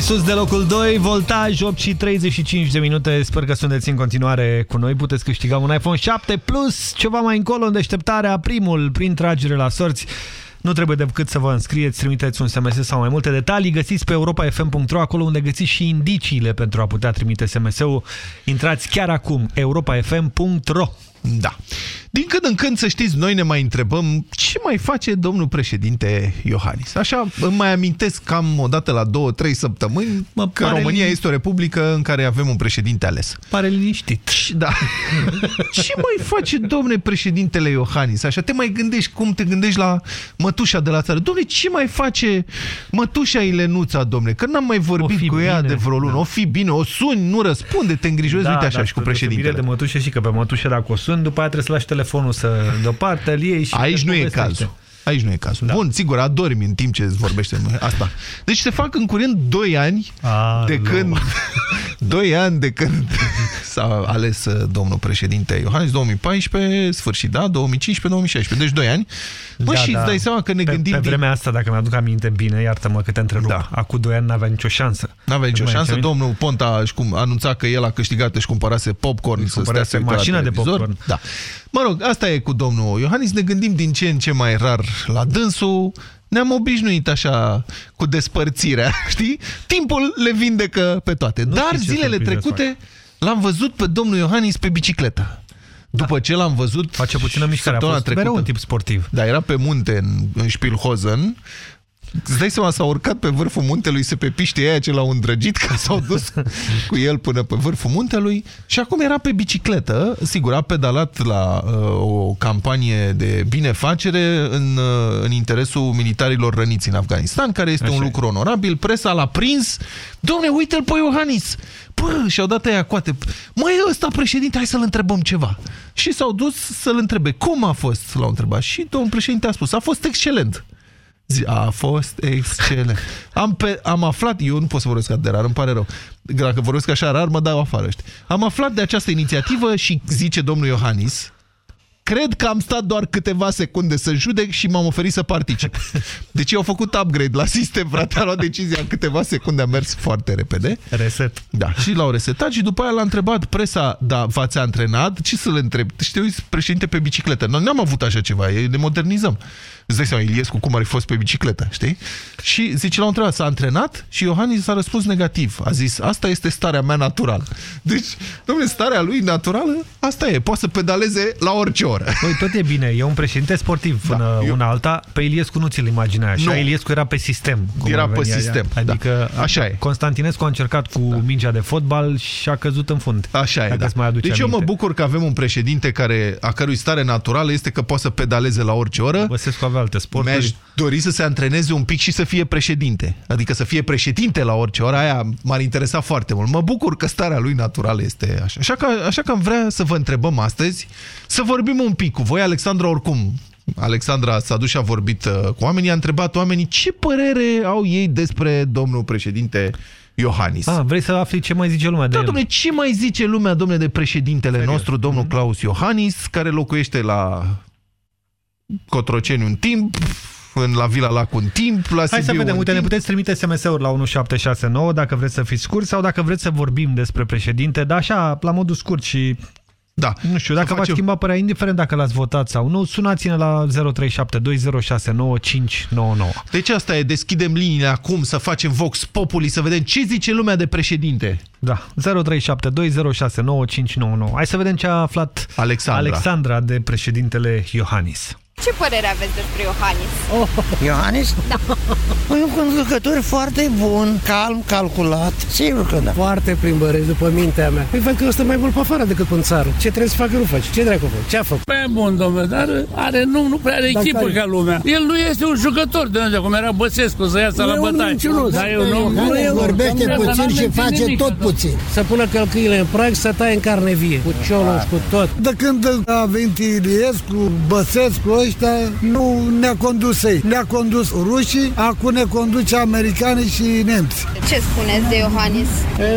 Sus de locul 2, voltaj 8 și 35 de minute. Sper că sunteți în continuare cu noi. Puteți câștiga un iPhone 7 Plus ceva mai încolo în deșteptarea, primul prin tragere la sorți. Nu trebuie decât să vă înscrieți, trimiteți un SMS sau mai multe detalii. Găsiți pe europafm.ro, acolo unde găsiți și indiciile pentru a putea trimite SMS-ul. Intrați chiar acum, europafm.ro. Da. Din când în când, să știți, noi ne mai întrebăm ce mai face domnul președinte Iohannis. Așa, îmi mai amintesc cam o dată la două, trei săptămâni mă că România lin... este o republică în care avem un președinte ales. Pare liniștit. Da. *laughs* ce mai face domnule președintele Iohannis? Așa, te mai gândești cum te gândești la mătușa de la țară. Domnule, ce mai face mătușa Ilenuța, domnule? Că n-am mai vorbit cu ea bine, de vreo lună. Da. O fi bine, o suni, nu răspunde, te îngrijorezi, da, uite așa da, și cu președintele. de mătușă și că pe mătușă dacă o suni, după aia trebuie să lași telefonul să deoparte, îl iei și... Aici nu e cazul. Aici nu e cazul. Da. Bun, sigur, adormi în timp ce îți vorbește asta. Deci se fac în curând 2 ani A, de nu. când *laughs* 2 ani de când *laughs* s-a ales uh, domnul președinte Iohannis 2014, sfârșit, da? 2015-2016. Deci 2 ani. Bă, da, și da. îți dai seama că ne pe, gândim... Pe vremea asta, dacă mi-aduc aminte bine, iartă-mă că te întrerup. Da. Acum 2 ani n-avea nicio șansă. N-avea nicio șansă. Domnul Ponta a anunțat că el a câștigat și cumpărase popcorn să stea să mașina de popcorn. Da. Mă rog, asta e cu domnul Iohannis. Ne gândim din ce în ce mai rar la dânsul. Ne-am obișnuit așa cu despărțirea, *laughs* știi? Timpul le vindecă pe toate. Nu Dar zilele trecute l-am văzut pe domnul Iohannis pe bicicletă. După da. ce l-am văzut Face puțină mișcare, a fost trecută, un tip sportiv. Da, era pe munte în, în Spielhozen Îți dai seama, s-a urcat pe vârful muntelui să pe piște aia ce l-au îndrăgit, că s-au dus cu el până pe vârful muntelui și acum era pe bicicletă, sigur, a pedalat la uh, o campanie de binefacere în, uh, în interesul militarilor răniți în Afganistan, care este Așa. un lucru onorabil. Presa l-a prins. Domne, uite-l pe Iohannis! Pă, și-au dat aia coate. Măi, ăsta președinte, hai să-l întrebăm ceva. Și s-au dus să-l întrebe. Cum a fost? L-au întrebat. Și domnul președinte a spus, a fost excelent. A fost excelent. Am, pe, am aflat, eu nu pot să vorbesc de rar, îmi pare rău. Dacă vorbesc așa rar, mă dau afară. Știi? Am aflat de această inițiativă și zice domnul Iohannis, Cred că am stat doar câteva secunde să judec și m-am oferit să particip. Deci au făcut upgrade la sistem, frate, a luat decizia în câteva secunde, a mers foarte repede. Reset. Da, și l-au resetat și după aia l-a întrebat presa, da, v-ați antrenat? Ce să le întreb? Știu, președinte pe bicicletă. Noi n-am avut așa ceva, ne modernizăm. Îți dai seama, Iliescu cum ar fi fost pe bicicletă, știi? Și zice, l-au întrebat, s-a antrenat? Și Iohannis s-a răspuns negativ. A zis, asta este starea mea naturală. Deci, domnule, starea lui naturală, asta e, poate să pedaleze la orice oră. Păi tot e bine, e un președinte sportiv până da, eu... una alta. Pe Iliescu nu ți-l imaginai așa, nu. Iliescu era pe sistem. Cum era pe sistem, ea. Da. Adică da. așa e. Constantinescu a încercat cu da. mingea de fotbal și a căzut în fund. Așa e, da. mai deci aminte. eu mă bucur că avem un președinte care, a cărui stare naturală este că poate să pedaleze la orice oră. Băsescu avea alte sporturi dori să se antreneze un pic și să fie președinte. Adică să fie președinte la orice oră, aia m-ar interesa foarte mult. Mă bucur că starea lui naturală este așa. Așa că, așa că am vrea să vă întrebăm astăzi, să vorbim un pic cu voi. Alexandra, oricum, Alexandra s-a dus și a vorbit uh, cu oamenii, a întrebat oamenii ce părere au ei despre domnul președinte Iohannis. Ah, vrei să afli ce mai zice lumea de da, domnule, ce mai zice lumea, domnule, de președintele Serios? nostru, domnul mm -hmm. Claus Iohannis, care locuiește la Cotroceni un timp, în la Vila Lac un timp, la Hai să vedem, uite, timp. ne puteți trimite SMS-uri la 1769 dacă vreți să fiți scurt sau dacă vreți să vorbim despre președinte, dar așa, la modul scurt și da. Nu știu, dacă v-ați schimba părerea, indiferent dacă l-ați votat sau nu, sunați-ne la 0372069599. Deci asta e, deschidem liniile acum să facem Vox Populi, să vedem ce zice lumea de președinte. Da, 0372069599. Hai să vedem ce a aflat Alexandra, Alexandra de președintele Iohannis. Ce părere aveți despre Iohannis? Oh, Iohannis? Da. Păi *laughs* un conducător foarte bun, calm, calculat, sigur că da. Foarte plimbăresc după mintea mea. Păi văd că ăsta mai mult pe afară decât în țară. Ce trebuie să facă, nu face. Ce dracu fac? Ce a făcut? Păi bun, domnule, dar are, nu, nu prea are dar echipă care... ca lumea. El nu este un jucător de unde, cum era Băsescu, să iasă la bătaie. Dar eu nu. Nu, el vorbește puțin și face tot puțin. Să pună călcâile în prag, să taie în carne vie. Cu ciolul cu tot. De când a venit Iliescu, Băsescu, ăștia nu ne-a condus ei. Ne-a condus rușii, acum ne conduce americanii și nemți. Ce spuneți de Iohannis?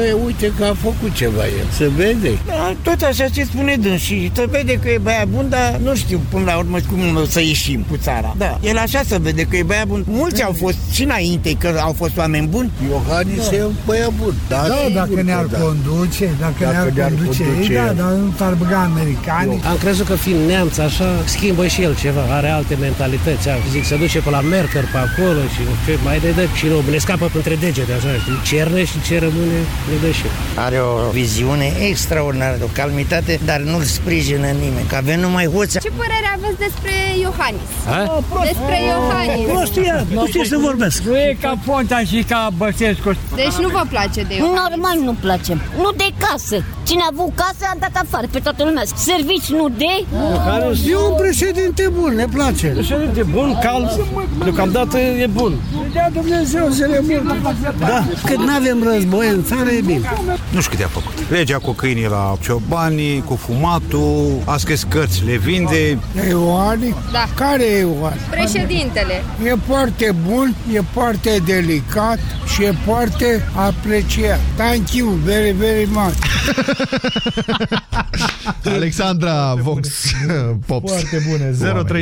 E, uite că a făcut ceva el, se vede. Da, tot așa ce spune dânsii, se vede că e băiat bun, dar nu știu până la urmă cum o să ieșim cu țara. Da, el așa se vede că e băiat bun. Mulți au fost și înainte că au fost oameni buni. Iohannis Da. e un băiat bun. Da, Da, sigur dacă că ne-ar da. conduce, dacă, Dacă ne-ar ne-ar conduce, conduce ei, da, el. dar nu ar băga americanii. Am crezut că fiind neamț așa, schimbă și el ceva, are alte mentalități. Am zic, se duce pe la Merkel pe acolo și ce mai ne dă și nu, ne scapă între degete, așa, știi? Cerne și ce rămâne, ne dă și el. Are o viziune extraordinară, de o calmitate, dar nu-l sprijină nimeni, că avem numai hoți. Ce părere aveți despre Iohannis? A? Despre Iohannis. Prostia, nu știu să vorbesc. Nu e ca Ponta și ca Băsescu. Deci nu vă place de Iohannis? Normal nu place. Nu de casă. Cine a avut casă a dat afară pe toată lumea. Servici nu de... E un președinte bun, ne place. Președinte bun, calm, deocamdată e bun. Da, Dumnezeu să le Da, cât nu avem război în țară, e bine. Nu știu câte a făcut. Legea cu câinii la ciobanii, cu fumatul, a scris cărți, le vinde. Ioani? Da. Care e Ioani? Președintele. E foarte bun, e foarte delicat și e foarte apreciat. Thank you very, very much. *laughs* Alexandra Vox Pops. Foarte bune.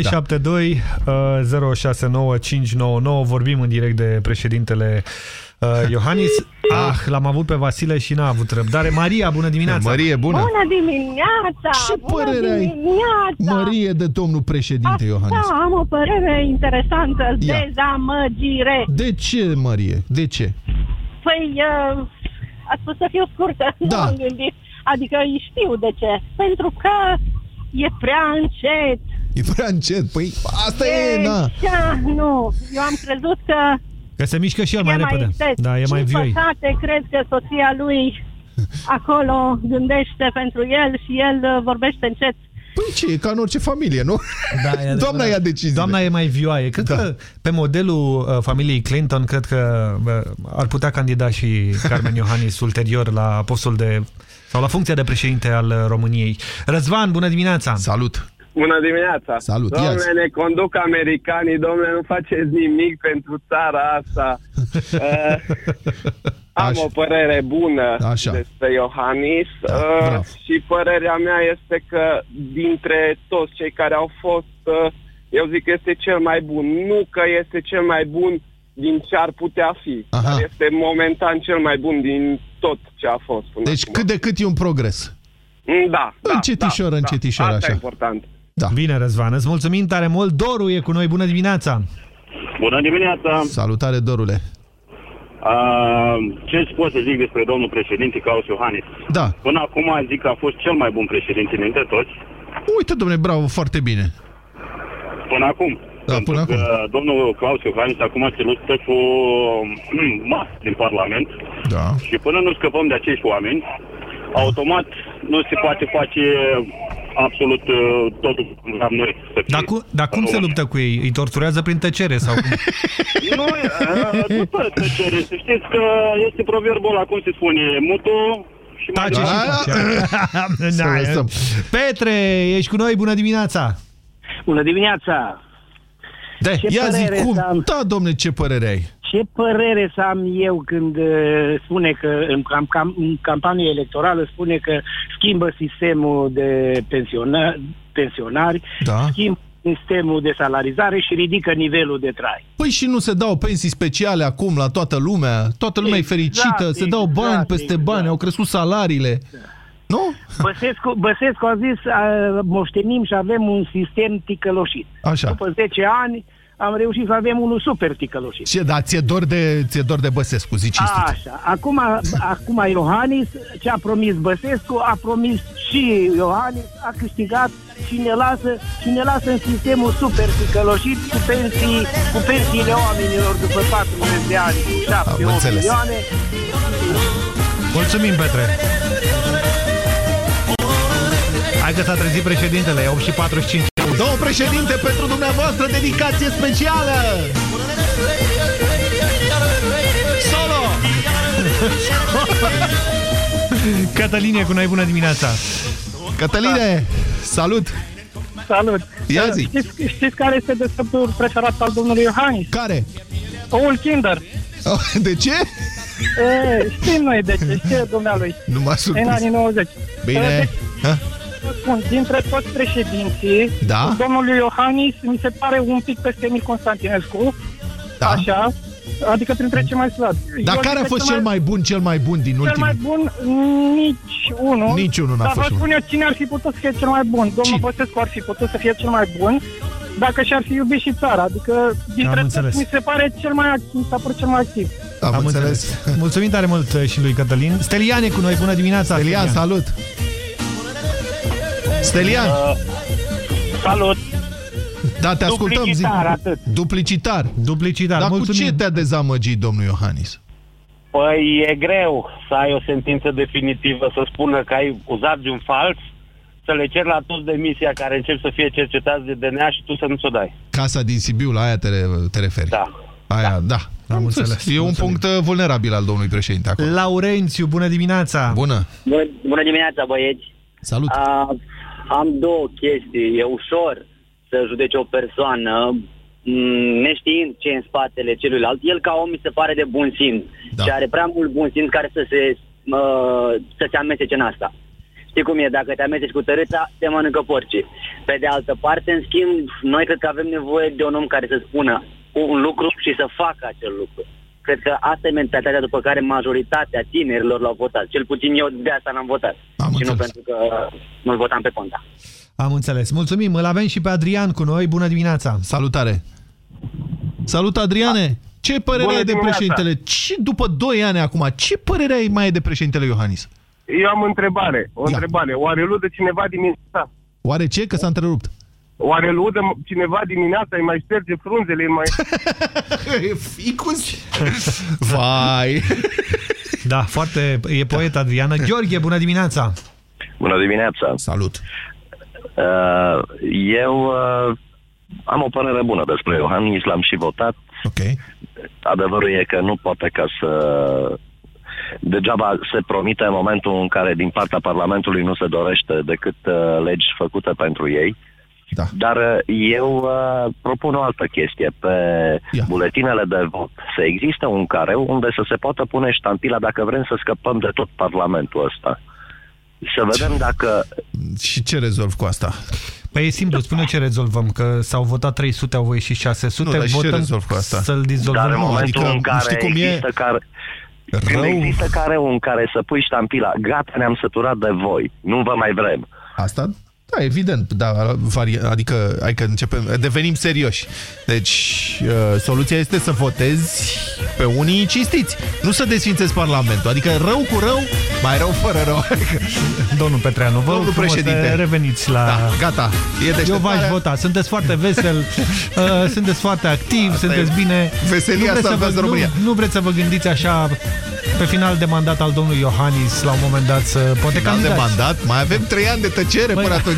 0372 uh, 069599. Vorbim în direct de președintele uh, Iohannis. Ah, l-am avut pe Vasile și n-a avut răbdare. Maria, bună dimineața! Marie, bună! Bună dimineața! Ce bună părere ai, dimineața! Marie, de domnul președinte Iohannis? Da, am o părere interesantă. Ia. Dezamăgire. De ce, Marie? De ce? Păi, uh, a spus să fiu scurtă. *laughs* Da. Nu am gândit. Adică știu de ce. Pentru că e prea încet. E prea încet. Păi asta e, na. așa, nu. Eu am crezut că Că se mișcă și el mai e repede. mai încet. Da, e mai Din vioi. păcate, cred că soția lui acolo gândește pentru el și el uh, vorbește încet. Păi ce, e ca în orice familie, nu? Da, e *laughs* adevărat. Doamna ia deciziile. Doamna e mai vioaie. Cred da. că pe modelul uh, familiei Clinton, cred că uh, ar putea candida și Carmen Iohannis *laughs* ulterior la postul de sau la funcția de președinte al uh, României. Răzvan, bună dimineața! Salut! Bună dimineața! Salut, Domnule, ia-ți. ne conduc americanii, domnule, nu faceți nimic pentru țara asta. uh, *laughs* am Așa. o părere bună Așa. despre Iohannis Da, uh, bravo. și părerea mea este că dintre toți cei care au fost, uh, eu zic că este cel mai bun. Nu că este cel mai bun din ce ar putea fi, Aha. dar este momentan cel mai bun din tot ce a fost. Până Deci acum. cât de cât e un progres. Mm, Da, da, Încetișor, da, încetișor, da. Asta așa. e important. Da. Bine, Răzvan, îți mulțumim tare mult. Doru e cu noi, bună dimineața! Bună dimineața! Salutare, Dorule! Uh, ce pot să zic despre domnul președinte Claus Iohannis? Da. Până acum zic că a fost cel mai bun președinte dintre toți. Uite, domnule, bravo, foarte bine. Până acum. Da, Pentru până că domnul Claus Iohannis acum se luptă cu mm, *clears throat* masă din Parlament Da. și până nu scăpăm de acești oameni, automat nu se poate face absolut uh, totul cum am noi. Să fie. Dar, cu, dar cum se luptă cu ei? Îi torturează prin tăcere sau cum? *laughs* Nu, uh, nu fără tăcere. Să știți că este proverbul ăla, cum se spune, mutu și mai Tace *laughs* și departe. Da, e. Petre, ești cu noi, bună dimineața! Bună dimineața! De, Ce ia zi părere cum? să am? Da, domne, ce părere ai? Ce părere să am eu când uh, spune că în, cam, cam, în campanie electorală spune că schimbă sistemul de pensiona, pensionari, Da. schimbă sistemul de salarizare și ridică nivelul de trai. Păi și nu se dau pensii speciale acum la toată lumea? Toată lumea Exact, e fericită, se dau bani exact, peste exact. bani, au crescut salariile. Nu? Băsescu, Băsescu a zis, uh, moștenim și avem un sistem ticăloșit. Așa. După 10 ani am reușit să avem unul super ticăloșit. Ce, da, ți-e dor de, ți dor de Băsescu, zici cinstit. Așa. Acum, acum Iohannis, ce a promis Băsescu, a promis și Iohannis, a câștigat și ne lasă, și ne lasă în sistemul super ticăloșit cu pensii, cu pensiile oamenilor după 40 de ani, cu 7 8 înțeles. milioane. Mulțumim, Petre! Hai că s-a trezit președintele, e 8 și 45. Două președinte pentru dumneavoastră, dedicație specială! Solo! Cătăline cu noi, bună dimineața! Cătăline, salut! Salut! Ia zi. Știți, știți care este desertul preferat al domnului Iohannis? Care? Oul Kinder. Oh, de ce? E, știm noi de ce, știe dumnealui. Nu m-a surprins. În anii 90. Bine. Deci, Ha? Vă spun, dintre toți președinții, Da? domnul Iohannis mi se pare un pic peste Emil Constantinescu. Da. Așa. Adică printre cei mai slabi. Dar Eu care zic a că fost cel mai bun, cel mai bun din Cel mai ultimii? bun, nici unul. Nici unul n-a Dar fost vă cel spun eu cine ar fi putut să fie cel mai bun. Domnul Băsescu ar fi putut să fie cel mai bun dacă și-ar fi iubit și țara. Adică, dintre înțeles. toți, mi se pare cel mai activ, mi s-a părut cel mai activ. Am, Am înțeles. Mulțumim tare mult uh, și lui Cătălin. Stelian e cu noi, bună dimineața. Stelian, salut! Stelian! Uh, salut! Da, te ascultăm. zi. Duplicitar, atât. Duplicitar. Duplicitar, Dar cu mulțumim. ce te-a dezamăgit domnul Iohannis? Păi e greu să ai o sentință definitivă, să spună că ai uzat de un fals, să le cer la toți demisia care încep să fie cercetați de DNA și tu să nu ți-o dai. Casa din Sibiu, la aia te, te referi? Da. Aia, da. Am înțeles. înțeles. E un Mulțumim. punct uh, vulnerabil al domnului președinte acolo. Laurențiu, bună dimineața. Bună. Bună, bună dimineața, băieți! Salut! Uh, am două chestii. E ușor să judece o persoană m, neștiind ce e în spatele celuilalt. El ca om mi se pare de bun simț da. și are prea mult bun simț care să se, uh, să se amestece în asta. Știi cum e, dacă te amesteci cu tărâța, te mănâncă porcii. Pe de altă parte, în schimb, noi cred că avem nevoie de un om care să spună un lucru și să facă acel lucru. Cred că asta e mentalitatea după care majoritatea tinerilor l-au votat. Cel puțin eu de asta n-am votat. Am și nu înțeles. pentru că nu-l votam pe conta. Am înțeles. Mulțumim. Îl avem și pe Adrian cu noi. Bună dimineața. Salutare. Salut, Adriane! Ce părere Bună ai de dimineața. președintele? Ce, după 2 ani acum, ce părere ai mai ai de președintele Iohannis? Eu am o întrebare, o Ia. întrebare. Oare ludă cineva dimineața? Oare ce? Că s-a întrerupt. Oare ludă cineva dimineața, îi mai șterge frunzele, îi mai... *laughs* Ficus? Vai! *laughs* Da, foarte... E poet Adriana. Gheorghe, bună dimineața. Bună dimineața! Salut! Uh, eu uh, am o părere bună despre Iohannis, l-am și votat. Ok. Adevărul e că nu poate ca să... Degeaba se promite în momentul în care din partea Parlamentului nu se dorește decât uh, legi făcute pentru ei. Da. Dar uh, eu uh, propun o altă chestie. Pe Ia. buletinele de vot să existe un careu unde să se poată pune ștampila dacă vrem să scăpăm de tot Parlamentul ăsta. Să vedem dacă Și ce rezolv cu asta? Păi e simplu, spune ce rezolvăm, că s-au votat 300, au voie și 600, Nu, dar și ce votăm rezolv cu asta? să-l dizolvăm. Dar în Nu, momentul adică, în care știi cum e? există care... Când Rău. există careu în care să pui ștampila, gata, ne-am săturat de voi, nu vă mai vrem. Asta? Da, evident, da, vari- adică hai că începem, devenim serioși. Deci, uh, soluția este să votezi pe unii cinstiți, nu să desfințezi Parlamentul. Adică rău cu rău, mai rău fără rău. *laughs* Domnul Petreanu, vă Domnul frumos președinte. să reveniți la... Da, gata. E Eu deșteptarea. v-aș vota. Sunteți foarte *laughs* vesel, uh, sunteți foarte activ, Asta sunteți e. bine. Veselia Nu vreți să salvează vă, România. Nu, nu vreți să vă gândiți așa pe final de mandat al domnului Iohannis la un moment dat să poate Final de candidați. mandat, mai avem trei ani de tăcere Băi, până da. atunci.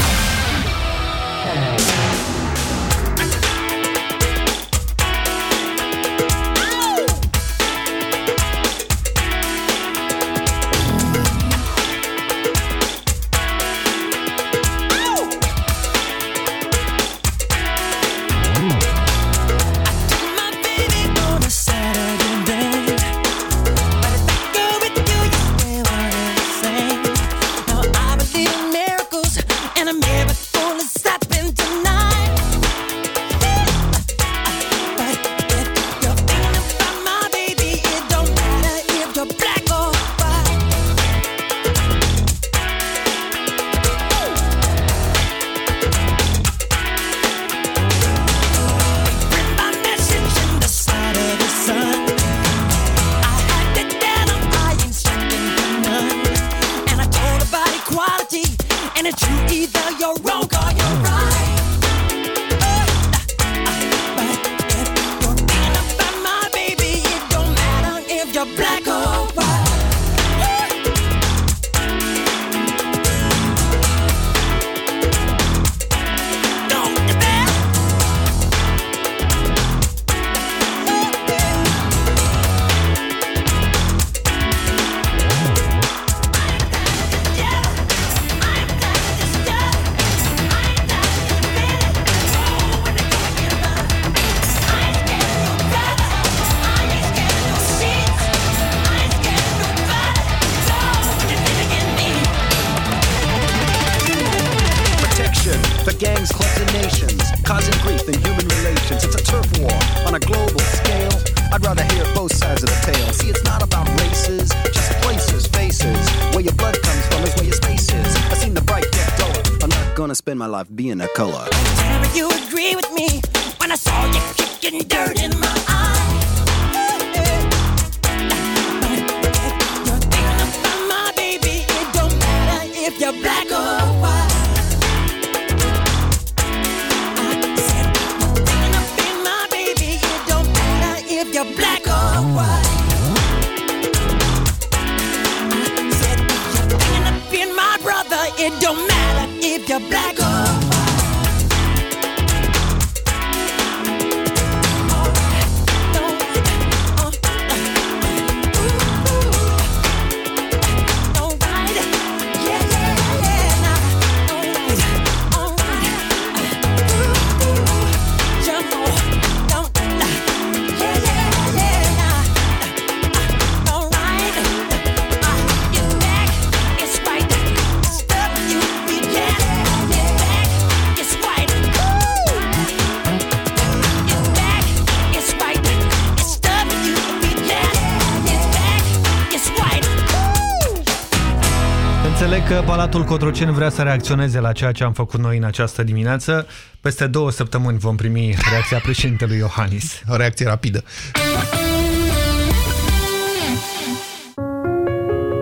Înțeleg că Palatul Cotroceni vrea să reacționeze la ceea ce am făcut noi în această dimineață. Peste două săptămâni vom primi reacția președintelui Iohannis. O reacție rapidă.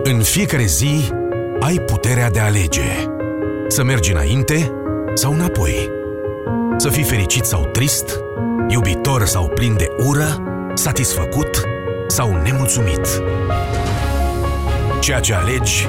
În fiecare zi ai puterea de a alege. Să mergi înainte sau înapoi. Să fii fericit sau trist, iubitor sau plin de ură, satisfăcut sau nemulțumit. Ceea ce alegi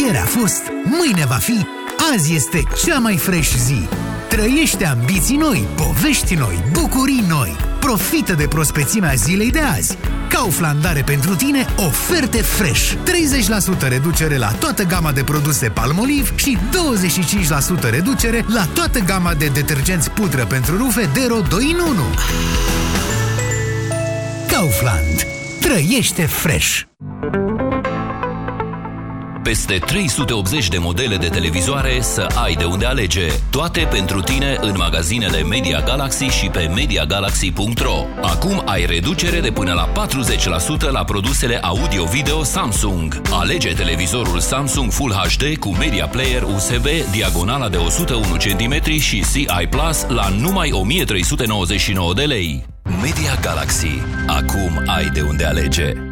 Ieri a fost, mâine va fi, azi este cea mai fresh zi. Trăiește ambiții noi, povești noi, bucurii noi. Profită de prospețimea zilei de azi. Kaufland are pentru tine oferte fresh. 30% reducere la toată gama de produse Palmolive și 25% reducere la toată gama de detergenți pudră pentru rufe Dero 2 in 1. Kaufland. Trăiește fresh! Peste 380 de modele de televizoare să ai de unde alege. Toate pentru tine în magazinele Media Galaxy și pe MediaGalaxy.ro. Acum ai reducere de până la 40% la produsele audio-video Samsung. Alege televizorul Samsung Full HD cu Media Player USB diagonala de 101 cm și CI Plus la numai 1399 de lei. Media Galaxy. Acum ai de unde alege.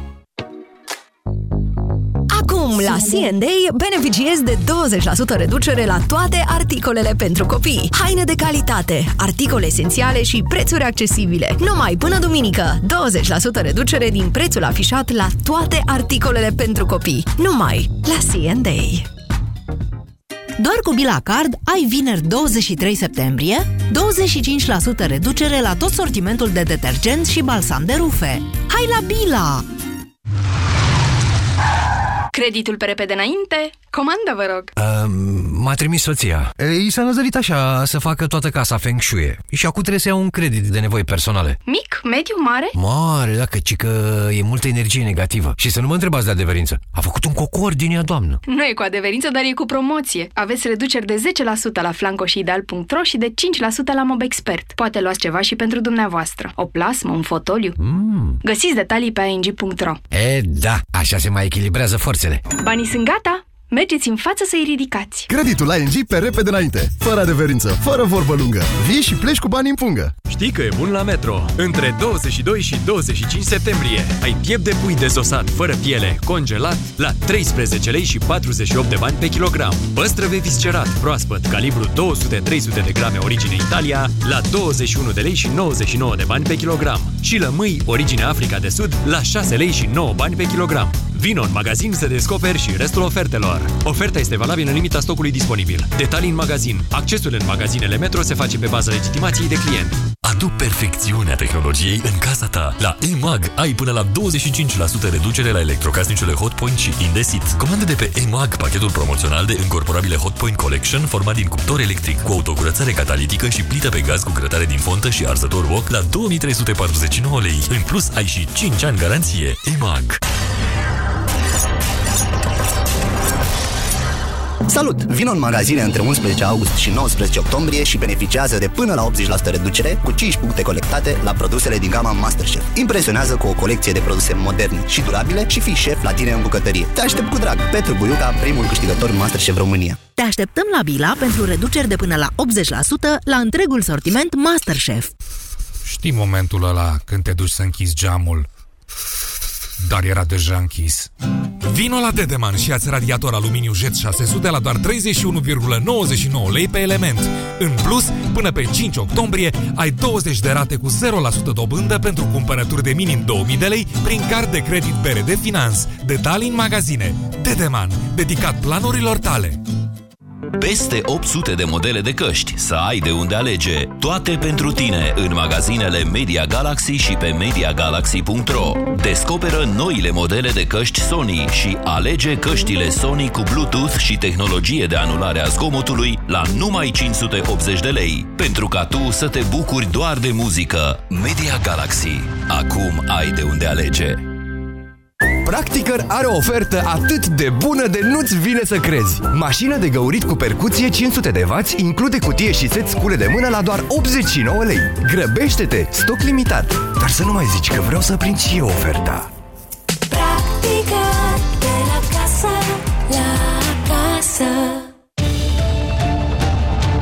Acum, la C&A, beneficiezi de 20% reducere la toate articolele pentru copii. Haine de calitate, articole esențiale și prețuri accesibile. Numai până duminică, 20% reducere din prețul afișat la toate articolele pentru copii. Numai la C&A. Doar cu Bila Card ai vineri 23 septembrie 25% reducere la tot sortimentul de detergent și balsam de rufe. Hai la Bila! Creditul pe repede înainte? Comandă, vă rog. Uh, m-a trimis soția. I s-a năzărit așa să facă toată casa Feng Shui și acum trebuie să iau un credit de nevoi personale. Mic, mediu, mare? Mare, dacă ci că e multă energie negativă. Și să nu mă întrebați de adeverință. A făcut un cocor din ea, doamnă. Nu e cu adeverință, dar e cu promoție. Aveți reduceri de 10% la flanco și ideal.ro și de 5% la MobExpert. Poate luați ceva și pentru dumneavoastră. O plasmă, un fotoliu. Mm. Găsiți detalii pe ing.ro E, da, așa se mai echilibrează forțele. Banii sunt gata? Mergeți în față să-i ridicați. Creditul la ING pe repede înainte, fără adeverință, fără vorbă lungă. Vii și pleci cu bani în pungă. Știi că e bun la Metro. Între 22 și 25 septembrie ai piept de pui dezosat fără piele, congelat, la 13 lei și 48 de bani pe kilogram. Păstrăve viscerat proaspăt, calibru 200-300 de grame origine Italia, la 21 de lei și 99 de bani pe kilogram. Și lămâi origine Africa de Sud, la 6 lei și 9 bani pe kilogram. Vino în magazin să descoperi și restul ofertelor. Oferta este valabilă în limita stocului disponibil. Detalii în magazin. Accesul în magazinele Metro se face pe baza legitimației de client. Adu perfecțiunea tehnologiei în casa ta. La EMAG ai până la 25% reducere la electrocasnicele Hotpoint și Indesit. Comandă de pe EMAG pachetul promoțional de încorporabile Hotpoint Collection format din cuptor electric cu autocurățare catalitică și plită pe gaz cu grătare din fontă și arzător wok la 2349 lei. În plus, ai și 5 ani garanție. EMAG. Salut! Vino în magazine între 11 august și 19 octombrie și beneficiază de până la 80% reducere cu 5 puncte colectate la produsele din gama Masterchef. Impresionează cu o colecție de produse moderne și durabile și fii șef la tine în bucătărie. Te aștept cu drag! Petru Buiuca, primul câștigător Masterchef România. Te așteptăm la Bila pentru reduceri de până la 80% la întregul sortiment Masterchef. Știi momentul ăla când te duci să închizi geamul, dar era deja închis. Vino la Dedeman și ați radiator aluminiu Jet 600 la doar 31,99 lei pe element. În plus, până pe 5 octombrie, ai 20 de rate cu 0% dobândă pentru cumpărături de minim 2000 de lei prin card de credit BRD Finance. Detalii în magazine. Dedeman, dedicat planurilor tale. Peste 800 de modele de căști, să ai de unde alege. Toate pentru tine în magazinele Media Galaxy și pe MediaGalaxy.ro. Descoperă noile modele de căști Sony și alege căștile Sony cu Bluetooth și tehnologie de anulare a zgomotului la numai 580 de lei. Pentru ca tu să te bucuri doar de muzică. Media Galaxy. Acum ai de unde alege. Practicăr are o ofertă atât de bună de nu-ți vine să crezi. Mașină de găurit cu percuție 500 de W include cutie și set scule de mână la doar 89 lei. Grăbește-te, stoc limitat. Dar să nu mai zici că vreau să prind și eu oferta. Practica de la casă la casă.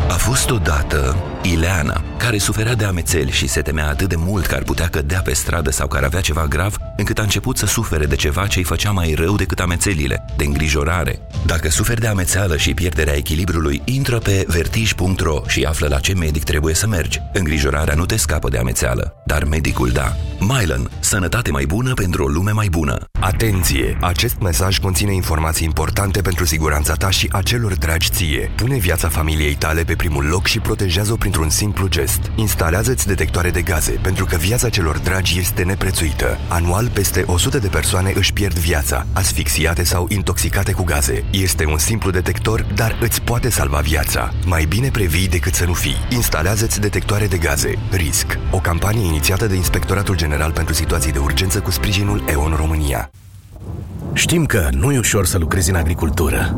A fost odată Ileana, care suferea de amețeli și se temea atât de mult că ar putea cădea pe stradă sau că ar avea ceva grav, încât a început să sufere de ceva ce îi făcea mai rău decât amețelile, de îngrijorare. Dacă suferi de amețeală și pierderea echilibrului, intră pe vertij.ro și află la ce medic trebuie să mergi. Îngrijorarea nu te scapă de amețeală, dar medicul da. Mylan. Sănătate mai bună pentru o lume mai bună. Atenție! Acest mesaj conține informații importante pentru siguranța ta și a celor dragi ție. Pune viața familiei tale pe primul loc și protejează-o printr-un simplu gest. Instalează-ți detectoare de gaze, pentru că viața celor dragi este neprețuită. Anual, peste 100 de persoane își pierd viața, asfixiate sau intoxicate cu gaze. Este un simplu detector, dar îți poate salva viața. Mai bine previi decât să nu fii. Instalează-ți detectoare de gaze. RISC. O campanie inițiată de Inspectoratul General pentru Situații de Urgență cu sprijinul EON România. Știm că nu e ușor să lucrezi în agricultură.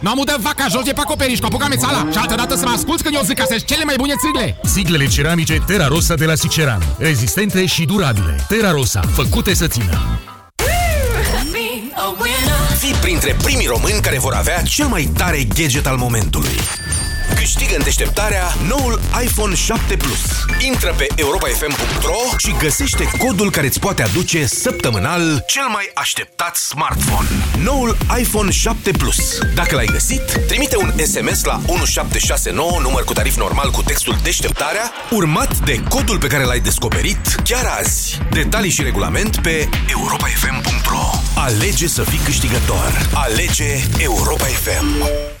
Nu am udat vaca jos de pe acoperiș cu apucame țala și altă dată să mă asculți când eu zic că sunt cele mai bune țigle! Siglele ceramice Terra Rosa de la Siceran. Rezistente și durabile. Terra Rosa. Făcute să țină. Fii printre primii români care vor avea cel mai tare gadget al momentului. Câștigă în deșteptarea noul iPhone 7 Plus. Intră pe europafm.ro și găsește codul care îți poate aduce săptămânal cel mai așteptat smartphone. Noul iPhone 7 Plus. Dacă l-ai găsit, trimite un SMS la 1769, număr cu tarif normal cu textul deșteptarea, urmat de codul pe care l-ai descoperit chiar azi. Detalii și regulament pe europafm.ro Alege să fii câștigător. Alege Europa FM.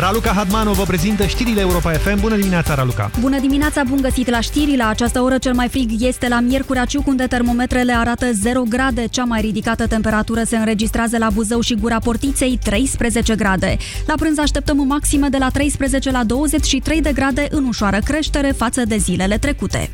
Raluca Hadmanu vă prezintă știrile Europa FM. Bună dimineața, Raluca! Bună dimineața, bun găsit la știri. La această oră cel mai frig este la Miercurea Ciuc, unde termometrele arată 0 grade. Cea mai ridicată temperatură se înregistrează la Buzău și Gura Portiței, 13 grade. La prânz așteptăm maxime de la 13 la 23 de grade în ușoară creștere față de zilele trecute.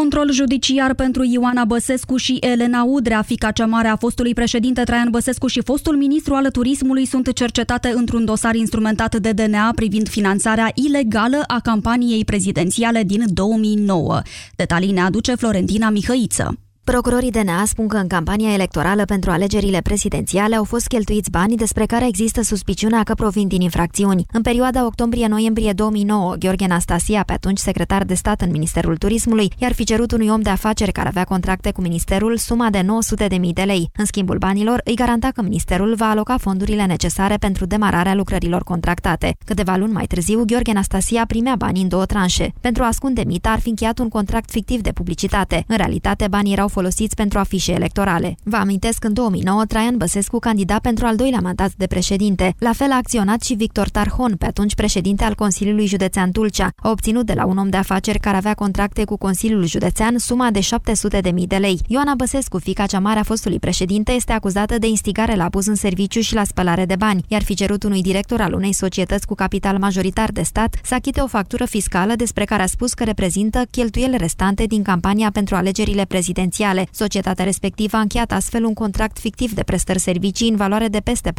Control judiciar pentru Ioana Băsescu și Elena Udrea, fica cea mare a fostului președinte Traian Băsescu și fostul ministru al turismului, sunt cercetate într-un dosar instrumentat de DNA privind finanțarea ilegală a campaniei prezidențiale din 2009. Detalii ne aduce Florentina Mihăiță. Procurorii DNA spun că în campania electorală pentru alegerile prezidențiale au fost cheltuiți bani despre care există suspiciunea că provin din infracțiuni. În perioada octombrie-noiembrie 2009, Gheorghe Anastasia, pe atunci secretar de stat în Ministerul Turismului, i-ar fi cerut unui om de afaceri care avea contracte cu ministerul suma de 900.000 de lei. În schimbul banilor, îi garanta că ministerul va aloca fondurile necesare pentru demararea lucrărilor contractate. Câteva luni mai târziu, Gheorghe Anastasia primea bani în două tranșe. Pentru a ascunde mita, ar fi încheiat un contract fictiv de publicitate. În realitate, banii erau folosiți pentru afișe electorale. Vă amintesc, în 2009, Traian Băsescu candida pentru al doilea mandat de președinte. La fel a acționat și Victor Tarhon, pe atunci președinte al Consiliului Județean Tulcea. A obținut de la un om de afaceri care avea contracte cu Consiliul Județean suma de 700.000 de lei. Ioana Băsescu, fica cea mare a fostului președinte, este acuzată de instigare la abuz în serviciu și la spălare de bani, iar fi cerut unui director al unei societăți cu capital majoritar de stat să achite o factură fiscală despre care a spus că reprezintă cheltuieli restante din campania pentru alegerile prezidențiale. Societatea respectivă a încheiat astfel un contract fictiv de prestări servicii în valoare de peste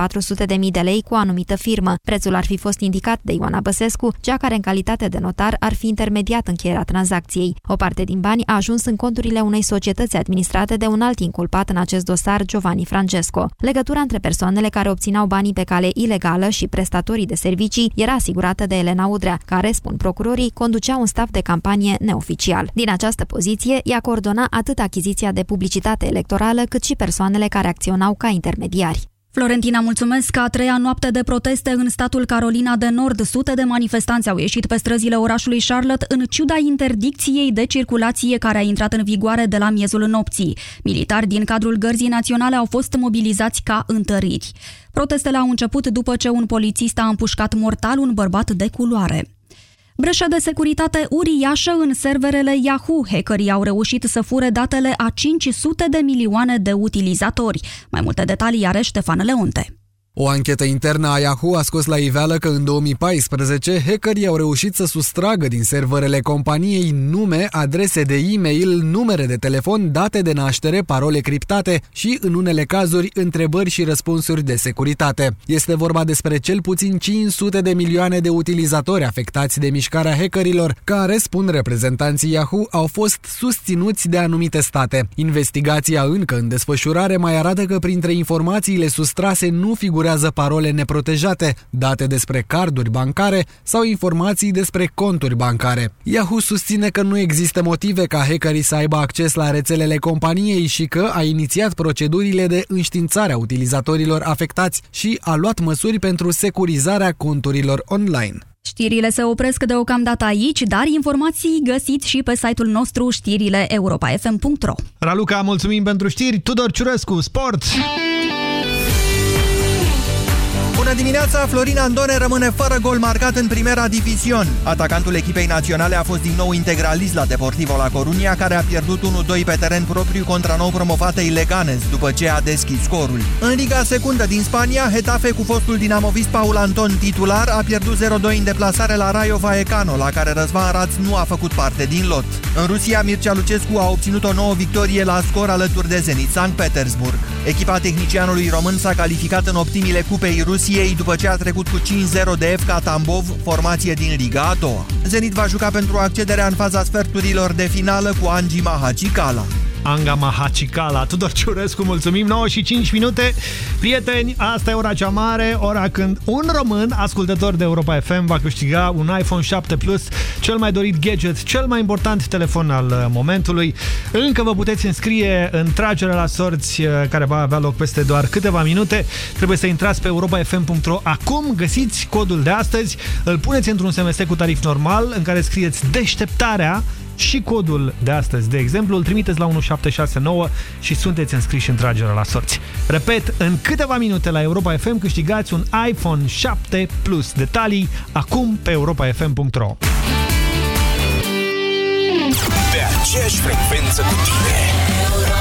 400.000 de lei cu o anumită firmă. Prețul ar fi fost indicat de Ioana Băsescu, cea care în calitate de notar ar fi intermediat încheierea tranzacției. O parte din bani a ajuns în conturile unei societăți administrate de un alt inculpat în acest dosar, Giovanni Francesco. Legătura între persoanele care obțineau banii pe cale ilegală și prestatorii de servicii era asigurată de Elena Udrea, care, spun procurorii, conducea un staff de campanie neoficial. Din această poziție, ea coordona atât achiziția de publicitate electorală, cât și persoanele care acționau ca intermediari. Florentina, mulțumesc că a treia noapte de proteste în statul Carolina de Nord. Sute de manifestanți au ieșit pe străzile orașului Charlotte în ciuda interdicției de circulație care a intrat în vigoare de la miezul nopții. Militari din cadrul Gărzii Naționale au fost mobilizați ca întăriri. Protestele au început după ce un polițist a împușcat mortal un bărbat de culoare. Breșă de securitate uriașă în serverele Yahoo. Hackerii au reușit să fure datele a 500 de milioane de utilizatori. Mai multe detalii are Ștefan Leonte. O anchetă internă a Yahoo a scos la iveală că în 2014 hackerii au reușit să sustragă din serverele companiei nume, adrese de e-mail, numere de telefon, date de naștere, parole criptate și, în unele cazuri, întrebări și răspunsuri de securitate. Este vorba despre cel puțin 500 de milioane de utilizatori afectați de mișcarea hackerilor, care, spun reprezentanții Yahoo, au fost susținuți de anumite state. Investigația încă în desfășurare mai arată că printre informațiile sustrase nu figurează figurează parole neprotejate, date despre carduri bancare sau informații despre conturi bancare. Yahoo susține că nu există motive ca hackerii să aibă acces la rețelele companiei și că a inițiat procedurile de înștiințare a utilizatorilor afectați și a luat măsuri pentru securizarea conturilor online. Știrile se opresc deocamdată aici, dar informații găsiți și pe site-ul nostru știrile europa.fm.ro Raluca, mulțumim pentru știri. Tudor Ciurescu, Sport! Bună dimineața! Florin Andone rămâne fără gol marcat în primera divizion. Atacantul echipei naționale a fost din nou integralist la Deportivo La Coruña, care a pierdut 1-2 pe teren propriu contra nou promovate Ileganes, după ce a deschis scorul. În Liga Secundă din Spania, Hetafe cu fostul dinamovist Paul Anton titular a pierdut 0-2 în deplasare la Rayo Vallecano, la care Răzvan Raț nu a făcut parte din lot. În Rusia, Mircea Lucescu a obținut o nouă victorie la scor alături de Zenit Sankt Petersburg. Echipa tehnicianului român s-a calificat în optimile Cupei Rusiei după ce a trecut cu 5-0 de FK Tambov, formație din Liga a doua. Zenit va juca pentru accederea în faza sferturilor de finală cu Angi Mahachikala. Anga Mahachikala. Tudor Ciurescu, mulțumim, 9 și 5 minute. Prieteni, asta e ora cea mare, ora când un român, ascultător de Europa FM, va câștiga un iPhone 7 Plus, cel mai dorit gadget, cel mai important telefon al uh, momentului. Încă vă puteți înscrie în tragerea la sorți uh, care va avea loc peste doar câteva minute. Trebuie să intrați pe europafm.ro acum, găsiți codul de astăzi, îl puneți într-un SMS cu tarif normal în care scrieți deșteptarea și codul de astăzi, de exemplu, îl trimiteți la 1769 și sunteți înscriși în tragerea la sorți. Repet, în câteva minute la Europa FM câștigați un iPhone 7 Plus. Detalii acum pe europafm.ro Pe aceeași frecvență cu tine.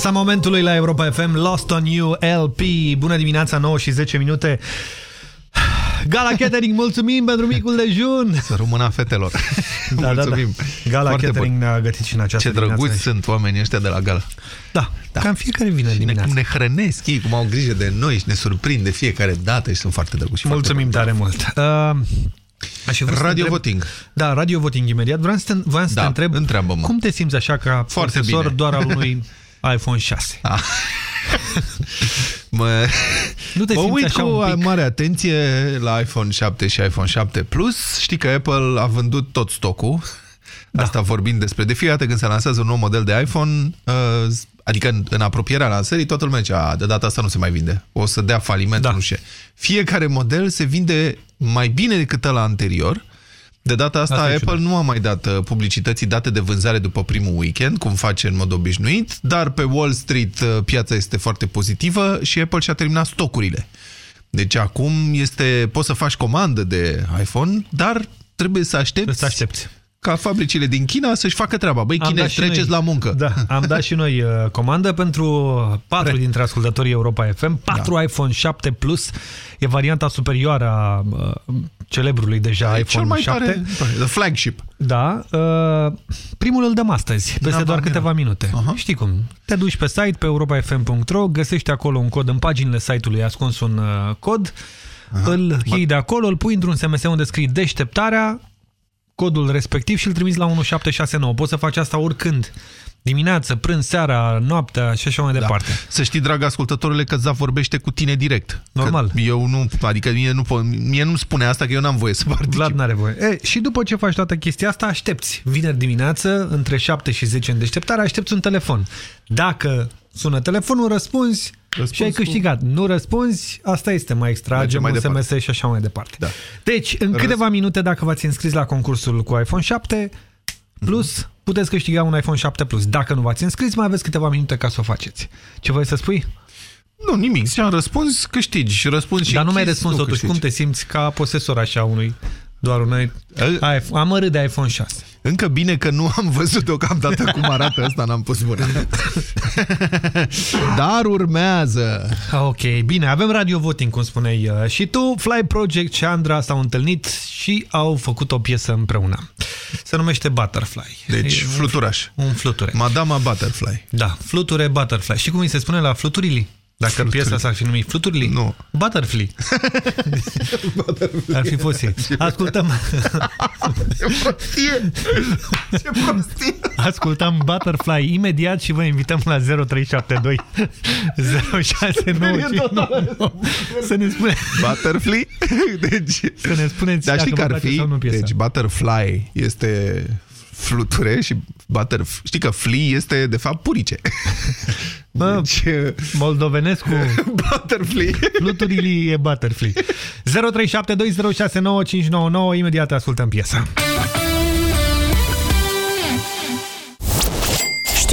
Piesa momentului la Europa FM, Lost on You LP. Bună dimineața, 9 și 10 minute. Gala Catering, mulțumim pentru micul dejun. Să rămână fetelor. *laughs* Da, da, da. Mulțumim. Gala Foarte Catering bun. ne-a gătit și în această Ce drăguți dimineață. sunt oamenii ăștia de la Gala. Da, Da. Ca în fiecare vineri Și ne, dimineață. cum ne hrănesc ei, cum au grijă de noi și ne surprind de fiecare dată și sunt foarte drăguți. și Mulțumim tare mult. Uh, aș fi vrut să Radio te întreb- voting. Da, radio voting imediat. Vreau să te, vreau să Da, te întreb întreabă-mă. cum te simți așa ca Foarte posesor bine. doar al *laughs* unui iPhone 6? Ah. Mă, Nu te mă simți uit așa cu un pic? mare atenție la iPhone 7 și iPhone 7 Plus. Știi că Apple a vândut tot stocul. Da. Asta vorbind despre de fiecare dată când se lansează un nou model de iPhone, uh, adică în, în apropierea lansării, toată lumea zicea, "A, de data asta nu se mai vinde. O să dea faliment, da. nu știu. ce." Fiecare model se vinde mai bine decât ăla anterior. De data asta, Asta e Apple nu a mai dat uh, publicității date de vânzare după primul weekend, cum face în mod obișnuit, dar pe Wall Street uh, piața este foarte pozitivă și Apple și-a terminat stocurile. Deci acum este, poți să faci comandă de iPhone, dar trebuie să aștepți, trebuie să aștepți. Ca fabricile din China să-și facă treaba. Băi, Am dat chinezi, și treceți noi- la muncă. Da, am dat și noi uh, comandă pentru patru dintre ascultătorii Europa FM, 4 da. iPhone 7 Plus, e varianta superioară a uh, celebrului deja Da, e iPhone cel mai 7. tare, the flagship. Da, uh, primul îl dăm astăzi, peste Da, doar va, câteva minute. Aha. Știi cum? Te duci pe site, pe europafm.ro, găsești acolo un cod în paginile site-ului ascuns un uh, cod, Aha. îl iei de acolo, îl pui într-un SMS unde scrii deșteptarea, codul respectiv și îl trimiți la 1769. Poți să faci asta oricând. Dimineață, prânz, seara, noaptea și așa mai departe. Să știi, drag ascultătorule, că Zaf vorbește cu tine direct. Normal. Că eu nu, adică mie nu, pot- mie nu spune asta că eu n-am voie să particip. Vlad n-are voie. E, și după ce faci toată chestia asta, aștepți. Vineri dimineață, între 7 și 10 în deșteptare, aștepți un telefon. Dacă sună telefonul, răspunzi Răspuns și ai cu- câștigat. Nu răspunzi, asta este, mai extragem mai un departe. SMS și așa mai departe. Da. Deci, în Răs- câteva minute, dacă v-ați înscris la concursul cu iPhone 7 Plus, puteți câștiga un iPhone 7 Plus. Dacă nu v-ați înscris, mai aveți câteva minute ca să o faceți. Ce voi să spui? Nu, nimic. Ziceam, răspunzi, câștigi. Și răspunzi și Dar nu mi-ai închizi, răspuns totuși. câștigi. Cum te simți ca posesor așa unui doar unui iPhone? Amărât de iPhone 6. Încă bine că nu am văzut deocamdată cum arată asta, n-am pus mâna. *laughs* Dar urmează. Ah, Ok, bine, avem radio voting, cum spuneai uh, și tu. Fly Project și Andra s-au întâlnit și au făcut o piesă împreună. Se numește Butterfly. Deci, E un- fluturaș. Un flutureș. Madama Butterfly. Da, fluture Butterfly. Și cum îi se spune la fluturile? Dacă Fluturi. piesa s-ar fi numit Fluturile? Nu. Butterfly. Ar fi fost ei. Ascultăm. Ce prostie! Ce prostie! Ascultăm Butterfly imediat și vă invităm la 0372 0695 să ne spune Butterfly? Deci, să ne spuneți Dar știi dacă că vă ar place fi? sau nu piesa. Deci Butterfly este fluture și butter, știi că flea este de fapt purice. *laughs* Bă, deci, moldovenescu *laughs* Butterfly. Fluturile e Butterfly 0372069599 *laughs* Imediat ascultăm piesa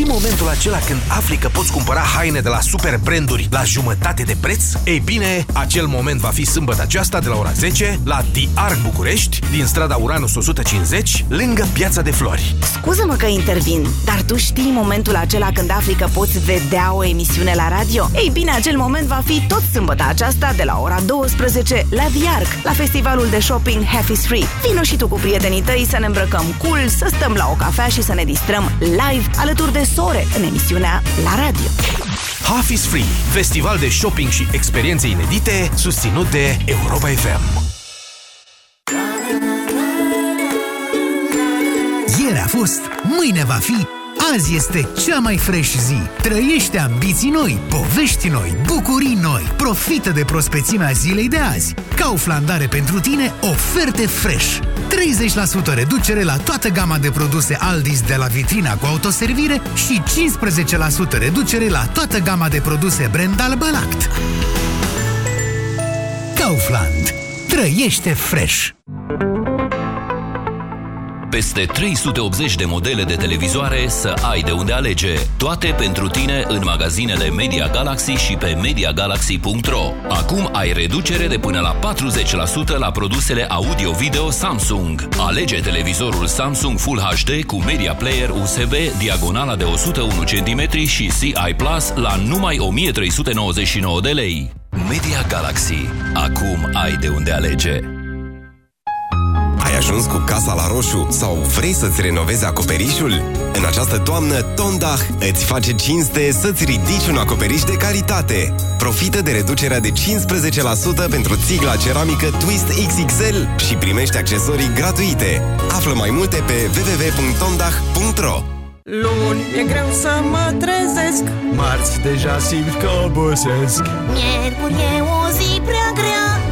momentul acela când afli că poți cumpăra haine de la super branduri la jumătate de preț? Ei bine, acel moment va fi sâmbătă aceasta de la ora 10 la The Arc București, din strada Uranus 150, lângă Piața de Flori. Scuză-mă că intervin, dar tu știi momentul acela când afli că poți vedea o emisiune la radio? Ei bine, acel moment va fi tot sâmbătă aceasta de la ora 12 la The Arc, la festivalul de shopping Half is Free. Vino și tu cu prietenii tăi să ne îmbrăcăm cool, să stăm la o cafea și să ne distrăm live alături de sore în emisiunea la radio. Half is Free, festival de shopping și experiențe inedite, susținut de Europa FM. Ieri a fost, mâine va fi, azi este cea mai fresh zi. Trăiește ambiții noi, povești noi, bucurii noi. Profită de prospețimea zilei de azi. Kaufland are pentru tine oferte fresh. 30% reducere la toată gama de produse Aldis de la vitrina cu autoservire și 15% reducere la toată gama de produse brand Albalact. Kaufland. Trăiește fresh! Peste 380 de modele de televizoare să ai de unde alege. Toate pentru tine în magazinele Media Galaxy și pe MediaGalaxy.ro. Acum ai reducere de până la 40% la produsele audio-video Samsung. Alege televizorul Samsung Full HD cu Media Player USB, diagonala de 101 cm și CI Plus la numai 1399 de lei. Media Galaxy. Acum ai de unde alege. Ai ajuns cu casa la roșu sau vrei să-ți renovezi acoperișul? În această toamnă, Tondach îți face cinste să-ți ridici un acoperiș de calitate. Profită de reducerea de 15% pentru țigla ceramică Twist XXL și primește accesorii gratuite. Află mai multe pe www.tondach.ro Luni e greu să mă trezesc Marți deja simt că obosesc Miercuri e o zi prea grea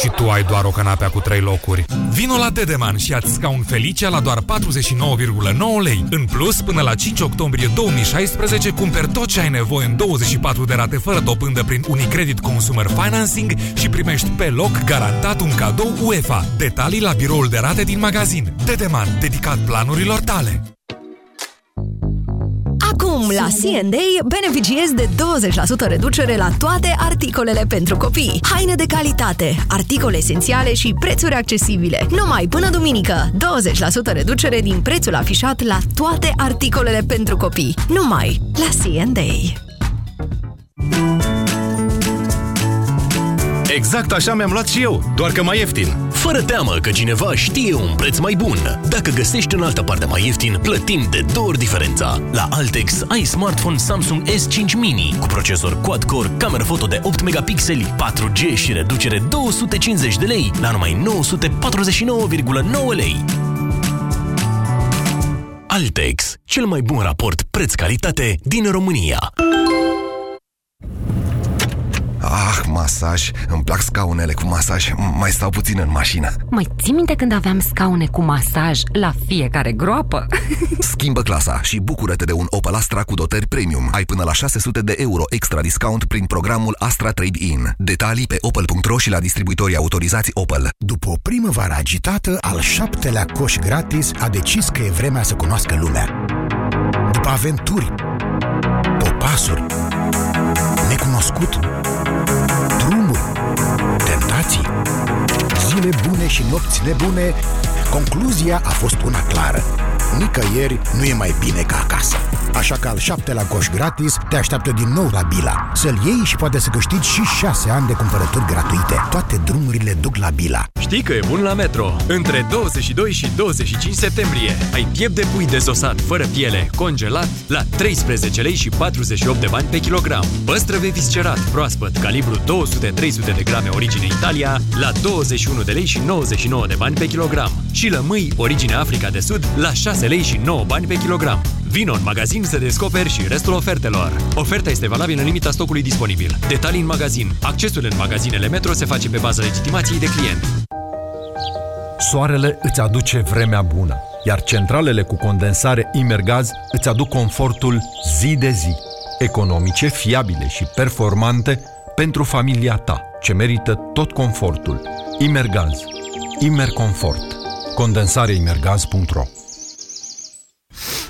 și tu ai doar o canapea cu trei locuri. Vino la Dedeman și ați scaun Felicia la doar 49,9 lei. În plus, până la 5 octombrie 2016, cumperi tot ce ai nevoie în 24 de rate fără dobândă prin Unicredit Consumer Financing și primești pe loc garantat un cadou UEFA. Detalii la biroul de rate din magazin. Dedeman, dedicat planurilor tale. Acum, la C&A, beneficiezi de 20% reducere la toate articolele pentru copii. Haine de calitate, articole esențiale și prețuri accesibile. Numai până duminică, 20% reducere din prețul afișat la toate articolele pentru copii. Numai la C&A. Exact așa mi-am luat și eu, doar că mai ieftin. Fără teamă că cineva știe un preț mai bun. Dacă găsești în altă parte mai ieftin, plătim de două ori diferența. La Altex ai smartphone Samsung S5 Mini cu procesor quad-core, cameră foto de 8 megapixeli, 4G și reducere 250 de lei la numai 949,9 lei. Altex, cel mai bun raport preț-calitate din România. Ah, masaj. Îmi plac scaunele cu masaj. Mai stau puțin în mașină. Mai ții minte când aveam scaune cu masaj la fiecare groapă? *laughs* Schimbă clasa și bucură-te de un Opel Astra cu dotări premium. Ai până la 600 de euro extra discount prin programul Astra Trade-in. Detalii pe opel.ro și la distribuitorii autorizați Opel. După o primăvară agitată, al șaptelea coș gratis a decis că e vremea să cunoască lumea. După aventuri, popasuri, necunoscut, drumuri, tentații, zile bune și nopți nebune, concluzia a fost una clară. Nicăieri nu e mai bine ca acasă. Așa că al șaptelea coș gratis te așteaptă din nou la Bila. Să-l iei și poate să câștigi și șase ani de cumpărături gratuite. Toate drumurile duc la Bila. Știi că e bun la Metro. Între 22 și 25 septembrie ai piept de pui dezosat fără piele, congelat, la 13 lei și 48 de bani pe kilogram. Păstrăve viscerat, proaspăt, calibru 200-300 de grame origine Italia, la 21 de lei și 99 de bani pe kilogram. Și lămâi origine Africa de Sud, la 6 lei și 9 bani pe kilogram. Vino în magazin să descoperi și restul ofertelor. Oferta este valabilă în limita stocului disponibil. Detalii în magazin. Accesul în magazinele Metro se face pe bază legitimației de client. Soarele îți aduce vremea bună, iar centralele cu condensare Imergaz îți aduc confortul zi de zi, economice, fiabile și performante pentru familia ta, ce merită tot confortul. Imergaz. Imerconfort. Condensareimergaz.ro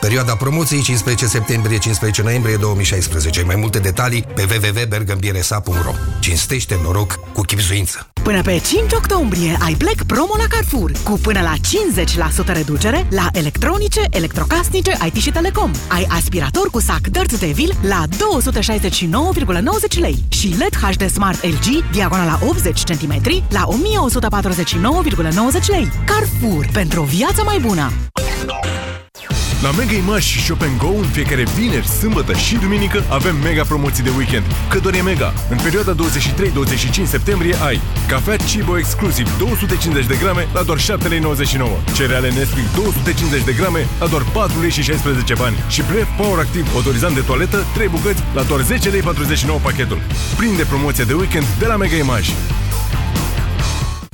Perioada promoției 15 septembrie-15 noiembrie 2016. Mai multe detalii pe www.bergambiresa.ro Cinstește noroc cu chipzuință. Până pe 5 octombrie ai Black Promo la Carrefour cu până la 50% reducere la electronice, electrocasnice, IT și telecom. Ai aspirator cu sac Dirt Devil la 269,90 lei și LED HD Smart LG diagonala 80 cm la 1149,90 lei. Carrefour pentru o viață mai bună! La Mega Image și Shop Go în fiecare vineri, sâmbătă și duminică avem mega promoții de weekend. Că doar e mega. În perioada 23-25 septembrie ai cafea Cibo exclusiv 250 de grame la doar 7,99 lei. Cereale Nesquik 250 de grame la doar 4 lei și 16 bani. Și Bref Power Active odorizant de toaletă 3 bucăți la doar 10 lei 49 pachetul. Prinde promoția de weekend de la Mega Image.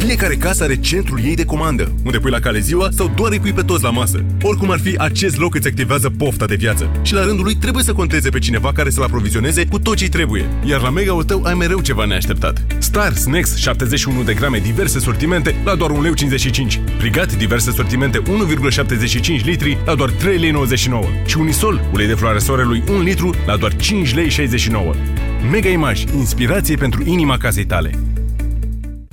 Fiecare casă are centrul ei de comandă, unde pui la cale ziua sau doar îi pui pe toți la masă. Oricum ar fi, acest loc îți activează pofta de viață și la rândul lui trebuie să conteze pe cineva care să-l aprovizioneze cu tot ce trebuie. Iar la mega-ul tău ai mereu ceva neașteptat. Star Snacks 71 de grame diverse sortimente la doar 1,55 lei. Brigat diverse sortimente 1,75 litri la doar 3,99 lei. Și Unisol, ulei de floare soarelui 1 litru la doar 5,69 lei. Mega Image, inspirație pentru inima casei tale.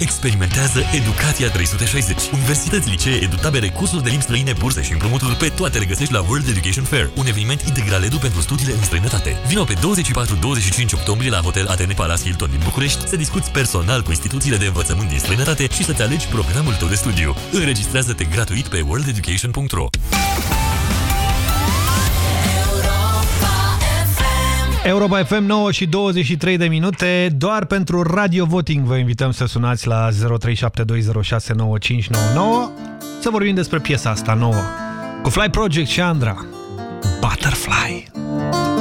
Experimentează Educația 360. Universități, licee, edutabere, cursuri de limbi străine, burse și împrumuturi pe toate le găsești la World Education Fair, un eveniment integral edu pentru studiile în străinătate. Vino pe 24-25 octombrie la Hotel Atene Palace Hilton din București să discuți personal cu instituțiile de învățământ din străinătate și să-ți alegi programul tău de studiu. Înregistrează-te gratuit pe worldeducation.ro Europa FM 9 și 23 de minute. Doar pentru Radio Voting vă invităm să sunați la 0372069599 să vorbim despre piesa asta nouă. Cu Fly Project și Andra. Butterfly. I'm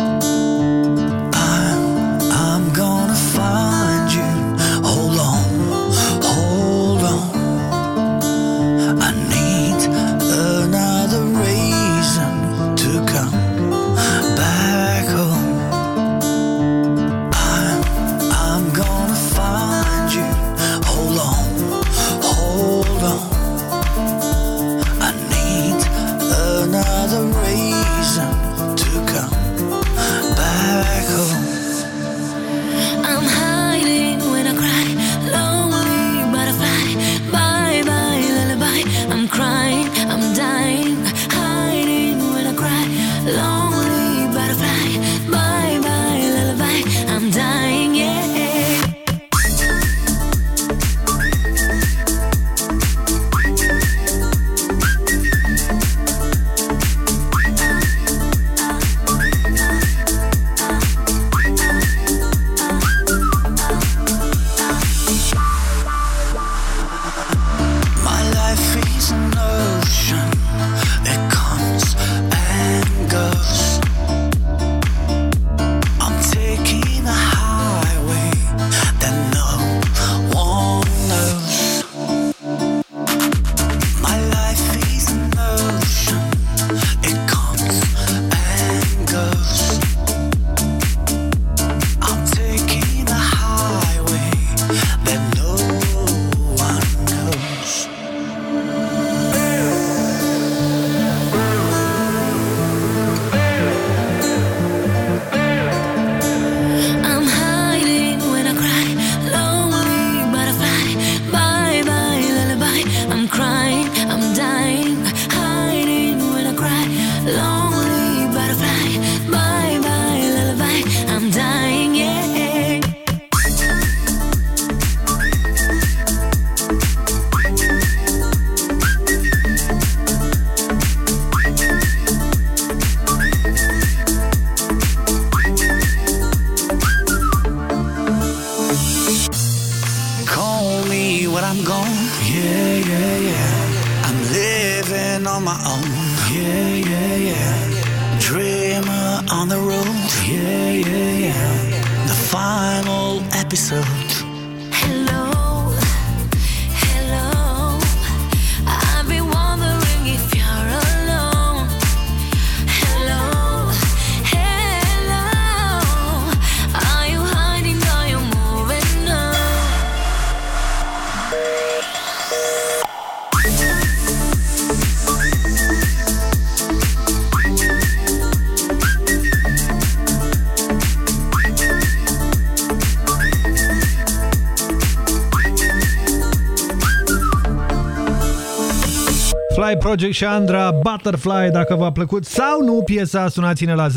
Project și Andra Butterfly, dacă v-a plăcut sau nu piesa, sunați-ne la 0372069599.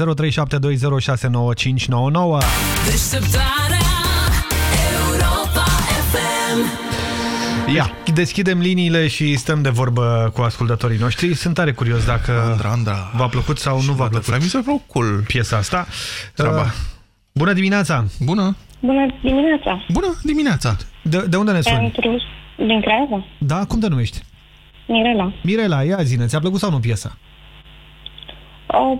Deșteptarea Europa FM. Ia, deschidem liniile și stăm de vorbă cu ascultătorii noștri. Sunt tare curios dacă Andra, Andra. v-a plăcut sau nu v-a plăcut. Mi s-a plăcut piesa asta. Treaba. Uh, bună dimineața! Bună! Bună dimineața! Bună dimineața! De, de unde ne suni? Pentru... Din Craiova? Da, cum te numești? Mirela. Mirela, ia zine, ți-a plăcut sau nu piesa? Uh,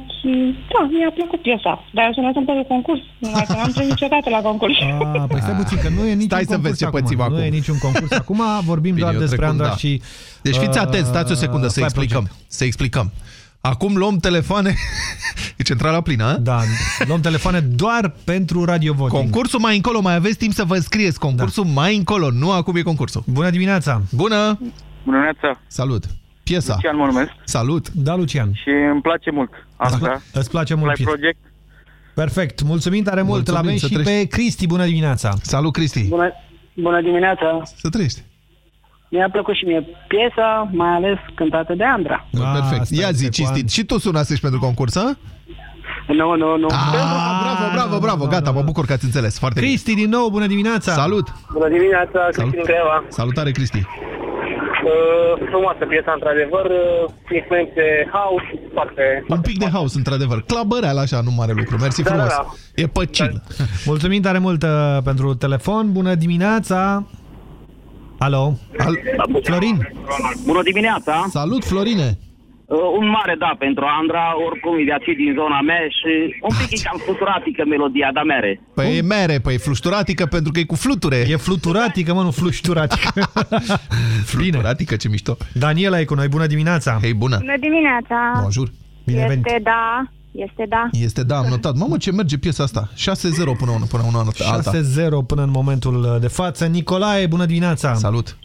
da, mi-a plăcut piesa, dar eu sunasem pentru concurs. Numai că n-am trăit niciodată la concurs. *laughs* Ah, păi stai puțin, că nu e niciun Stai să concurs vezi ce acum. pățim Nu acum. e niciun concurs acum, vorbim Bine, doar eu despre trecut, Andraș da. și... Deci fiți uh, atenți, stați o secundă să Fly explicăm. Project. Să explicăm. Acum luăm telefoane... *laughs* e centrala plină, a? Da, luăm telefoane doar pentru radio voting. Concursul mai încolo, mai aveți timp să vă înscrieți. Concursul da. mai încolo, nu acum e concursul. Bună dimineața! Bună! Bună dimineața! Salut! Piesa. Lucian mă numesc Salut! Da, Lucian. și îmi place mult asta. Îți place mult Fly piesa. Project. Perfect, mulțumim tare mult. Mulțumim, Îl avem să și treci. pe Cristi. Bună dimineața! Salut, Cristi! Bună, bună dimineața! Să trăiești! Mi-a plăcut și mie piesa, mai ales cântată de Andra. Ah, Perfect. Ia zi, cistit. Și tu sunasești pentru concurs, a? Nu, nu, nu. Ah, bravo, bravo, bravo. Gata, mă bucur că ați înțeles. Foarte bine. Cristi, din nou, bună dimineața! Salut! Bună dimineața, Cristin Creva. Salutare, Cristi! Uh, frumoasă piesa, într-adevăr. Uh, influențe house, foarte... Un pic de haos, într-adevăr. Clabăreal, așa, nu mare lucru. Mersi Da, frumos. da, da. E pe chill. Mulțumim tare mult uh, pentru telefon. Bună dimineața! Alo? Al... Florin? Bună dimineața! Salut, Florine! Uh, un mare da pentru Andra, oricum e de aici din zona mea și un pic e cam fluturatică melodia, dar mere. Păi e mere, păi e flușturatică pentru că e cu fluture. E fluturatică, mă, nu flușturatică. *laughs* fluturatică, ce mișto. Daniela e cu noi, bună dimineața! Hei, bună! Bună dimineața! Bonjour! Bine venit. Este da, este da. Este, da, am notat. Mamă, ce merge piesa asta? 6-0 până, una- până una alta. 6-0 până în momentul de față. Nicolae, bună dimineața! Salut!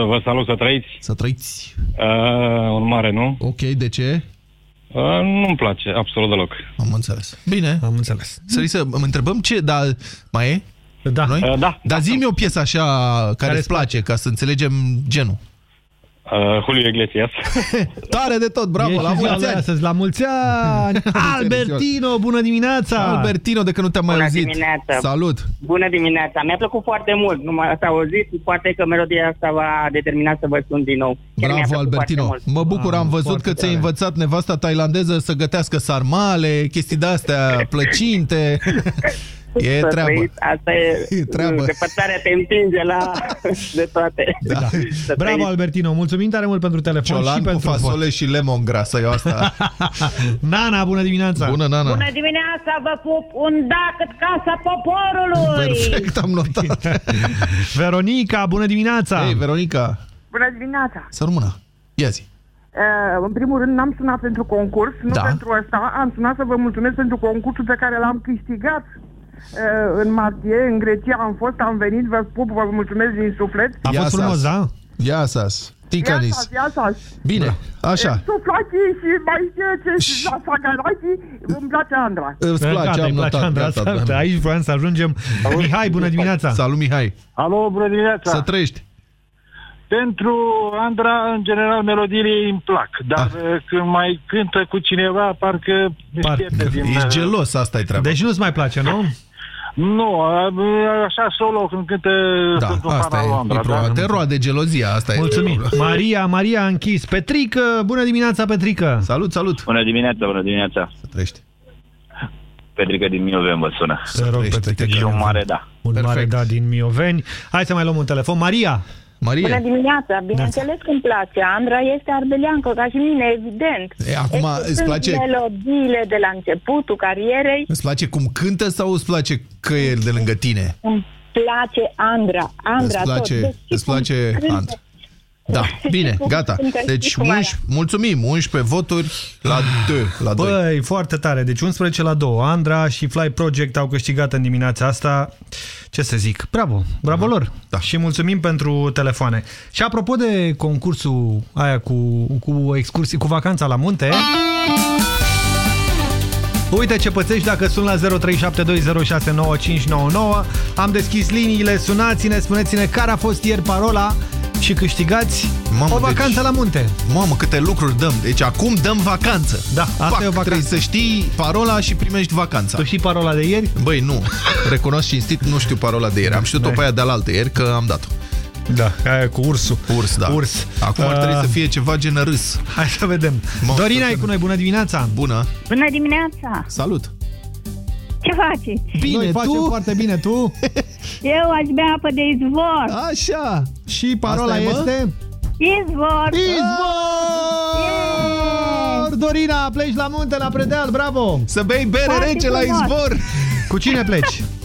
Uh, Vă salut să trăiți. Să trăiți. Uh, un mare, nu? Ok, de ce? Uh, nu-mi place absolut deloc. Am înțeles. Bine. Am înțeles. Să să îmi întrebăm ce, dar mai e? Da. Noi? Uh, da. Dar zi-mi o piesă așa care îți place, ca să înțelegem genul. Uh, Julio Iglesias. *laughs* Tare de tot, bravo, E la și ziua mulți lui ani! astăzi, la mulți ani! *laughs* Albertino, bună dimineața! Albertino, de că nu te-am mai Bună auzit. dimineața. Salut! Bună dimineața! Mi-a plăcut foarte mult. Nu m-ați auzit. Poate că melodia asta va determina să vă sun din nou. Chiar mi-a Bravo, plăcut Albertino. foarte mult. Mă bucur, am văzut că ți-ai învățat nevasta tailandeză să gătească sarmale, chestii de-astea *laughs* plăcinte. E Să treabă. trăiți, Asta e, *laughs* E treabă. Depărtarea te împinge la *laughs* de toate. Da. Să Bravo, trăiți. Albertino, mulțumim tare mult pentru telefon Ciolan și cu pentru fasole și lemon grasă, eu asta. *laughs* Nana, bună dimineața! Bună, Nana! Bună dimineața, vă pup un da cât casa poporului! Perfect, am notat. Veronica, bună dimineața! Hei, Veronica, Bună dimineața! să rămână. Ia zi. Uh, în primul rând, n-am sunat pentru concurs, nu Da. pentru asta. Am sunat să vă mulțumesc pentru concursul pe care l-am câștigat uh, în martie, în Grecia am fost, am venit, vă pup, vă mulțumesc din suflet. A fost frumos, da? Ia sas. Ticanis. Ia ia sas. Bine, așa. Suflachii și mai ce, ce și la Sagarachii, îmi place Andra. Îți place, Gata, am îi place notat. Andra, Gata, salut. da. Aici vreau să ajungem. Mihai, bună dimineața! Salut, Mihai. Alo, bună dimineața! Să trăiești. Pentru Andra, în general, melodiile îmi plac, dar ah. când mai cântă cu cineva, parcă Par, pierde din... ești gelos, asta e treaba. Deci nu-ți mai place, nu? Nu, așa solo când cântă Da, sunt un asta fan al e, Andra, e problema. da? Te roade gelozia, asta Mulțumim. e. Maria, Maria a închis. Petrică, bună dimineața, Petrică! Salut, salut! Bună dimineața, bună dimineața. Să trăiești. Petrică din Miovem vă sună. Te rog, Și un mare da. Un mare da din Mioveni. Hai să mai luăm un telefon. Maria! Marie. Bună dimineața, bineînțeles că îmi place. Andra este ardeleancă, ca și mine, evident. E, acum îți Sunt place- melodiile de la începutul carierei. Îți place cum cântă sau îți place că e de lângă tine? Îmi place Andra. Andra îți place, tot. Deci, îți place cântă. Andra. Da, bine, Cum gata. cântă, știi Deci, cum era. 11, mulțumim, 11 voturi la 2. La 2. Băi, foarte tare. Deci 11 la 2. Andra și Fly Project au câștigat în dimineața asta. Ce să zic? Bravo, bravo lor. Da. Și mulțumim pentru telefoane. Și apropo de concursul aia cu, cu excursii, cu vacanța la munte... Uite ce pățești dacă sun la 0372069599. Am deschis liniile, sunați-ne, spuneți-ne care a fost ieri parola și câștigați Mamă, o vacanță deci- la munte. Mamă, câte lucruri dăm. Deci acum dăm vacanță. Da, asta Pac, e o vacanță. Trebuie să știi parola și primești vacanța. Tu știi parola de ieri? Băi, nu. Recunosc cinstit, nu știu parola de ieri. Am știut-o pe aia de alaltă ieri, că am dat-o. Da, aia cu ursul. Urs, da. Urs. Acum ar Uh, trebui să fie ceva gen râs. Hai să vedem. Dorina e cu noi, bună dimineața! Bună! Bună dimineața! Salut! Ce faceți? Bine, noi facem tu? foarte bine, tu? *laughs* Eu aș bea apă de izvor. Așa! Și parola Asta e, mă? este... Izvor! Izvor! Dorina, pleci la munte, la predeal, bravo! Să bei bere Foarte rece la frumos. izvor! Cu cine pleci? *laughs*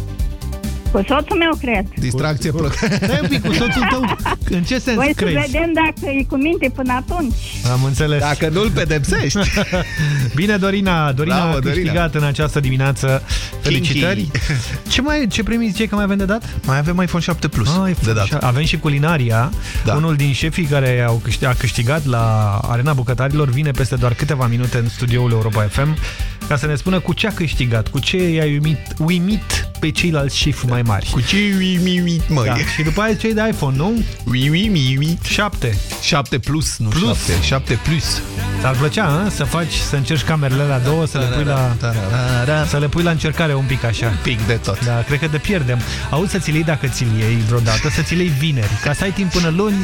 Cu soțul meu, cred. Distracție plăcută. Stai un pic, cu soțul tău, în ce sens Voi să crezi? vedem dacă e cu minte până atunci. Am înțeles. Dacă nu-l pedepsești. *laughs* Bine, Dorina. Dorina Bravo, a Dorina. câștigat în această dimineață. Felicitări. Ce, mai, ce premii ziceai că mai avem de dat? Mai avem iPhone 7 Plus Ah, de dat. Avem și culinaria. Da. Unul din șefii care au câștigat, a câștigat la Arena Bucătarilor vine peste doar câteva minute în studioul Europa FM ca să ne spună cu ce a câștigat, cu ce i-a uimit, uimit pe ceilalți șefi mai mari. Cu ce uimit, măi? Da. Și după aia cei de iPhone, nu? Uimit. 7. 7 Plus, nu Plus. 7. 7 Plus. Ți-ar plăcea, a? să faci, să încerci camerele la două, să le pui la, să le pui la încercare un pic așa. Pic de tot. Da, cred că te pierdem. Auzi să ți-l iei dacă ți-l iei vreodată, să ți-l iei vineri, ca să ai timp până luni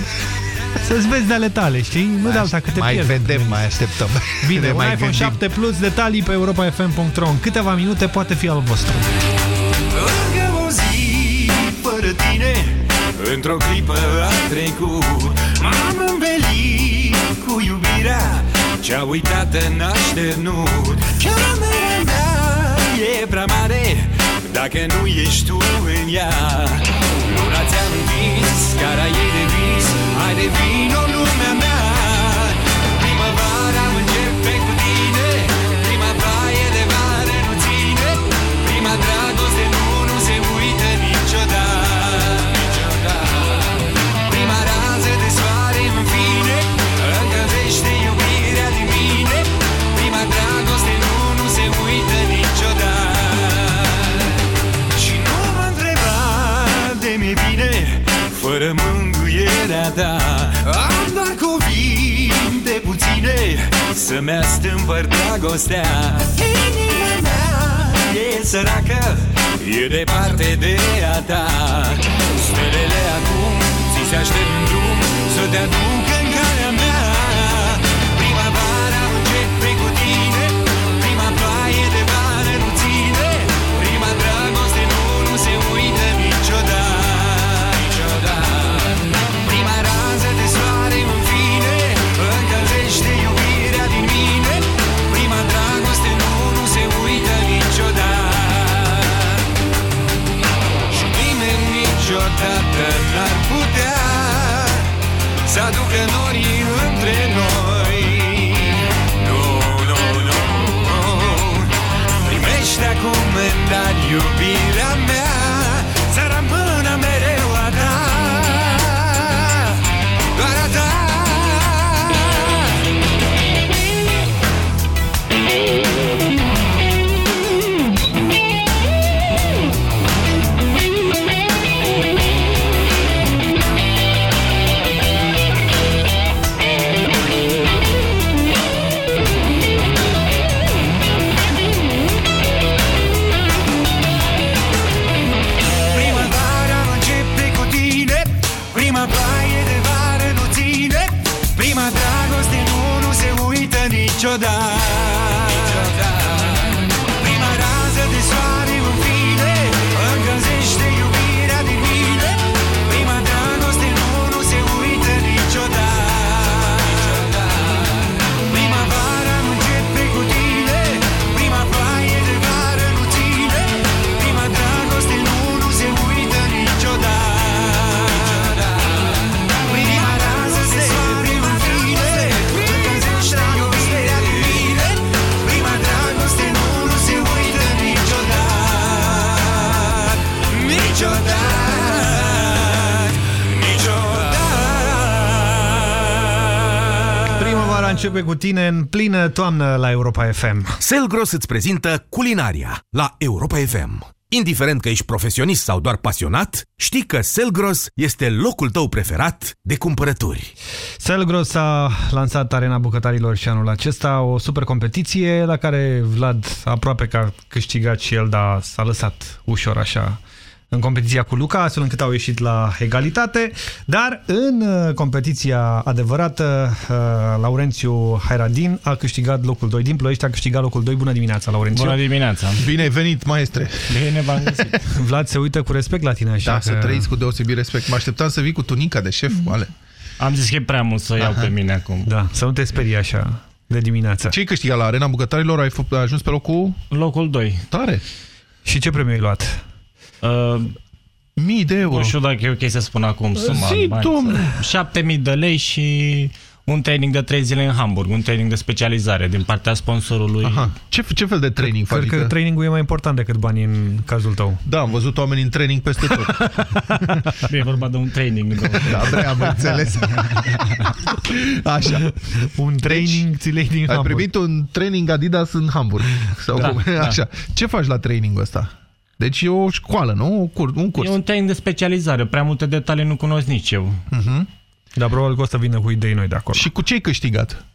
să-ți vezi de ale tale, știi? Nu de alta că te Mai pierzi. vedem, mai așteptăm. *laughs* Bine, Ne un mai iPhone gândim. 7 Plus, detalii pe europafm.ro În câteva minute poate fi al vostru. Încă o zi fără tine Într-o clipă a trecut M-am învelit cu iubirea Ce-a uitat în așternut Camera mea e prea mare Dacă nu ești tu în ea Luna ți-a învins, cara e de vis Hai de vino lumea mea. Primăvara începe cu tine Prima ploaie de vară nu ține Prima dragoste nu, nu se uită niciodată. Niciodată Prima rază de soare în fine Încălzește iubirea din mine Prima dragoste nu, nu se uită niciodată. Și nu mă întreba de mi bine Fără mângâierea ta Am doar cuvinte puține Să-mi astâmpăr dragostea. Inima mea e săracă E departe de a ta. Stelele acum ți se aștept în drum Să te aduc n-ar putea Să aducă norii între noi. Nu, nu, nu, nu. Primește acum în dar iubirea mea începe cu tine în plină toamnă la Europa FM. Selgros îți prezintă culinaria la Europa FM. Indiferent că ești profesionist sau doar pasionat, știi că Selgros este locul tău preferat de cumpărături. Selgros a lansat Arena Bucătarilor și anul acesta o super competiție la care Vlad aproape că a câștigat și el, dar s-a lăsat ușor așa în competiția cu Luca, astfel încât au ieșit la egalitate, dar în uh, competiția adevărată, uh, Laurențiu Hairadin a câștigat locul 2 din Ploiești, a câștigat locul 2. Bună dimineața, Laurențiu! Bună dimineața! Bine ai venit, maestre! Bine v-am găsit! *laughs* Vlad se uită cu respect la tine așa Da, că... să trăiți cu deosebit respect. Mă așteptam să vii cu tunica de șef, ale. Am zis că e prea mult să iau Aha. pe mine acum. Da, să nu te sperii așa de dimineață. Ce ai câștigat la Arena Bucătarilor? Ai, fă- ai ajuns pe locul... Locul 2. Tare! Și ce premiu ai luat? Uh, Mii de euro. nu știu dacă e ok să spun acum suma. Zi, bani. domnule. 7000 de lei și un training de 3 zile în Hamburg, un training de specializare din partea sponsorului. Aha. Ce, ce fel de training faci? Cred că Adică- trainingul e mai important decât banii în cazul tău. Da, am văzut oameni în training peste tot. *laughs* E vorba de un training. nu de un- Da, bre, am *laughs* înțeles. Așa. Un training ți din Ai Hamburg. primit un training Adidas în Hamburg. Sau Da, cum? da. Așa. Ce faci la trainingul ăsta? Deci e o școală, nu? Un curs. Un curs. E un training de specializare. Prea multe detalii nu cunosc nici eu. Mhm. Dar probabil că o să vină cu idei noi de acolo. Și cu ce ai câștigat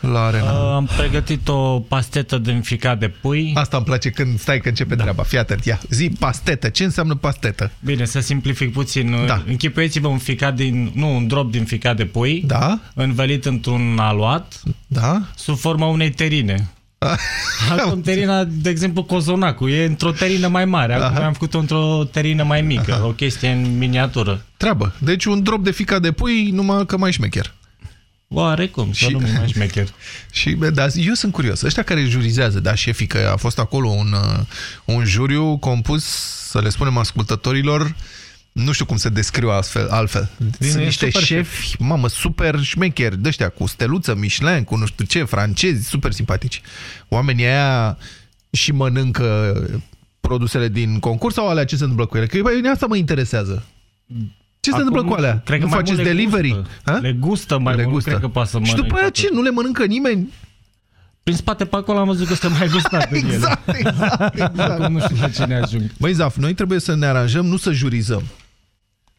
la arena? Uh, am pregătit o pastetă din ficat de pui. Asta îmi place când stai că începe da. treaba. Fii atent, ia. Zi, pastetă. Ce înseamnă pastetă? Bine, să simplific puțin. Da. Închipuieți-vă un ficat din, nu, un drop din ficat de pui, Da? învelit într-un aluat, Da? sub forma unei terine. *laughs* Acum terina, de exemplu, cozonacul, e într-o terină mai mare. Acum Aha. am făcut-o într-o terină mai mică, o chestie în miniatură. Treabă. Deci un drop de ficat de pui, numai că mai șmecher. Oarecum, să Și- nu mai șmecher. *laughs* Și, bă, dar eu sunt curios. Ăștia care jurizează, da, șefii, că a fost acolo un, uh, un juriu compus, să le spunem ascultătorilor, nu știu cum se descriu astfel, altfel. Din- Sunt e niște super șefi, mamă, super șmecheri, de ăștia cu steluță, Michelin, cu nu știu ce, francezi, super simpatici. Oamenii aia și mănâncă produsele din concurs sau alea ce se întâmplă cu ele? Că băi, asta mă interesează. Ce se Acum, întâmplă cu alea? cred că nu mai faceți mult le delivery? gustă. Ha? Le gustă mai Le mult, gustă. cred că poate să Și după mănânce aia atât. ce? Nu le mănâncă nimeni? Prin spate pe acolo am văzut că este mai gustat în ele. *laughs* Exact, exact, exact. Acum nu știu la cine ajung. Băi, Zaf, noi trebuie să ne aranjăm, nu să jurizăm.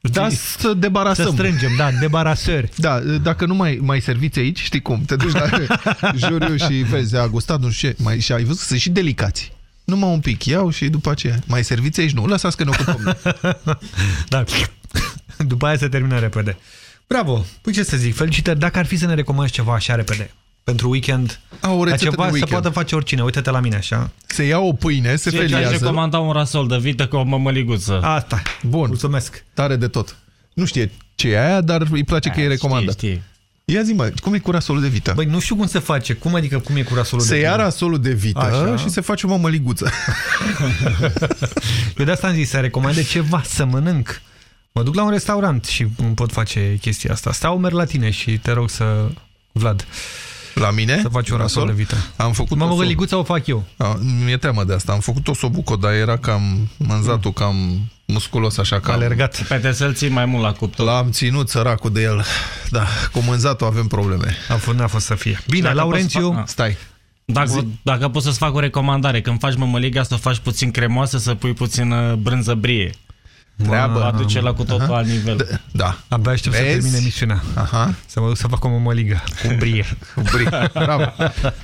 Da, să debarasăm. Să strângem, da, debarasări. Da, dacă nu mai, mai serviți aici, știi cum, te duci la *laughs* juriu și vezi, a gustat, nu știu ce, mai, și ai văzut că sunt și delicați. Numai un pic, iau și după aceea. Mai serviți aici? Nu, lăsați că ne ocupăm. noi. *laughs* Da. După aia se termină repede. Bravo! Păi ce să zic, felicitări. Dacă ar fi să ne recomanzi ceva așa repede, pentru weekend, A, o la rețetă ceva de să weekend. poată face oricine. Uite-te la mine așa. Se ia o pâine, se Ce aș feliază. recomanda un rasol de vită cu o mămăliguță. Asta. Bun. Mulțumesc. Tare de tot. Nu știe ce e aia, dar îi place că e recomandat. Știi, știi. Ia zi mă, cum e cu rasolul de vită? Băi, nu știu cum se face. Cum adică cum e cu rasolul Se de ia vită? rasolul de vită Așa. și se face o mămăliguță. *laughs* Eu de asta am zis să recomande ceva să mănânc. Mă duc la un restaurant și îmi pot face chestia asta. Stau, merg la tine și te rog să... Vlad, La mine? să faci un rasol de vită. Am făcut Mă o mă sob- liguța o fac eu. A, Mi-e teamă de asta. Am făcut o sobuco, dar era cam mânzatul, cam musculos, așa cam... Alergat. Pe să-l ții mai mult la cuptor. L-am ținut săracul de el. Da, cu mânzatul avem probleme. A fost, n-a fost să fie. Bine, Dacă Laurențiu... poți fa- Stai. Dacă, dacă poți să-ți fac o recomandare, când faci mămăliga, să o faci puțin cremoasă, să pui puțin uh, brânză brie. Treabă. Va aduce la cu totul alt nivel. Da. Abia aștept să Vezi? termine emisiunea. Aha. Să mă duc să fac o mămăligă cu brie. *laughs* Cu brie. Bravo.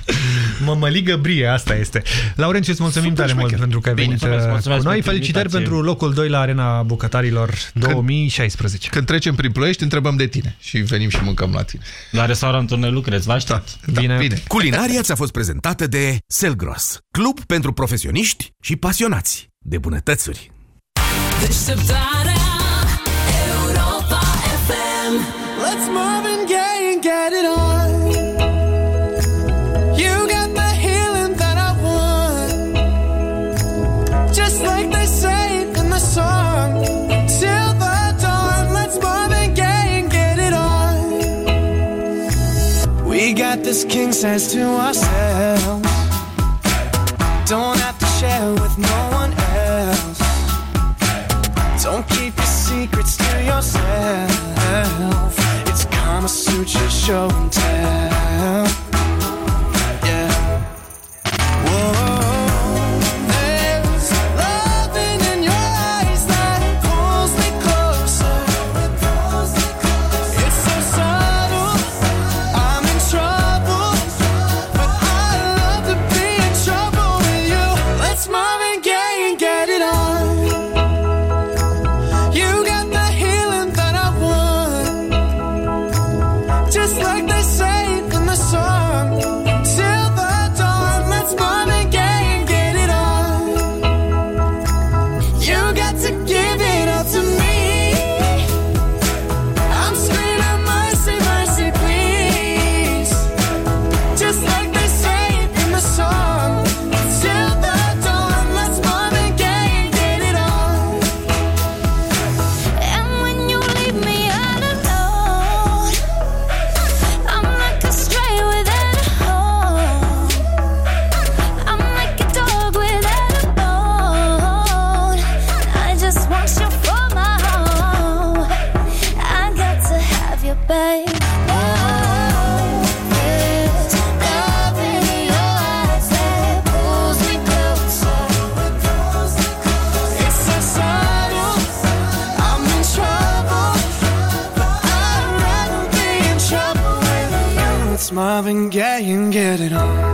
*laughs* Mămăligă brie, asta este. Laurențiu, îți mulțumim Super tare mult șmecher. pentru că ai Bine, venit mulțumesc, uh, mulțumesc cu noi. pentru Felicitări invitație. pentru locul 2 la Arena Bucătarilor 2016. Când trecem prin Ploiești, întrebăm de tine și venim și mâncăm la tine. La restaurantul ne lucrezi, vă aștept. Da, Bine. bine. Culinaria ți-a fost prezentată de Selgros, club pentru profesioniști și pasionați de bunătățuri. King size to ourselves. Don't have to share with no. Don't keep your secrets to yourself. It's Kama Sutra show and tell. Marvin Gaye and get it on.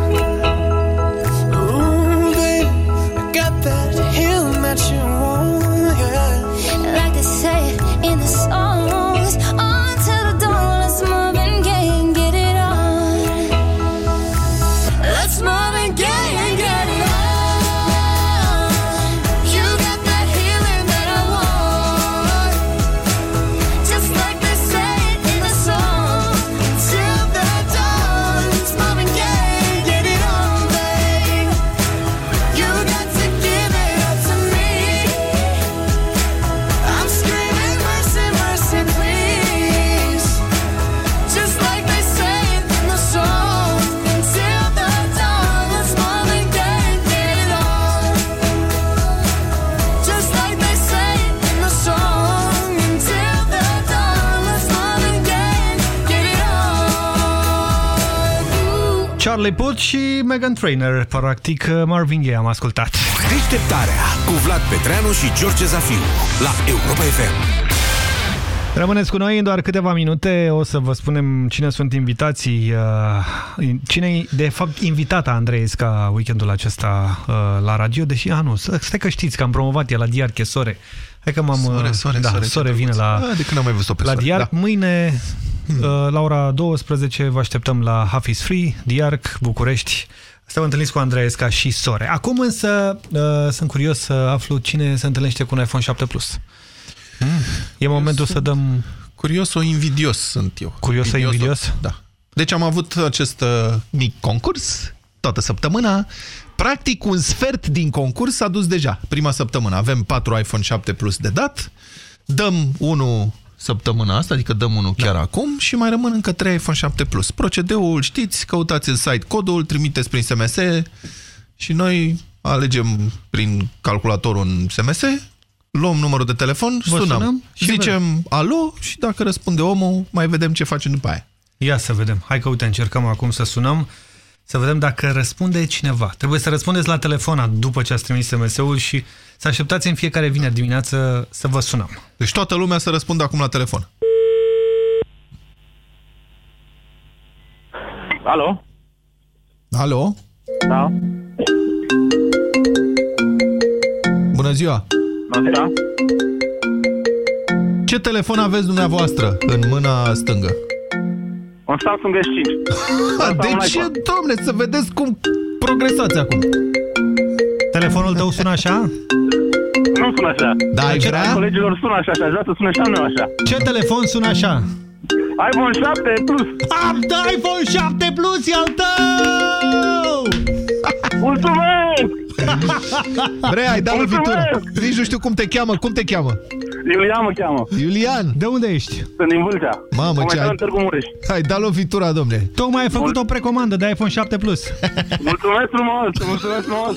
Charlie Puth și Megan Trainor, practic Marvin Gaye am ascultat. Deșteptarea cu Vlad Petreanu și George Zafiu la Europa FM. Rămâneți cu noi în doar câteva minute, o să vă spunem cine sunt invitații, uh, cine e de fapt invitata Andreesca weekendul acesta uh, la radio, deși, a nu, stai că știți că am promovat el la Diar Chesore. Hai că m-am... Sore, sore, da, sore, sore ce vine drăguț. la, Ah, de când am mai văzut-o pe la sore, Diar. da. Mâine, uh, la ora 12, vă așteptăm la Half is Free, Diarc, București. Suntem întâlniți cu Andreesca și Sore. Acum însă uh, sunt curios să aflu cine se întâlnește cu un iPhone 7 Plus. E momentul să dăm... Curios o invidios sunt eu. Curios sau invidios? Da. Deci am avut acest uh, mic concurs toată săptămâna. Practic un sfert din concurs s-a dus deja. Prima săptămână avem 4 iPhone 7 Plus de dat. Dăm unul săptămâna asta, adică dăm unul chiar acum și mai rămân încă 3 iPhone 7 Plus. Procedeul știți, căutați în site codul, trimiteți prin SMS și noi alegem prin calculatorul în SMS, luăm numărul de telefon, Vă sunăm, sunăm și zicem alo și dacă răspunde omul, mai vedem ce facem după aia. Ia să vedem. Hai că uite, încercăm acum să sunăm, să vedem dacă răspunde cineva. Trebuie să răspundeți la telefon după ce ați trimis SMS-ul și să așteptați în fiecare vineri dimineață să vă sunăm. Deci toată lumea să răspundă acum la telefon. Alo? Alo? Da? Bună ziua! Bună ziua! Ce telefon aveți dumneavoastră în mâna stângă? Un Samsung S5. A, Asta de un ce, iPhone. domne, să vedeți cum progresați acum? Telefonul tău sună așa? Nu sună așa. Da, ai Ce- vrea? Colegilor sună așa și aș vrea să sună și al meu așa. Ce telefon sună așa? iPhone 7 Plus. Am iPhone 7 Plus e al tău! Mulțumesc! *laughs* Vrei, ai dat Mulțumesc! lovitură. Nici nu știu cum te cheamă. Cum te cheamă? Iulian mă cheamă. Iulian. De unde ești? Sunt din Vâlcea. Mamă, ce Momentan ai- în Târgu Mureș. Ai dat lovitura, domne. Tocmai ai făcut o precomandă de iPhone 7 Plus. *laughs* Mulțumesc frumos, mulțumesc frumos.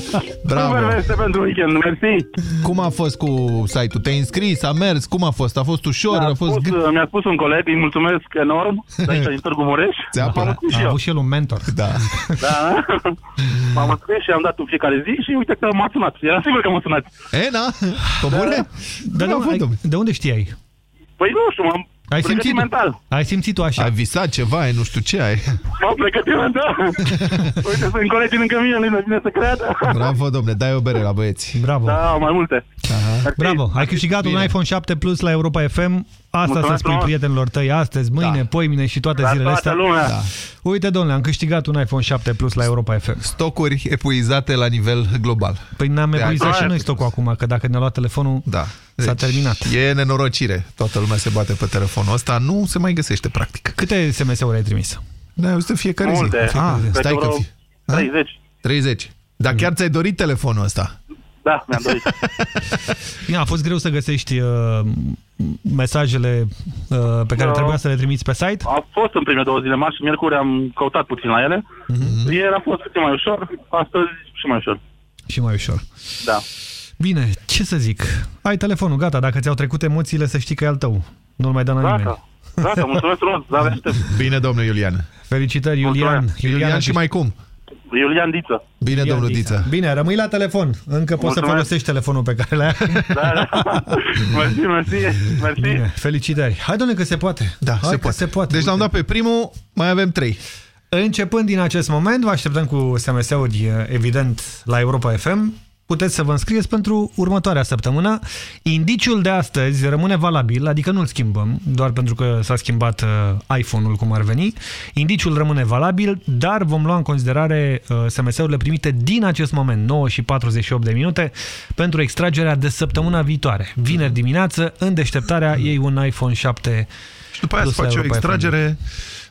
*laughs* Bravo. Super veste pentru weekend, mersi. Cum a fost cu site-ul? Te-ai înscris? A mers? Cum a fost? A fost ușor? Mi-a A fost... spus, uh, mi-a spus un coleg, îi mulțumesc enorm, de *laughs* aici din Târgu Mureș. Ți-a M-am înscris și A eu. avut și el un mentor. Da. Da. M-am înscris și am dat în fiecare zi și uite că m-a sunat. Era sigur că m-a sunat. E, na? Pe bune? Dar de, Bravo, ai, domne. de unde știai? Păi nu știu, m-am Ai pregătit simțit? mental. Ai simțit-o așa? Ai visat ceva, ai nu știu ce ai. *laughs* M-am pregătit mental. *laughs* Uite, sunt colegii lângă mine, nu-i mai bine să creadă. Bravo, domne, dai o bere la băieți. Bravo. Da, mai multe. Bravo, ai câștigat un Bine. iPhone 7 Plus la Europa FM. Asta Mulțumesc să spui frumos. prietenilor tăi astăzi, mâine, Da. poimine și toate La zilele toată astea. lumea. Da. Uite, domnule, am câștigat un iPhone 7 Plus la Europa FM. Stocuri epuizate la nivel global. Păi ne-am De epuizat aia. și noi stocul acum, că dacă ne-a luat telefonul, Da. s-a terminat. E nenorocire. Toată lumea se bate pe telefonul ăsta. Nu se mai găsește, practic. Câte SMS-uri ai trimis? Da, este fiecare Multe. zi. Ah, Cred stai că că vreo fi. A? 30. 30. Dar chiar ți-ai dorit telefonul ăsta? Da, mi-am dorit. *laughs* Bine, a fost greu să găsești uh, mesajele uh, pe care Da. trebuia să le trimiți pe site? A fost în primele două zile marți și miercuri am căutat puțin la ele. Mhm. Ieri a fost puțin mai ușor, astăzi și mai ușor. Și mai ușor. Da. Bine, ce să zic? Ai telefonul, gata, dacă ți-au trecut emoțiile, să știi că e al tău. Nu-l mai dă la nimeni. Gata. Gata, mulțumesc frumos. Da, *laughs* aștept. Bine, domnul Iulian. Felicitări, Iulian. Mulțumesc. Iulian și a mai cum? Iulian Diță. Bine, Iulian domnul Dița. Diță. Bine, rămâi la telefon. Încă poți să Mulțumesc. folosești telefonul pe care l-ai. Da, da. *laughs* mersi, mersi. Mersi. Bine, felicitări. Hai, domnule, că se poate. Da, Hai se că poate. se poate. Deci l-am Uite. dat pe primul, mai avem 3. Începând din acest moment, vă așteptăm cu SMS-uri, evident, la Europa FM. Puteți să vă înscrieți pentru următoarea săptămână. Indiciul de astăzi rămâne valabil, adică nu-l schimbăm, doar pentru că s-a schimbat uh, iPhone-ul cum ar veni. Indiciul rămâne valabil, dar vom lua în considerare uh, SMS-urile primite din acest moment, 9 și 48 de minute, pentru extragerea de săptămâna viitoare. Vineri dimineață, în deșteptarea, ei un iPhone 7 Și după aia se plus la face o Europa FM. extragere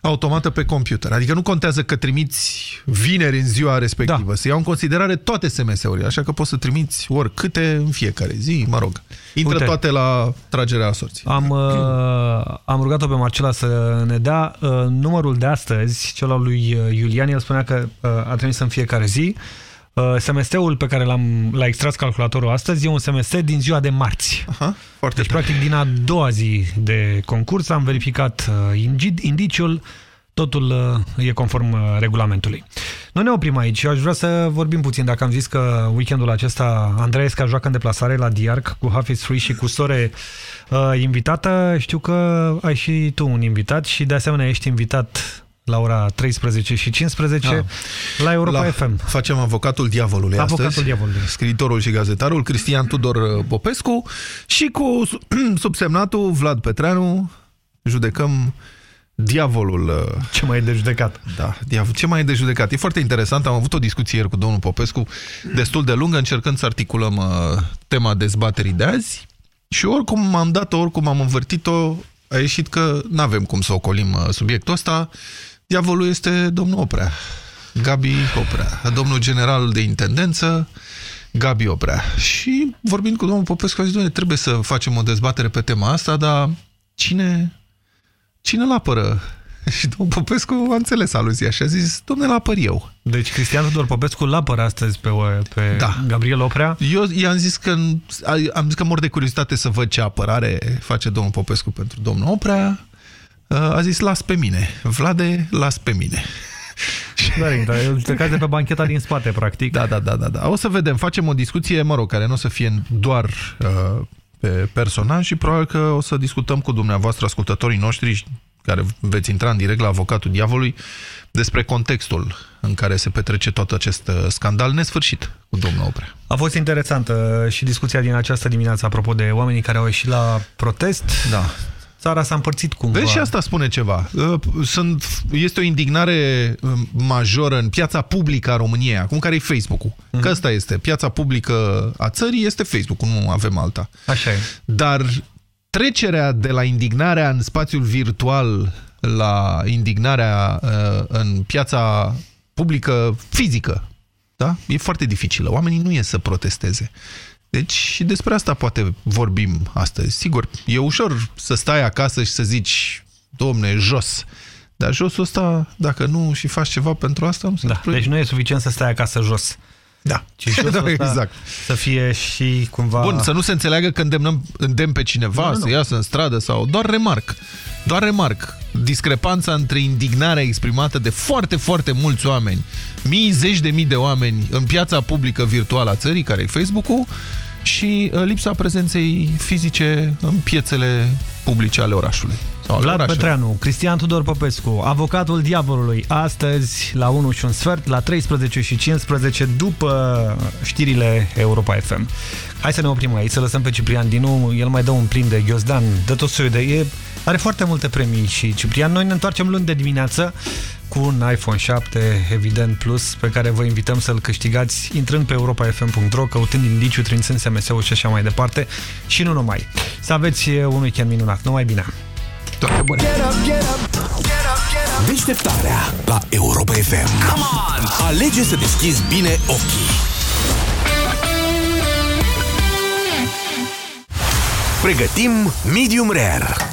automată pe computer. Adică nu contează că trimiți vineri în ziua respectivă. Da. Se iau în considerare toate SMS-urile, așa că poți să trimiți oricâte în fiecare zi, mă rog. Intră Uite. toate la tragerea la sorții. Am, uh, am rugat-o pe Marcela să ne dea uh, numărul de astăzi, cel al lui uh, Iulian. El spunea că uh, a trimis în fiecare zi. Uh, SMS-ul pe care l-am, l-a extras calculatorul astăzi e un SMS din ziua de marți. Aha, foarte deci, practic, din a doua zi de concurs am verificat uh, indi- indiciul, totul uh, e conform uh, regulamentului. Nu ne oprim aici, eu aș vrea să vorbim puțin, dacă am zis că weekendul acesta Andreesca joacă în deplasare la Diarc cu Hafiz Free și cu Sore uh, invitată. Știu că ai și tu un invitat și de asemenea ești invitat la ora 13 și 15 Ah. la Europa La- FM. Facem avocatul diavolului Avocatul astăzi. diavolului. Scriitorul și gazetarul Cristian Tudor uh, Popescu și cu su- *clears throat* subsemnatul Vlad Petreanu judecăm diavolul. uh, Ce mai e de judecat? Da, diavol. Ce mai e de judecat? E foarte interesant. Am avut o discuție ieri cu domnul Popescu destul de lungă, încercând să articulăm uh, tema dezbaterii de azi și oricum am dat-o, oricum am învârtit-o, a ieșit că nu avem cum să ocolim uh, subiectul ăsta. Diavolul este domnul Oprea, Gabi Oprea, domnul general de intendență, Gabi Oprea. Și vorbind cu domnul Popescu, a zis, "Doamne, trebuie să facem o dezbatere pe tema asta, dar cine, cine îl apără? *laughs* Și domnul Popescu a înțeles aluzia și a zis, domnule, îl apăr eu. Deci Cristian Tudor Popescu l apără astăzi pe, pe Da. Gabriel Oprea. Eu i-am zis că am zis că mor de curiozitate să văd ce apărare face domnul Popescu pentru domnul Oprea. A zis, las pe mine. Vlade, las pe mine. *laughs* Da, dar e o judecată de pe bancheta din spate, practic. Da, da, da, da, da. O să vedem. Facem o discuție, mă rog, care nu o să fie doar uh, pe personaj și probabil că o să discutăm cu dumneavoastră, ascultătorii noștri, care veți intra în direct la avocatul diavolului, despre contextul în care se petrece tot acest uh, scandal nesfârșit cu domnul Oprea. A fost interesantă și discuția din această dimineață apropo de oamenii care au ieșit la protest. Da. Țara s-a împărțit cumva. Vezi, și asta spune ceva. Uh, Sunt, este o indignare uh, majoră în piața publică a României, acum care e Facebook-ul. Mhm. Că asta este. Piața publică a țării este Facebook-ul, nu avem alta. Așa e. Dar trecerea de la indignarea în spațiul virtual la indignarea uh, în piața publică fizică, da? E foarte dificilă. Oamenii nu ies să protesteze. Deci și despre asta poate vorbim astăzi. Sigur, e ușor să stai acasă și să zici, domne, jos. Dar josul ăsta, dacă nu și faci ceva pentru asta, nu se Da, deci nu e suficient să stai acasă jos. Da. Ci josul Da, *laughs* ăsta exact. să fie și cumva... Bun, să nu se înțeleagă că îndemnăm, îndemn pe cineva Nu, nu, să nu. iasă în stradă sau... Doar remarc. Doar remarc. Discrepanța între indignarea exprimată de foarte, foarte mulți oameni, mii, zeci de mii de oameni în piața publică virtuală a țării, care e Facebook-ul, și uh, lipsa prezenței fizice în piețele publice ale orașului. Sau ale Vlad orașelor. Petreanu, Cristian Tudor Popescu, avocatul diavolului, astăzi la 1 și un sfert, la 13 și 15, după știrile Europa FM. Hai să ne oprim aici, să lăsăm pe Ciprian Dinu, el mai dă un plin de ghiozdan, dă tot soiul de... E, are foarte multe premii și Ciprian, noi ne întoarcem luni de dimineață cu un iPhone 7, evident, Plus, pe care vă invităm să-l câștigați intrând pe europafm.ro, căutând indiciu, trimițând SMS-ul și așa mai departe. Și nu numai. Să aveți un weekend minunat. Numai bine! Toate bune! Deșteptarea la Europa FM. Come on! Alege să deschizi bine ochii. Pregătim medium rare.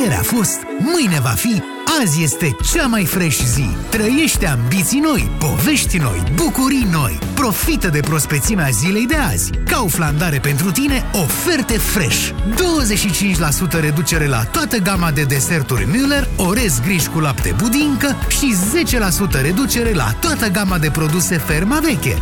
Ieri a fost, mâine va fi, azi este cea mai fresh zi. Trăiește ambiții noi, povești noi, bucurii noi. Profită de prospețimea zilei de azi. Kaufland are pentru tine oferte fresh. 25% reducere la toată gama de deserturi Müller, orez griș cu lapte budincă și 10% reducere la toată gama de produse ferma veche.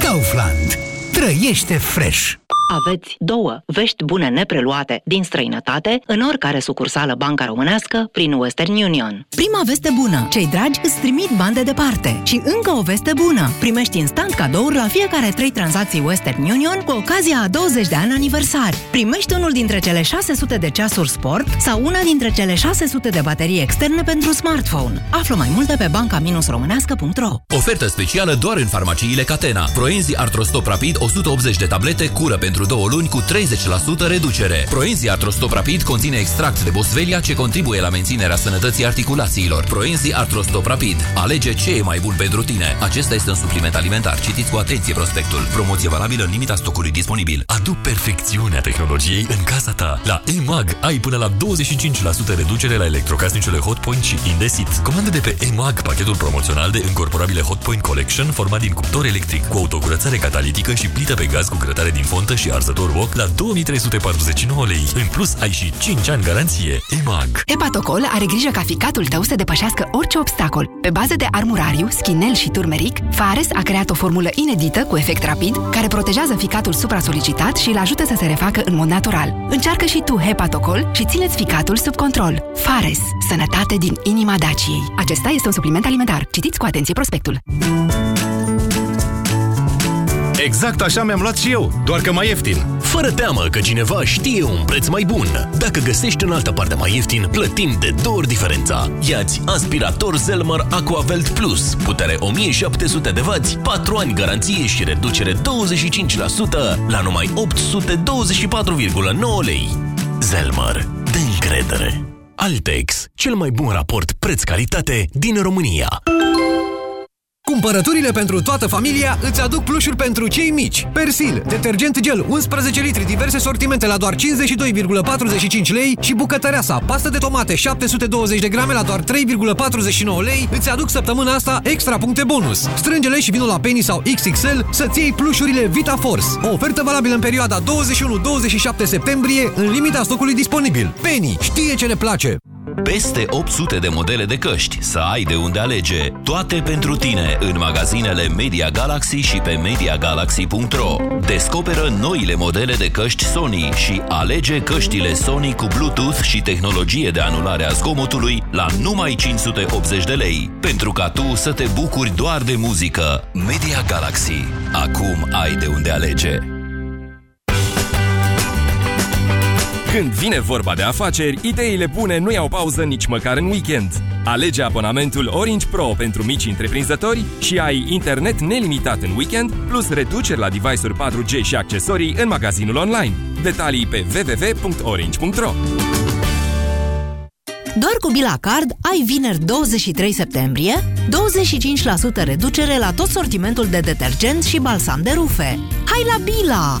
Kaufland. Trăiește fresh! Aveți două vești bune nepreluate din străinătate în oricare sucursală banca românească prin Western Union. Prima veste bună. Cei dragi îți trimit bani de departe. Și încă o veste bună. Primești instant cadouri la fiecare trei tranzacții Western Union cu ocazia a 20 de ani aniversari. Primești unul dintre cele 600 de ceasuri sport sau una dintre cele 600 de baterii externe pentru smartphone. Află mai multe pe banca-românească.ro Ofertă specială doar în farmaciile Catena. Proenzi Artrostop Rapid 180 de tablete cură pentru două luni cu 30% reducere. Proenzi Artrostop Rapid conține extract de boswellia ce contribuie la menținerea sănătății articulațiilor. Proenzi Artrostop Rapid. Alege ce e mai bun pentru tine. Acesta este un supliment alimentar. Citiți cu atenție prospectul. Promoție valabilă în limita stocului disponibil. Adu perfecțiunea tehnologiei în casa ta. La EMAG ai până la 25% reducere la electrocasnicele Hotpoint și Indesit. Comandă de pe EMAG pachetul promoțional de încorporabile Hotpoint Collection format din cuptor electric cu autocurățare catalitică și plită pe gaz cu grătare din fontă și arzător wok la 2349 lei. În plus, ai și 5 ani garanție. EMAG. Hepatocol are grijă ca ficatul tău să depășească orice obstacol. Pe bază de armurariu, schinel și turmeric, Fares a creat o formulă inedită cu efect rapid care protejează ficatul supra-solicitat și îl ajută să se refacă în mod natural. Încearcă și tu Hepatocol și țineți ficatul sub control. Fares. Sănătate din inima Daciei. Acesta este un supliment alimentar. Citiți cu atenție prospectul. Exact așa mi-am luat și eu, doar că mai ieftin. Fără teamă că cineva știe un preț mai bun. Dacă găsești în altă parte mai ieftin, plătim de două ori diferența. Iați aspirator Zelmer Aquavelt Plus, putere 1700 de W, 4 ani garanție și reducere 25% la numai 824,9 lei. Zelmer. De încredere. Altex, cel mai bun raport preț-calitate din România. Cumpărăturile pentru toată familia îți aduc plușuri pentru cei mici. Persil, detergent gel 11 litri, diverse sortimente la doar 52,45 lei și bucătăreasa, pastă de tomate 720 de grame la doar 3,49 lei îți aduc săptămâna asta extra puncte bonus. Strângele și vinul la Penny sau XXL să-ți iei plușurile Vita Force. O ofertă valabilă în perioada 21-27 septembrie în limita stocului disponibil. Penny știe ce ne place! Peste 800 de modele de căști, să ai de unde alege. Toate pentru tine în magazinele Media Galaxy și pe MediaGalaxy.ro Descoperă noile modele de căști Sony și alege căștile Sony cu Bluetooth și tehnologie de anulare a zgomotului la numai 580 de lei. Pentru ca tu să te bucuri doar de muzică. Media Galaxy. Acum ai de unde alege. Când vine vorba de afaceri, ideile bune nu iau pauză nici măcar în weekend. Alege abonamentul Orange Pro pentru mici întreprinzători și ai internet nelimitat în weekend, plus reduceri la device-uri 4G și accesorii în magazinul online. Detalii pe www.orange.ro Doar cu Bila Card ai vineri 23 septembrie 25% reducere la tot sortimentul de detergent și balsam de rufe. Hai la Bila!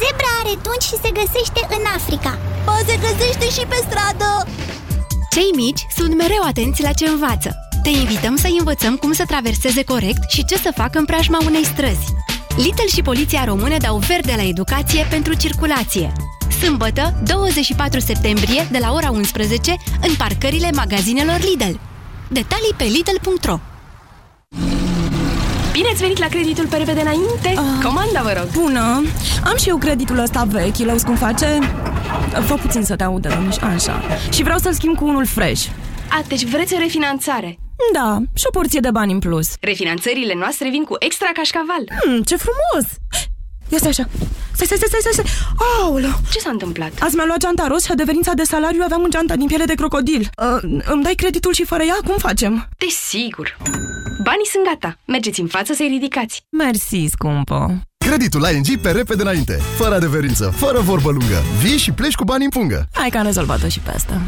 Zebra are tunci și se găsește în Africa. Ba, se găsește și pe stradă. Cei mici sunt mereu atenți la ce învață. Te invităm să învățăm cum să traverseze corect și ce să facă în preajma unei străzi. Lidl și Poliția Română dau verde la educație pentru circulație. Sâmbătă, 24 septembrie, de la ora 11, în parcările magazinelor Lidl. Detalii pe lidl.ro Bine ați venit la creditul pe repede înainte? Comanda, vă rog! Bună! Am și eu creditul ăsta vechi, l cum face? Fă puțin să te audă, domniș, așa. Și vreau să-l schimb cu unul fresh. A, deci vreți o refinanțare? Da, și o porție de bani în plus. Refinanțările noastre vin cu extra cașcaval. Hmm, ce frumos! Ia stai așa. Stai, stai, stai, stai, stai. Aoleu. Ce s-a întâmplat? Azi mi-a luat geanta roz și adeverința de salariu aveam în geanta din piele de crocodil. Uh, îmi dai creditul și fără ea? Cum facem? Desigur. Banii sunt gata. Mergeți în față să-i ridicați. Mersi, scumpă. Creditul ING pe repede înainte, fără adeverință, fără vorbă lungă. Vii și pleci cu bani în pungă. Hai că am rezolvat-o și pe asta.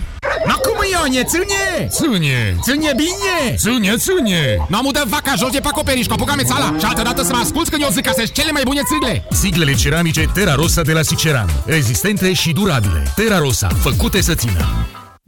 Acum Ionie, ține! Ține! Ține bine! Ține, ține! Nu am udat vaca jos de pe acoperiș, cu apucame țala Și altă dată să mă asculți când eu zic că sunt cele mai bune țigle Siglele ceramice Terra Rosa de la Siceran. Rezistente și durabile. Terra Rosa, făcute să țină.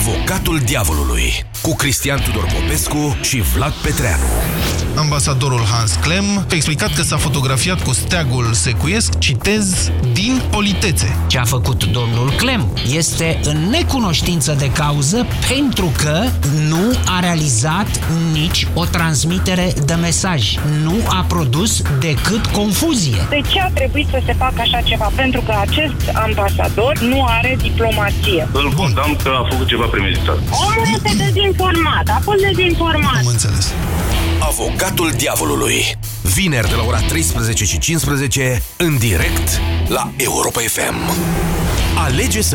Avocatul diavolului cu Cristian Tudor Popescu și Vlad Petreanu. Ambasadorul Hans Klem a explicat că s-a fotografiat cu steagul secuiesc, citez, din politețe. Ce a făcut domnul Clem este în necunoștință de cauză pentru că nu a realizat nici o transmitere de mesaj. Nu a produs decât confuzie. De ce a trebuit să se facă așa ceva? Pentru că acest ambasador nu are diplomație. Îl condamn că a făcut ceva premeditat. Omul este dezinformat, a fost dezinformat. Am înțeles. Avocatul diavolului. Vineri de la ora 13 și 15 în direct la Europa FM. Alege să